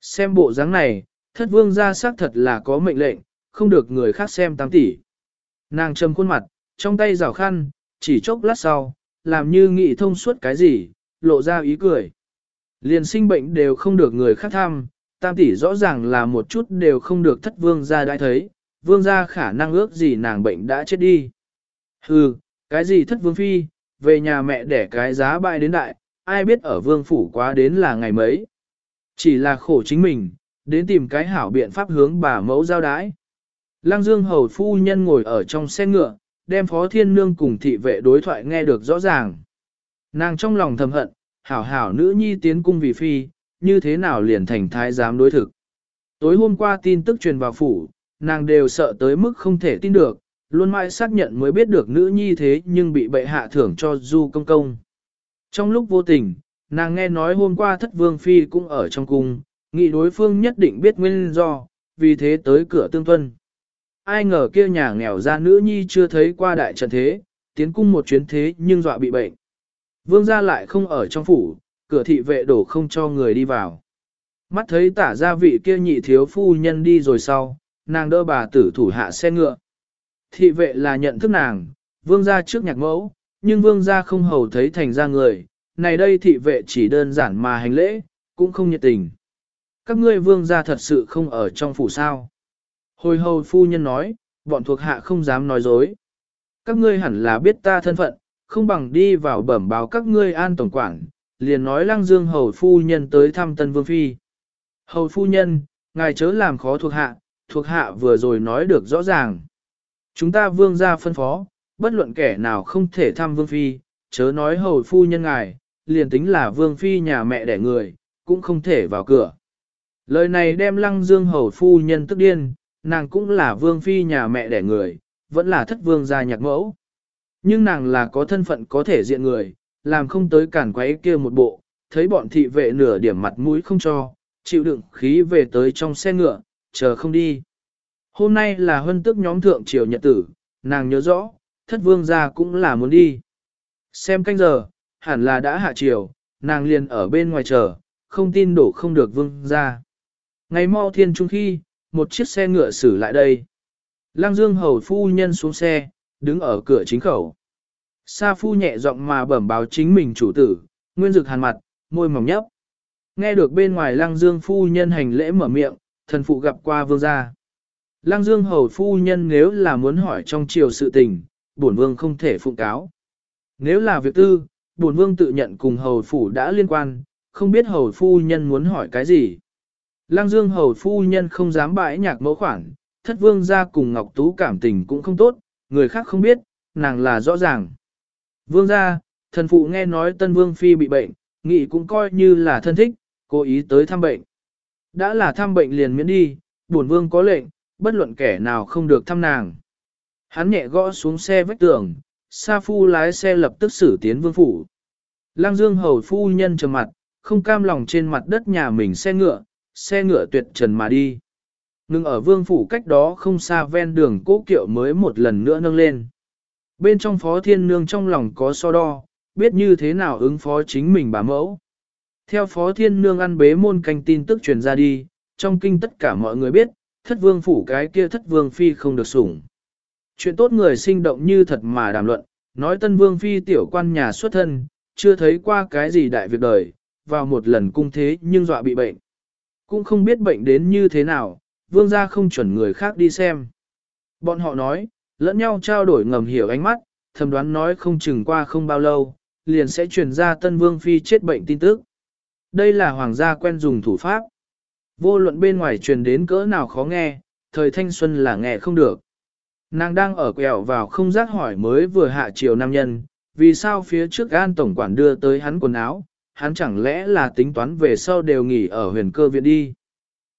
S1: Xem bộ dáng này, thất vương ra xác thật là có mệnh lệnh, không được người khác xem tám tỷ. Nàng trầm khuôn mặt, trong tay rào khăn, chỉ chốc lát sau, làm như nghĩ thông suốt cái gì, lộ ra ý cười. Liền sinh bệnh đều không được người khác thăm, tam tỷ rõ ràng là một chút đều không được thất vương gia đã thấy, vương gia khả năng ước gì nàng bệnh đã chết đi. Hừ, cái gì thất vương phi, về nhà mẹ để cái giá bại đến đại, ai biết ở vương phủ quá đến là ngày mấy. Chỉ là khổ chính mình, đến tìm cái hảo biện pháp hướng bà mẫu giao đái. Lăng Dương hầu phu nhân ngồi ở trong xe ngựa, đem phó thiên nương cùng thị vệ đối thoại nghe được rõ ràng. Nàng trong lòng thầm hận, hảo hảo nữ nhi tiến cung vì phi, như thế nào liền thành thái giám đối thực. Tối hôm qua tin tức truyền vào phủ, nàng đều sợ tới mức không thể tin được, luôn mãi xác nhận mới biết được nữ nhi thế nhưng bị bệ hạ thưởng cho du công công. Trong lúc vô tình, nàng nghe nói hôm qua thất vương phi cũng ở trong cung, nghĩ đối phương nhất định biết nguyên do, vì thế tới cửa tương tuân. Ai ngờ kia nhà nghèo ra nữ nhi chưa thấy qua đại trận thế, tiến cung một chuyến thế nhưng dọa bị bệnh. Vương gia lại không ở trong phủ, cửa thị vệ đổ không cho người đi vào. Mắt thấy tả gia vị kia nhị thiếu phu nhân đi rồi sau, nàng đỡ bà tử thủ hạ xe ngựa. Thị vệ là nhận thức nàng, vương gia trước nhạc mẫu, nhưng vương gia không hầu thấy thành ra người, này đây thị vệ chỉ đơn giản mà hành lễ, cũng không nhiệt tình. Các ngươi vương gia thật sự không ở trong phủ sao. Hồi hầu phu nhân nói, bọn thuộc hạ không dám nói dối. Các ngươi hẳn là biết ta thân phận, không bằng đi vào bẩm báo các ngươi an tổng quản, liền nói lăng dương hầu phu nhân tới thăm tân vương phi. Hầu phu nhân, ngài chớ làm khó thuộc hạ, thuộc hạ vừa rồi nói được rõ ràng. Chúng ta vương ra phân phó, bất luận kẻ nào không thể thăm vương phi, chớ nói hầu phu nhân ngài, liền tính là vương phi nhà mẹ đẻ người, cũng không thể vào cửa. Lời này đem lăng dương hầu phu nhân tức điên, nàng cũng là vương phi nhà mẹ đẻ người, vẫn là thất vương gia nhạc mẫu. Nhưng nàng là có thân phận có thể diện người, làm không tới cản quấy kia một bộ, thấy bọn thị vệ nửa điểm mặt mũi không cho, chịu đựng khí về tới trong xe ngựa, chờ không đi. Hôm nay là huân tức nhóm thượng triều nhật tử, nàng nhớ rõ, thất vương gia cũng là muốn đi. Xem canh giờ, hẳn là đã hạ triều, nàng liền ở bên ngoài chờ, không tin đổ không được vương gia. Ngày mau thiên trung khi, một chiếc xe ngựa xử lại đây. Lăng Dương hầu phu nhân xuống xe, đứng ở cửa chính khẩu. Sa phu nhẹ giọng mà bẩm báo chính mình chủ tử, nguyên dực hàn mặt, môi mỏng nhấp. Nghe được bên ngoài lăng dương phu nhân hành lễ mở miệng, thần phụ gặp qua vương gia. Lăng dương hầu phu nhân nếu là muốn hỏi trong triều sự tình, bổn vương không thể phụng cáo. Nếu là việc tư, bổn vương tự nhận cùng hầu phủ đã liên quan, không biết hầu phu nhân muốn hỏi cái gì. Lăng dương hầu phu nhân không dám bãi nhạc mẫu khoản, thất vương gia cùng Ngọc Tú cảm tình cũng không tốt, người khác không biết, nàng là rõ ràng. Vương gia, thần phụ nghe nói tân vương phi bị bệnh, nghị cũng coi như là thân thích, cố ý tới thăm bệnh. Đã là thăm bệnh liền miễn đi, bổn vương có lệnh, bất luận kẻ nào không được thăm nàng. Hắn nhẹ gõ xuống xe vách tường, Sa Phu lái xe lập tức xử tiến vương phủ. Lăng Dương hầu phu nhân trầm mặt, không cam lòng trên mặt đất nhà mình xe ngựa, xe ngựa tuyệt trần mà đi. Ngưng ở vương phủ cách đó không xa ven đường cố kiệu mới một lần nữa nâng lên. Bên trong phó thiên nương trong lòng có so đo, biết như thế nào ứng phó chính mình bà mẫu. Theo phó thiên nương ăn bế môn canh tin tức truyền ra đi, trong kinh tất cả mọi người biết, thất vương phủ cái kia thất vương phi không được sủng. Chuyện tốt người sinh động như thật mà đàm luận, nói tân vương phi tiểu quan nhà xuất thân, chưa thấy qua cái gì đại việc đời, vào một lần cung thế nhưng dọa bị bệnh. Cũng không biết bệnh đến như thế nào, vương gia không chuẩn người khác đi xem. Bọn họ nói, lẫn nhau trao đổi ngầm hiểu ánh mắt, thầm đoán nói không chừng qua không bao lâu, liền sẽ truyền ra tân vương phi chết bệnh tin tức. Đây là hoàng gia quen dùng thủ pháp. Vô luận bên ngoài truyền đến cỡ nào khó nghe, thời thanh xuân là nghe không được. Nàng đang ở quẹo vào không giác hỏi mới vừa hạ chiều nam nhân, vì sao phía trước an tổng quản đưa tới hắn quần áo, hắn chẳng lẽ là tính toán về sau đều nghỉ ở huyền cơ viện đi.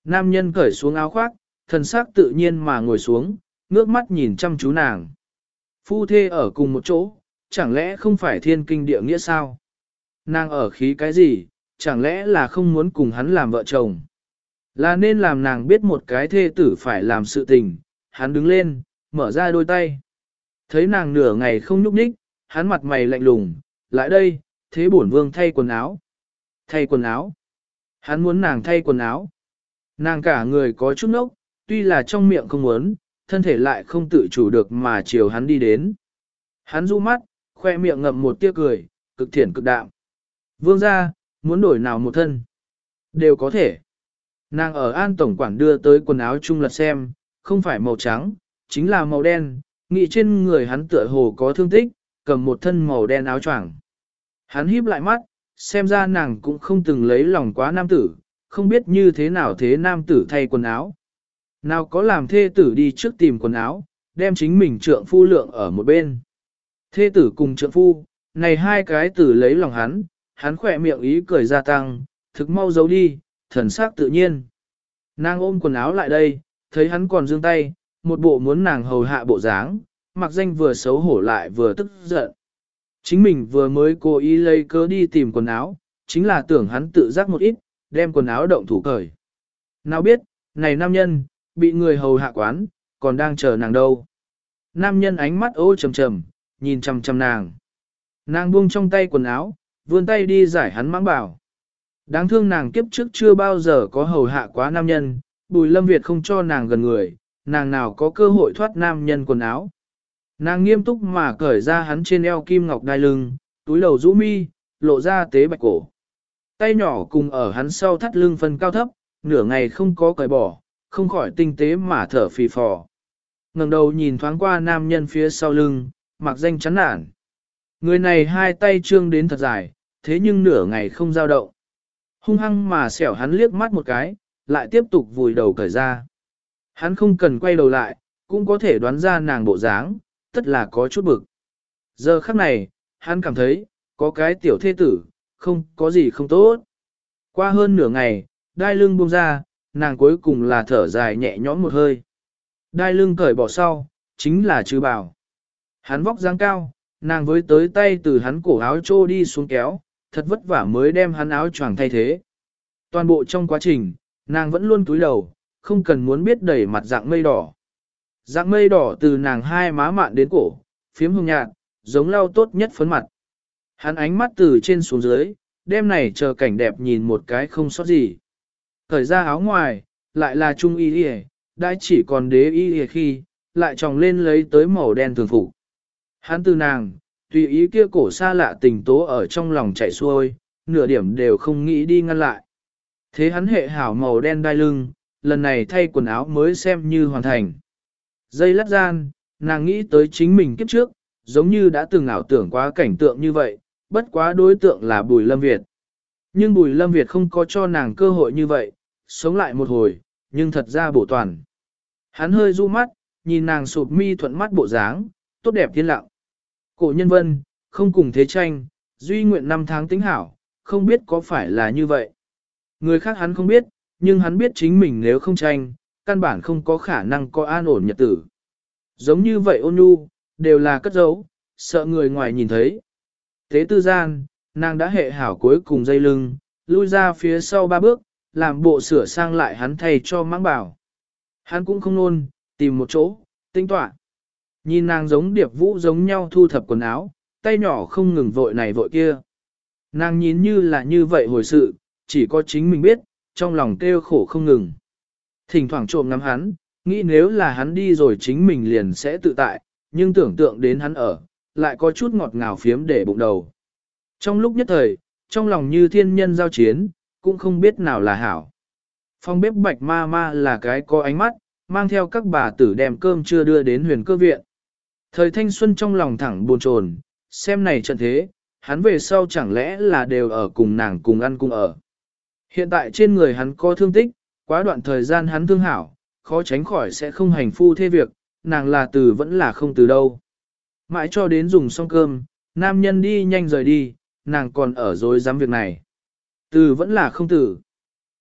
S1: Nam nhân cởi xuống áo khoác, thần sắc tự nhiên mà ngồi xuống, ngước mắt nhìn chăm chú nàng. Phu thê ở cùng một chỗ, chẳng lẽ không phải thiên kinh địa nghĩa sao? Nàng ở khí cái gì, chẳng lẽ là không muốn cùng hắn làm vợ chồng? Là nên làm nàng biết một cái thê tử phải làm sự tình, hắn đứng lên, mở ra đôi tay. Thấy nàng nửa ngày không nhúc nhích, hắn mặt mày lạnh lùng, lại đây, thế bổn vương thay quần áo. Thay quần áo. Hắn muốn nàng thay quần áo. Nàng cả người có chút nốc, tuy là trong miệng không muốn, thân thể lại không tự chủ được mà chiều hắn đi đến. Hắn du mắt, khoe miệng ngậm một tia cười, cực thiển cực đạm. Vương ra, muốn đổi nào một thân? Đều có thể. Nàng ở an tổng quản đưa tới quần áo chung lật xem, không phải màu trắng, chính là màu đen, nghĩ trên người hắn tựa hồ có thương tích, cầm một thân màu đen áo choàng. Hắn híp lại mắt, xem ra nàng cũng không từng lấy lòng quá nam tử, không biết như thế nào thế nam tử thay quần áo. Nào có làm thê tử đi trước tìm quần áo, đem chính mình trượng phu lượng ở một bên. Thê tử cùng trượng phu, này hai cái tử lấy lòng hắn, hắn khỏe miệng ý cười gia tăng, thực mau giấu đi, thần sắc tự nhiên. Nàng ôm quần áo lại đây, thấy hắn còn dương tay, một bộ muốn nàng hầu hạ bộ dáng, mặc danh vừa xấu hổ lại vừa tức giận. Chính mình vừa mới cố ý lấy cớ đi tìm quần áo, chính là tưởng hắn tự giác một ít, đem quần áo động thủ cởi. Nào biết, này nam nhân, bị người hầu hạ quán, còn đang chờ nàng đâu. Nam nhân ánh mắt ô trầm trầm, nhìn chăm chăm nàng. Nàng buông trong tay quần áo, vươn tay đi giải hắn mãng bảo. Đáng thương nàng kiếp trước chưa bao giờ có hầu hạ quá nam nhân, bùi lâm Việt không cho nàng gần người, nàng nào có cơ hội thoát nam nhân quần áo. Nàng nghiêm túc mà cởi ra hắn trên eo kim ngọc đai lưng, túi đầu rũ mi, lộ ra tế bạch cổ. Tay nhỏ cùng ở hắn sau thắt lưng phân cao thấp, nửa ngày không có cởi bỏ, không khỏi tinh tế mà thở phì phò. ngẩng đầu nhìn thoáng qua nam nhân phía sau lưng, mặc danh chán nản. Người này hai tay trương đến thật dài, thế nhưng nửa ngày không giao động. Hung hăng mà xẻo hắn liếc mắt một cái, lại tiếp tục vùi đầu cởi ra. Hắn không cần quay đầu lại, cũng có thể đoán ra nàng bộ dáng, tất là có chút bực. Giờ khắc này, hắn cảm thấy, có cái tiểu thê tử, không có gì không tốt. Qua hơn nửa ngày, đai lưng buông ra, nàng cuối cùng là thở dài nhẹ nhõm một hơi. Đai lưng cởi bỏ sau, chính là trừ bảo. Hắn vóc dáng cao, nàng với tới tay từ hắn cổ áo trô đi xuống kéo, thật vất vả mới đem hắn áo choàng thay thế. Toàn bộ trong quá trình, nàng vẫn luôn túi đầu, không cần muốn biết đẩy mặt dạng mây đỏ. Dạng mây đỏ từ nàng hai má mạn đến cổ, phiếm hồng nhạt, giống lau tốt nhất phấn mặt. Hắn ánh mắt từ trên xuống dưới, đêm này chờ cảnh đẹp nhìn một cái không sót gì. Thời ra áo ngoài, lại là trung y y đã chỉ còn đế y y khi, lại tròng lên lấy tới màu đen thường phục. Hắn từ nàng, tùy ý kia cổ xa lạ tình tố ở trong lòng chạy xuôi, nửa điểm đều không nghĩ đi ngăn lại. Thế hắn hệ hảo màu đen đai lưng, lần này thay quần áo mới xem như hoàn thành. Dây lát gian, nàng nghĩ tới chính mình kiếp trước, giống như đã từng ảo tưởng quá cảnh tượng như vậy, bất quá đối tượng là Bùi Lâm Việt. Nhưng Bùi Lâm Việt không có cho nàng cơ hội như vậy, sống lại một hồi, nhưng thật ra bổ toàn. Hắn hơi du mắt, nhìn nàng sụp mi thuận mắt bộ dáng, tốt đẹp thiên lặng. Cổ nhân vân, không cùng thế tranh, duy nguyện năm tháng tính hảo, không biết có phải là như vậy. Người khác hắn không biết, nhưng hắn biết chính mình nếu không tranh, căn bản không có khả năng có an ổn nhật tử. Giống như vậy ôn nhu, đều là cất giấu, sợ người ngoài nhìn thấy. Thế tư gian, nàng đã hệ hảo cuối cùng dây lưng, lui ra phía sau ba bước, làm bộ sửa sang lại hắn thay cho mãng bảo. Hắn cũng không nôn, tìm một chỗ, tinh tọa. Nhìn nàng giống điệp vũ giống nhau thu thập quần áo, tay nhỏ không ngừng vội này vội kia. Nàng nhìn như là như vậy hồi sự, chỉ có chính mình biết, trong lòng kêu khổ không ngừng. Thỉnh thoảng trộm ngắm hắn, nghĩ nếu là hắn đi rồi chính mình liền sẽ tự tại, nhưng tưởng tượng đến hắn ở, lại có chút ngọt ngào phiếm để bụng đầu. Trong lúc nhất thời, trong lòng như thiên nhân giao chiến, cũng không biết nào là hảo. Phong bếp bạch ma ma là cái có ánh mắt, mang theo các bà tử đem cơm chưa đưa đến huyền cơ viện. Thời thanh xuân trong lòng thẳng buồn chồn, xem này trận thế, hắn về sau chẳng lẽ là đều ở cùng nàng cùng ăn cùng ở. Hiện tại trên người hắn có thương tích, quá đoạn thời gian hắn thương hảo, khó tránh khỏi sẽ không hành phu thế việc, nàng là từ vẫn là không từ đâu. Mãi cho đến dùng xong cơm, nam nhân đi nhanh rời đi, nàng còn ở dối dám việc này. Từ vẫn là không tử,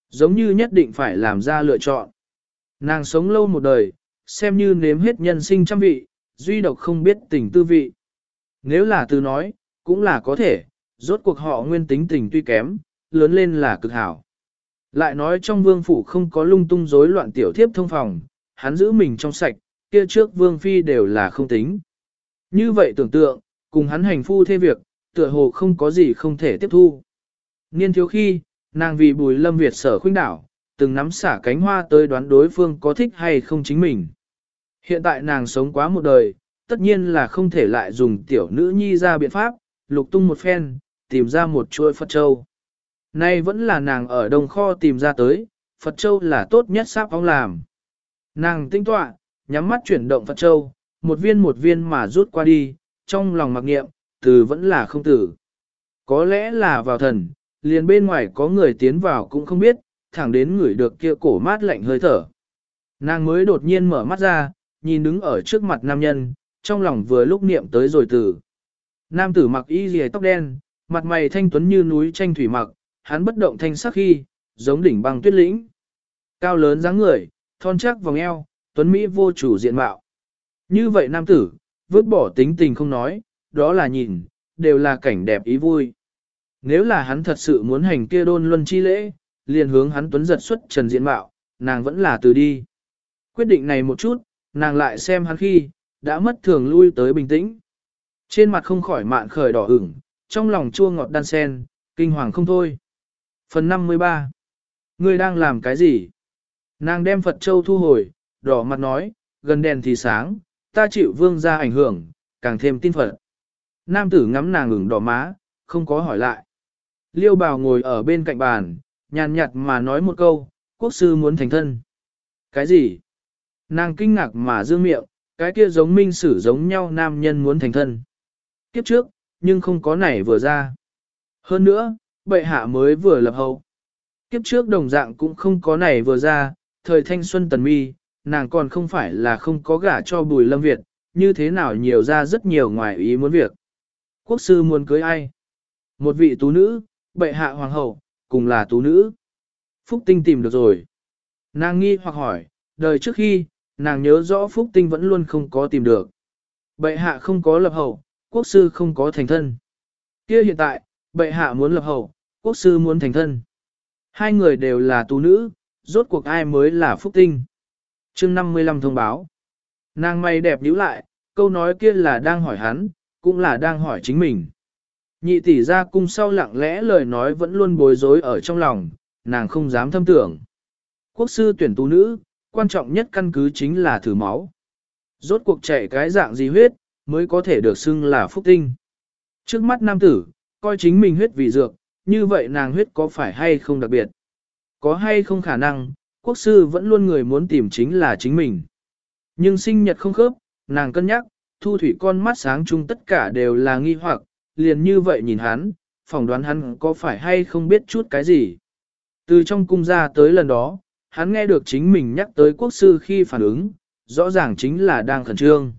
S1: Giống như nhất định phải làm ra lựa chọn. Nàng sống lâu một đời, xem như nếm hết nhân sinh trăm vị, duy độc không biết tình tư vị. Nếu là từ nói, cũng là có thể, rốt cuộc họ nguyên tính tình tuy kém, lớn lên là cực hảo. Lại nói trong vương phủ không có lung tung rối loạn tiểu thiếp thông phòng, hắn giữ mình trong sạch, kia trước vương phi đều là không tính. Như vậy tưởng tượng, cùng hắn hành phu thê việc, tựa hồ không có gì không thể tiếp thu. Niên thiếu khi, nàng vì bùi lâm Việt sở khuynh đảo, từng nắm xả cánh hoa tới đoán đối phương có thích hay không chính mình. Hiện tại nàng sống quá một đời, tất nhiên là không thể lại dùng tiểu nữ nhi ra biện pháp, lục tung một phen, tìm ra một chuôi Phật Châu. Nay vẫn là nàng ở đồng kho tìm ra tới, Phật Châu là tốt nhất sáp ông làm. Nàng tinh tọa, nhắm mắt chuyển động Phật Châu, một viên một viên mà rút qua đi, trong lòng mặc nghiệm, từ vẫn là không tử. Có lẽ là vào thần, liền bên ngoài có người tiến vào cũng không biết, thẳng đến người được kia cổ mát lạnh hơi thở. Nàng mới đột nhiên mở mắt ra, nhìn đứng ở trước mặt nam nhân, trong lòng vừa lúc niệm tới rồi từ. Nam tử mặc y rìa tóc đen, mặt mày thanh tuấn như núi tranh thủy mặc, hắn bất động thanh sắc khi, giống đỉnh băng tuyết lĩnh. Cao lớn dáng người, thon chắc vòng eo, tuấn Mỹ vô chủ diện mạo. Như vậy nam tử, vứt bỏ tính tình không nói, đó là nhìn, đều là cảnh đẹp ý vui. Nếu là hắn thật sự muốn hành kia đôn luân chi lễ, liền hướng hắn tuấn giật xuất trần diện mạo, nàng vẫn là từ đi. Quyết định này một chút, nàng lại xem hắn khi, đã mất thường lui tới bình tĩnh. Trên mặt không khỏi mạn khởi đỏ ửng, trong lòng chua ngọt đan sen, kinh hoàng không thôi. Phần 53 Ngươi đang làm cái gì? Nàng đem Phật Châu thu hồi, đỏ mặt nói, gần đèn thì sáng, ta chịu vương ra ảnh hưởng, càng thêm tin Phật. Nam tử ngắm nàng ửng đỏ má, không có hỏi lại. Liêu bào ngồi ở bên cạnh bàn, nhàn nhạt mà nói một câu, quốc sư muốn thành thân. Cái gì? Nàng kinh ngạc mà dương miệng, cái kia giống minh sử giống nhau nam nhân muốn thành thân. Kiếp trước, nhưng không có nảy vừa ra. Hơn nữa, bệ hạ mới vừa lập hậu. Kiếp trước đồng dạng cũng không có nảy vừa ra, thời thanh xuân tần mi, nàng còn không phải là không có gả cho bùi lâm Việt, như thế nào nhiều ra rất nhiều ngoài ý muốn việc. Quốc sư muốn cưới ai? Một vị tú nữ, bệ hạ hoàng hậu, cùng là tú nữ. Phúc Tinh tìm được rồi. Nàng nghi hoặc hỏi, đời trước khi, nàng nhớ rõ Phúc Tinh vẫn luôn không có tìm được. Bệ hạ không có lập hậu, quốc sư không có thành thân. Kia hiện tại, bệ hạ muốn lập hậu, quốc sư muốn thành thân. Hai người đều là tú nữ, rốt cuộc ai mới là Phúc Tinh. chương 55 thông báo. Nàng mày đẹp nhíu lại, câu nói kia là đang hỏi hắn, cũng là đang hỏi chính mình. Nhị tỷ ra cung sau lặng lẽ lời nói vẫn luôn bối rối ở trong lòng, nàng không dám thâm tưởng. Quốc sư tuyển tú nữ, quan trọng nhất căn cứ chính là thử máu. Rốt cuộc chạy cái dạng gì huyết, mới có thể được xưng là phúc tinh. Trước mắt nam tử, coi chính mình huyết vì dược, như vậy nàng huyết có phải hay không đặc biệt? Có hay không khả năng, quốc sư vẫn luôn người muốn tìm chính là chính mình. Nhưng sinh nhật không khớp, nàng cân nhắc, thu thủy con mắt sáng chung tất cả đều là nghi hoặc, liền như vậy nhìn hắn, phỏng đoán hắn có phải hay không biết chút cái gì. Từ trong cung ra tới lần đó, hắn nghe được chính mình nhắc tới quốc sư khi phản ứng, rõ ràng chính là đang khẩn trương.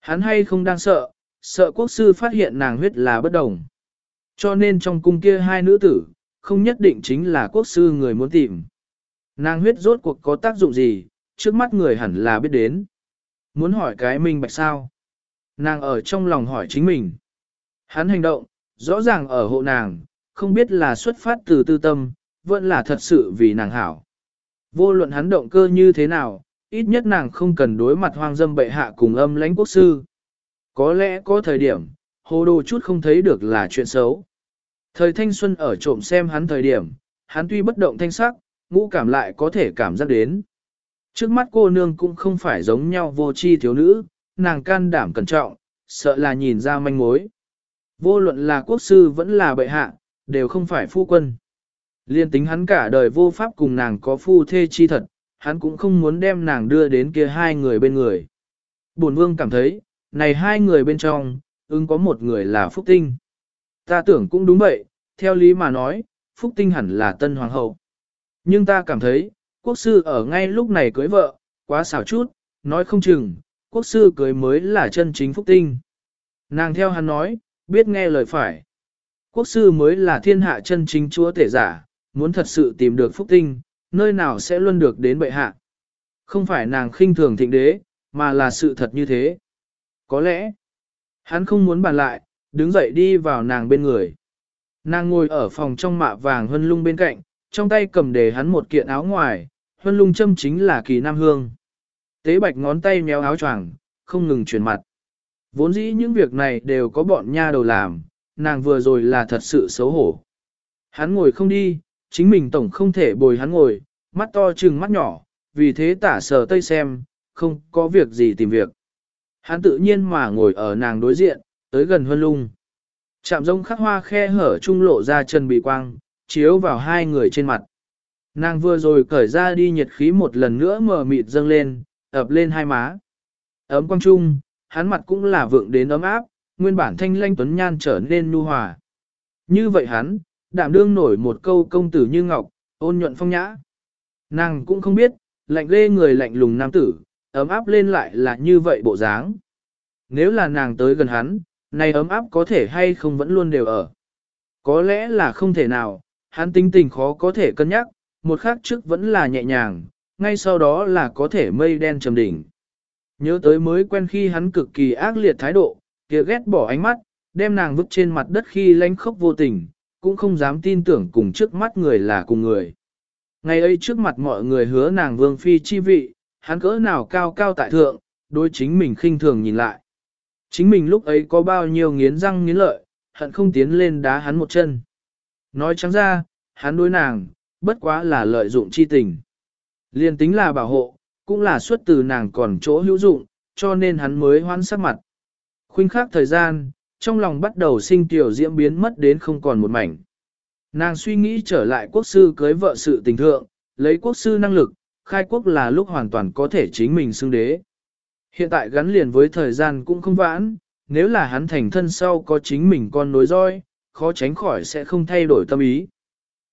S1: Hắn hay không đang sợ, sợ quốc sư phát hiện nàng huyết là bất đồng. Cho nên trong cung kia hai nữ tử, không nhất định chính là quốc sư người muốn tìm. Nàng huyết rốt cuộc có tác dụng gì, trước mắt người hẳn là biết đến. Muốn hỏi cái minh bạch sao? Nàng ở trong lòng hỏi chính mình. Hắn hành động, rõ ràng ở hộ nàng, không biết là xuất phát từ tư tâm, vẫn là thật sự vì nàng hảo. Vô luận hắn động cơ như thế nào, ít nhất nàng không cần đối mặt hoang dâm bệ hạ cùng âm lãnh quốc sư. Có lẽ có thời điểm, hồ đồ chút không thấy được là chuyện xấu. Thời thanh xuân ở trộm xem hắn thời điểm, hắn tuy bất động thanh sắc, ngũ cảm lại có thể cảm giác đến. Trước mắt cô nương cũng không phải giống nhau vô chi thiếu nữ, nàng can đảm cẩn trọng, sợ là nhìn ra manh mối. Vô luận là quốc sư vẫn là bệ hạ, đều không phải phu quân. Liên tính hắn cả đời vô pháp cùng nàng có phu thê chi thật, hắn cũng không muốn đem nàng đưa đến kia hai người bên người. Bổn vương cảm thấy, này hai người bên trong, ưng có một người là Phúc Tinh. Ta tưởng cũng đúng vậy, theo lý mà nói, Phúc Tinh hẳn là tân hoàng hậu. Nhưng ta cảm thấy, quốc sư ở ngay lúc này cưới vợ, quá xảo chút, nói không chừng, quốc sư cưới mới là chân chính Phúc Tinh. Nàng theo hắn nói, biết nghe lời phải. Quốc sư mới là thiên hạ chân chính chúa tể giả, muốn thật sự tìm được phúc tinh, nơi nào sẽ luôn được đến bệ hạ. Không phải nàng khinh thường thịnh đế, mà là sự thật như thế. Có lẽ, hắn không muốn bàn lại, đứng dậy đi vào nàng bên người. Nàng ngồi ở phòng trong mạ vàng hân lung bên cạnh, trong tay cầm để hắn một kiện áo ngoài, hân lung châm chính là kỳ nam hương. Tế bạch ngón tay méo áo choàng, không ngừng chuyển mặt. Vốn dĩ những việc này đều có bọn nha đầu làm, nàng vừa rồi là thật sự xấu hổ. Hắn ngồi không đi, chính mình tổng không thể bồi hắn ngồi, mắt to chừng mắt nhỏ, vì thế tả sờ tây xem, không có việc gì tìm việc. Hắn tự nhiên mà ngồi ở nàng đối diện, tới gần huân lung. Chạm rông khắc hoa khe hở trung lộ ra chân bị quang, chiếu vào hai người trên mặt. Nàng vừa rồi cởi ra đi nhiệt khí một lần nữa mở mịt dâng lên, ập lên hai má. Ấm quang trung, hắn mặt cũng là vượng đến ấm áp, nguyên bản thanh lanh tuấn nhan trở nên nhu hòa. Như vậy hắn, đảm đương nổi một câu công tử như ngọc, ôn nhuận phong nhã. Nàng cũng không biết, lạnh lê người lạnh lùng nam tử, ấm áp lên lại là như vậy bộ dáng. Nếu là nàng tới gần hắn, này ấm áp có thể hay không vẫn luôn đều ở. Có lẽ là không thể nào, hắn tính tình khó có thể cân nhắc, một khắc trước vẫn là nhẹ nhàng, ngay sau đó là có thể mây đen trầm đỉnh. Nhớ tới mới quen khi hắn cực kỳ ác liệt thái độ, kia ghét bỏ ánh mắt, đem nàng vứt trên mặt đất khi lánh khóc vô tình, cũng không dám tin tưởng cùng trước mắt người là cùng người. Ngày ấy trước mặt mọi người hứa nàng vương phi chi vị, hắn cỡ nào cao cao tại thượng, đối chính mình khinh thường nhìn lại. Chính mình lúc ấy có bao nhiêu nghiến răng nghiến lợi, hận không tiến lên đá hắn một chân. Nói trắng ra, hắn đối nàng, bất quá là lợi dụng chi tình. Liên tính là bảo hộ, cũng là xuất từ nàng còn chỗ hữu dụng, cho nên hắn mới hoan sắc mặt. Khuynh khắc thời gian, trong lòng bắt đầu sinh tiểu diễm biến mất đến không còn một mảnh. Nàng suy nghĩ trở lại quốc sư cưới vợ sự tình thượng, lấy quốc sư năng lực, khai quốc là lúc hoàn toàn có thể chính mình xưng đế. Hiện tại gắn liền với thời gian cũng không vãn, nếu là hắn thành thân sau có chính mình con nối roi, khó tránh khỏi sẽ không thay đổi tâm ý.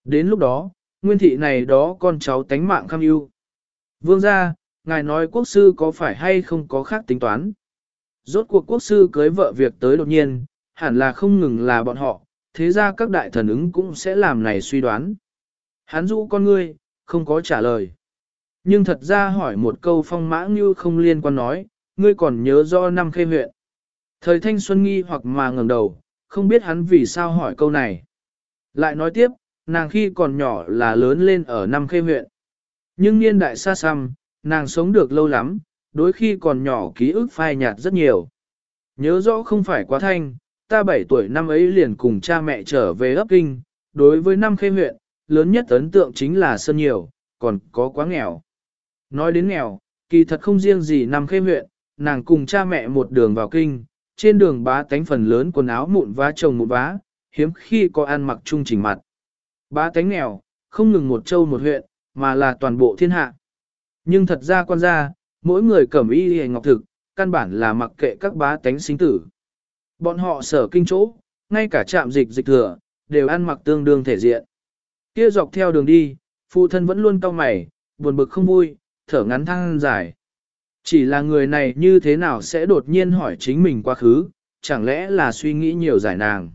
S1: Đến lúc đó, nguyên thị này đó con cháu tánh mạng kham ưu. Vương gia, ngài nói quốc sư có phải hay không có khác tính toán. Rốt cuộc quốc sư cưới vợ việc tới đột nhiên, hẳn là không ngừng là bọn họ, thế ra các đại thần ứng cũng sẽ làm này suy đoán. Hắn dụ con ngươi, không có trả lời. Nhưng thật ra hỏi một câu phong mã như không liên quan nói, ngươi còn nhớ do năm khê huyện. Thời thanh xuân nghi hoặc mà ngẩng đầu, không biết hắn vì sao hỏi câu này. Lại nói tiếp, nàng khi còn nhỏ là lớn lên ở năm khê huyện. Nhưng niên đại xa xăm, nàng sống được lâu lắm, đối khi còn nhỏ ký ức phai nhạt rất nhiều. Nhớ rõ không phải quá thanh, ta 7 tuổi năm ấy liền cùng cha mẹ trở về ấp kinh, đối với năm khê huyện, lớn nhất ấn tượng chính là sân nhiều, còn có quá nghèo. Nói đến nghèo, kỳ thật không riêng gì năm khê huyện, nàng cùng cha mẹ một đường vào kinh, trên đường bá tánh phần lớn quần áo mụn vá chồng một vá, hiếm khi có ăn mặc trung chỉnh mặt. Bá tánh nghèo, không ngừng một châu một huyện, mà là toàn bộ thiên hạ. Nhưng thật ra quan gia, mỗi người cẩm y hề ngọc thực, căn bản là mặc kệ các bá tánh sinh tử. Bọn họ sở kinh chỗ, ngay cả trạm dịch dịch thừa, đều ăn mặc tương đương thể diện. Kia dọc theo đường đi, phụ thân vẫn luôn cau mày, buồn bực không vui, thở ngắn thăng dài. Chỉ là người này như thế nào sẽ đột nhiên hỏi chính mình quá khứ, chẳng lẽ là suy nghĩ nhiều giải nàng.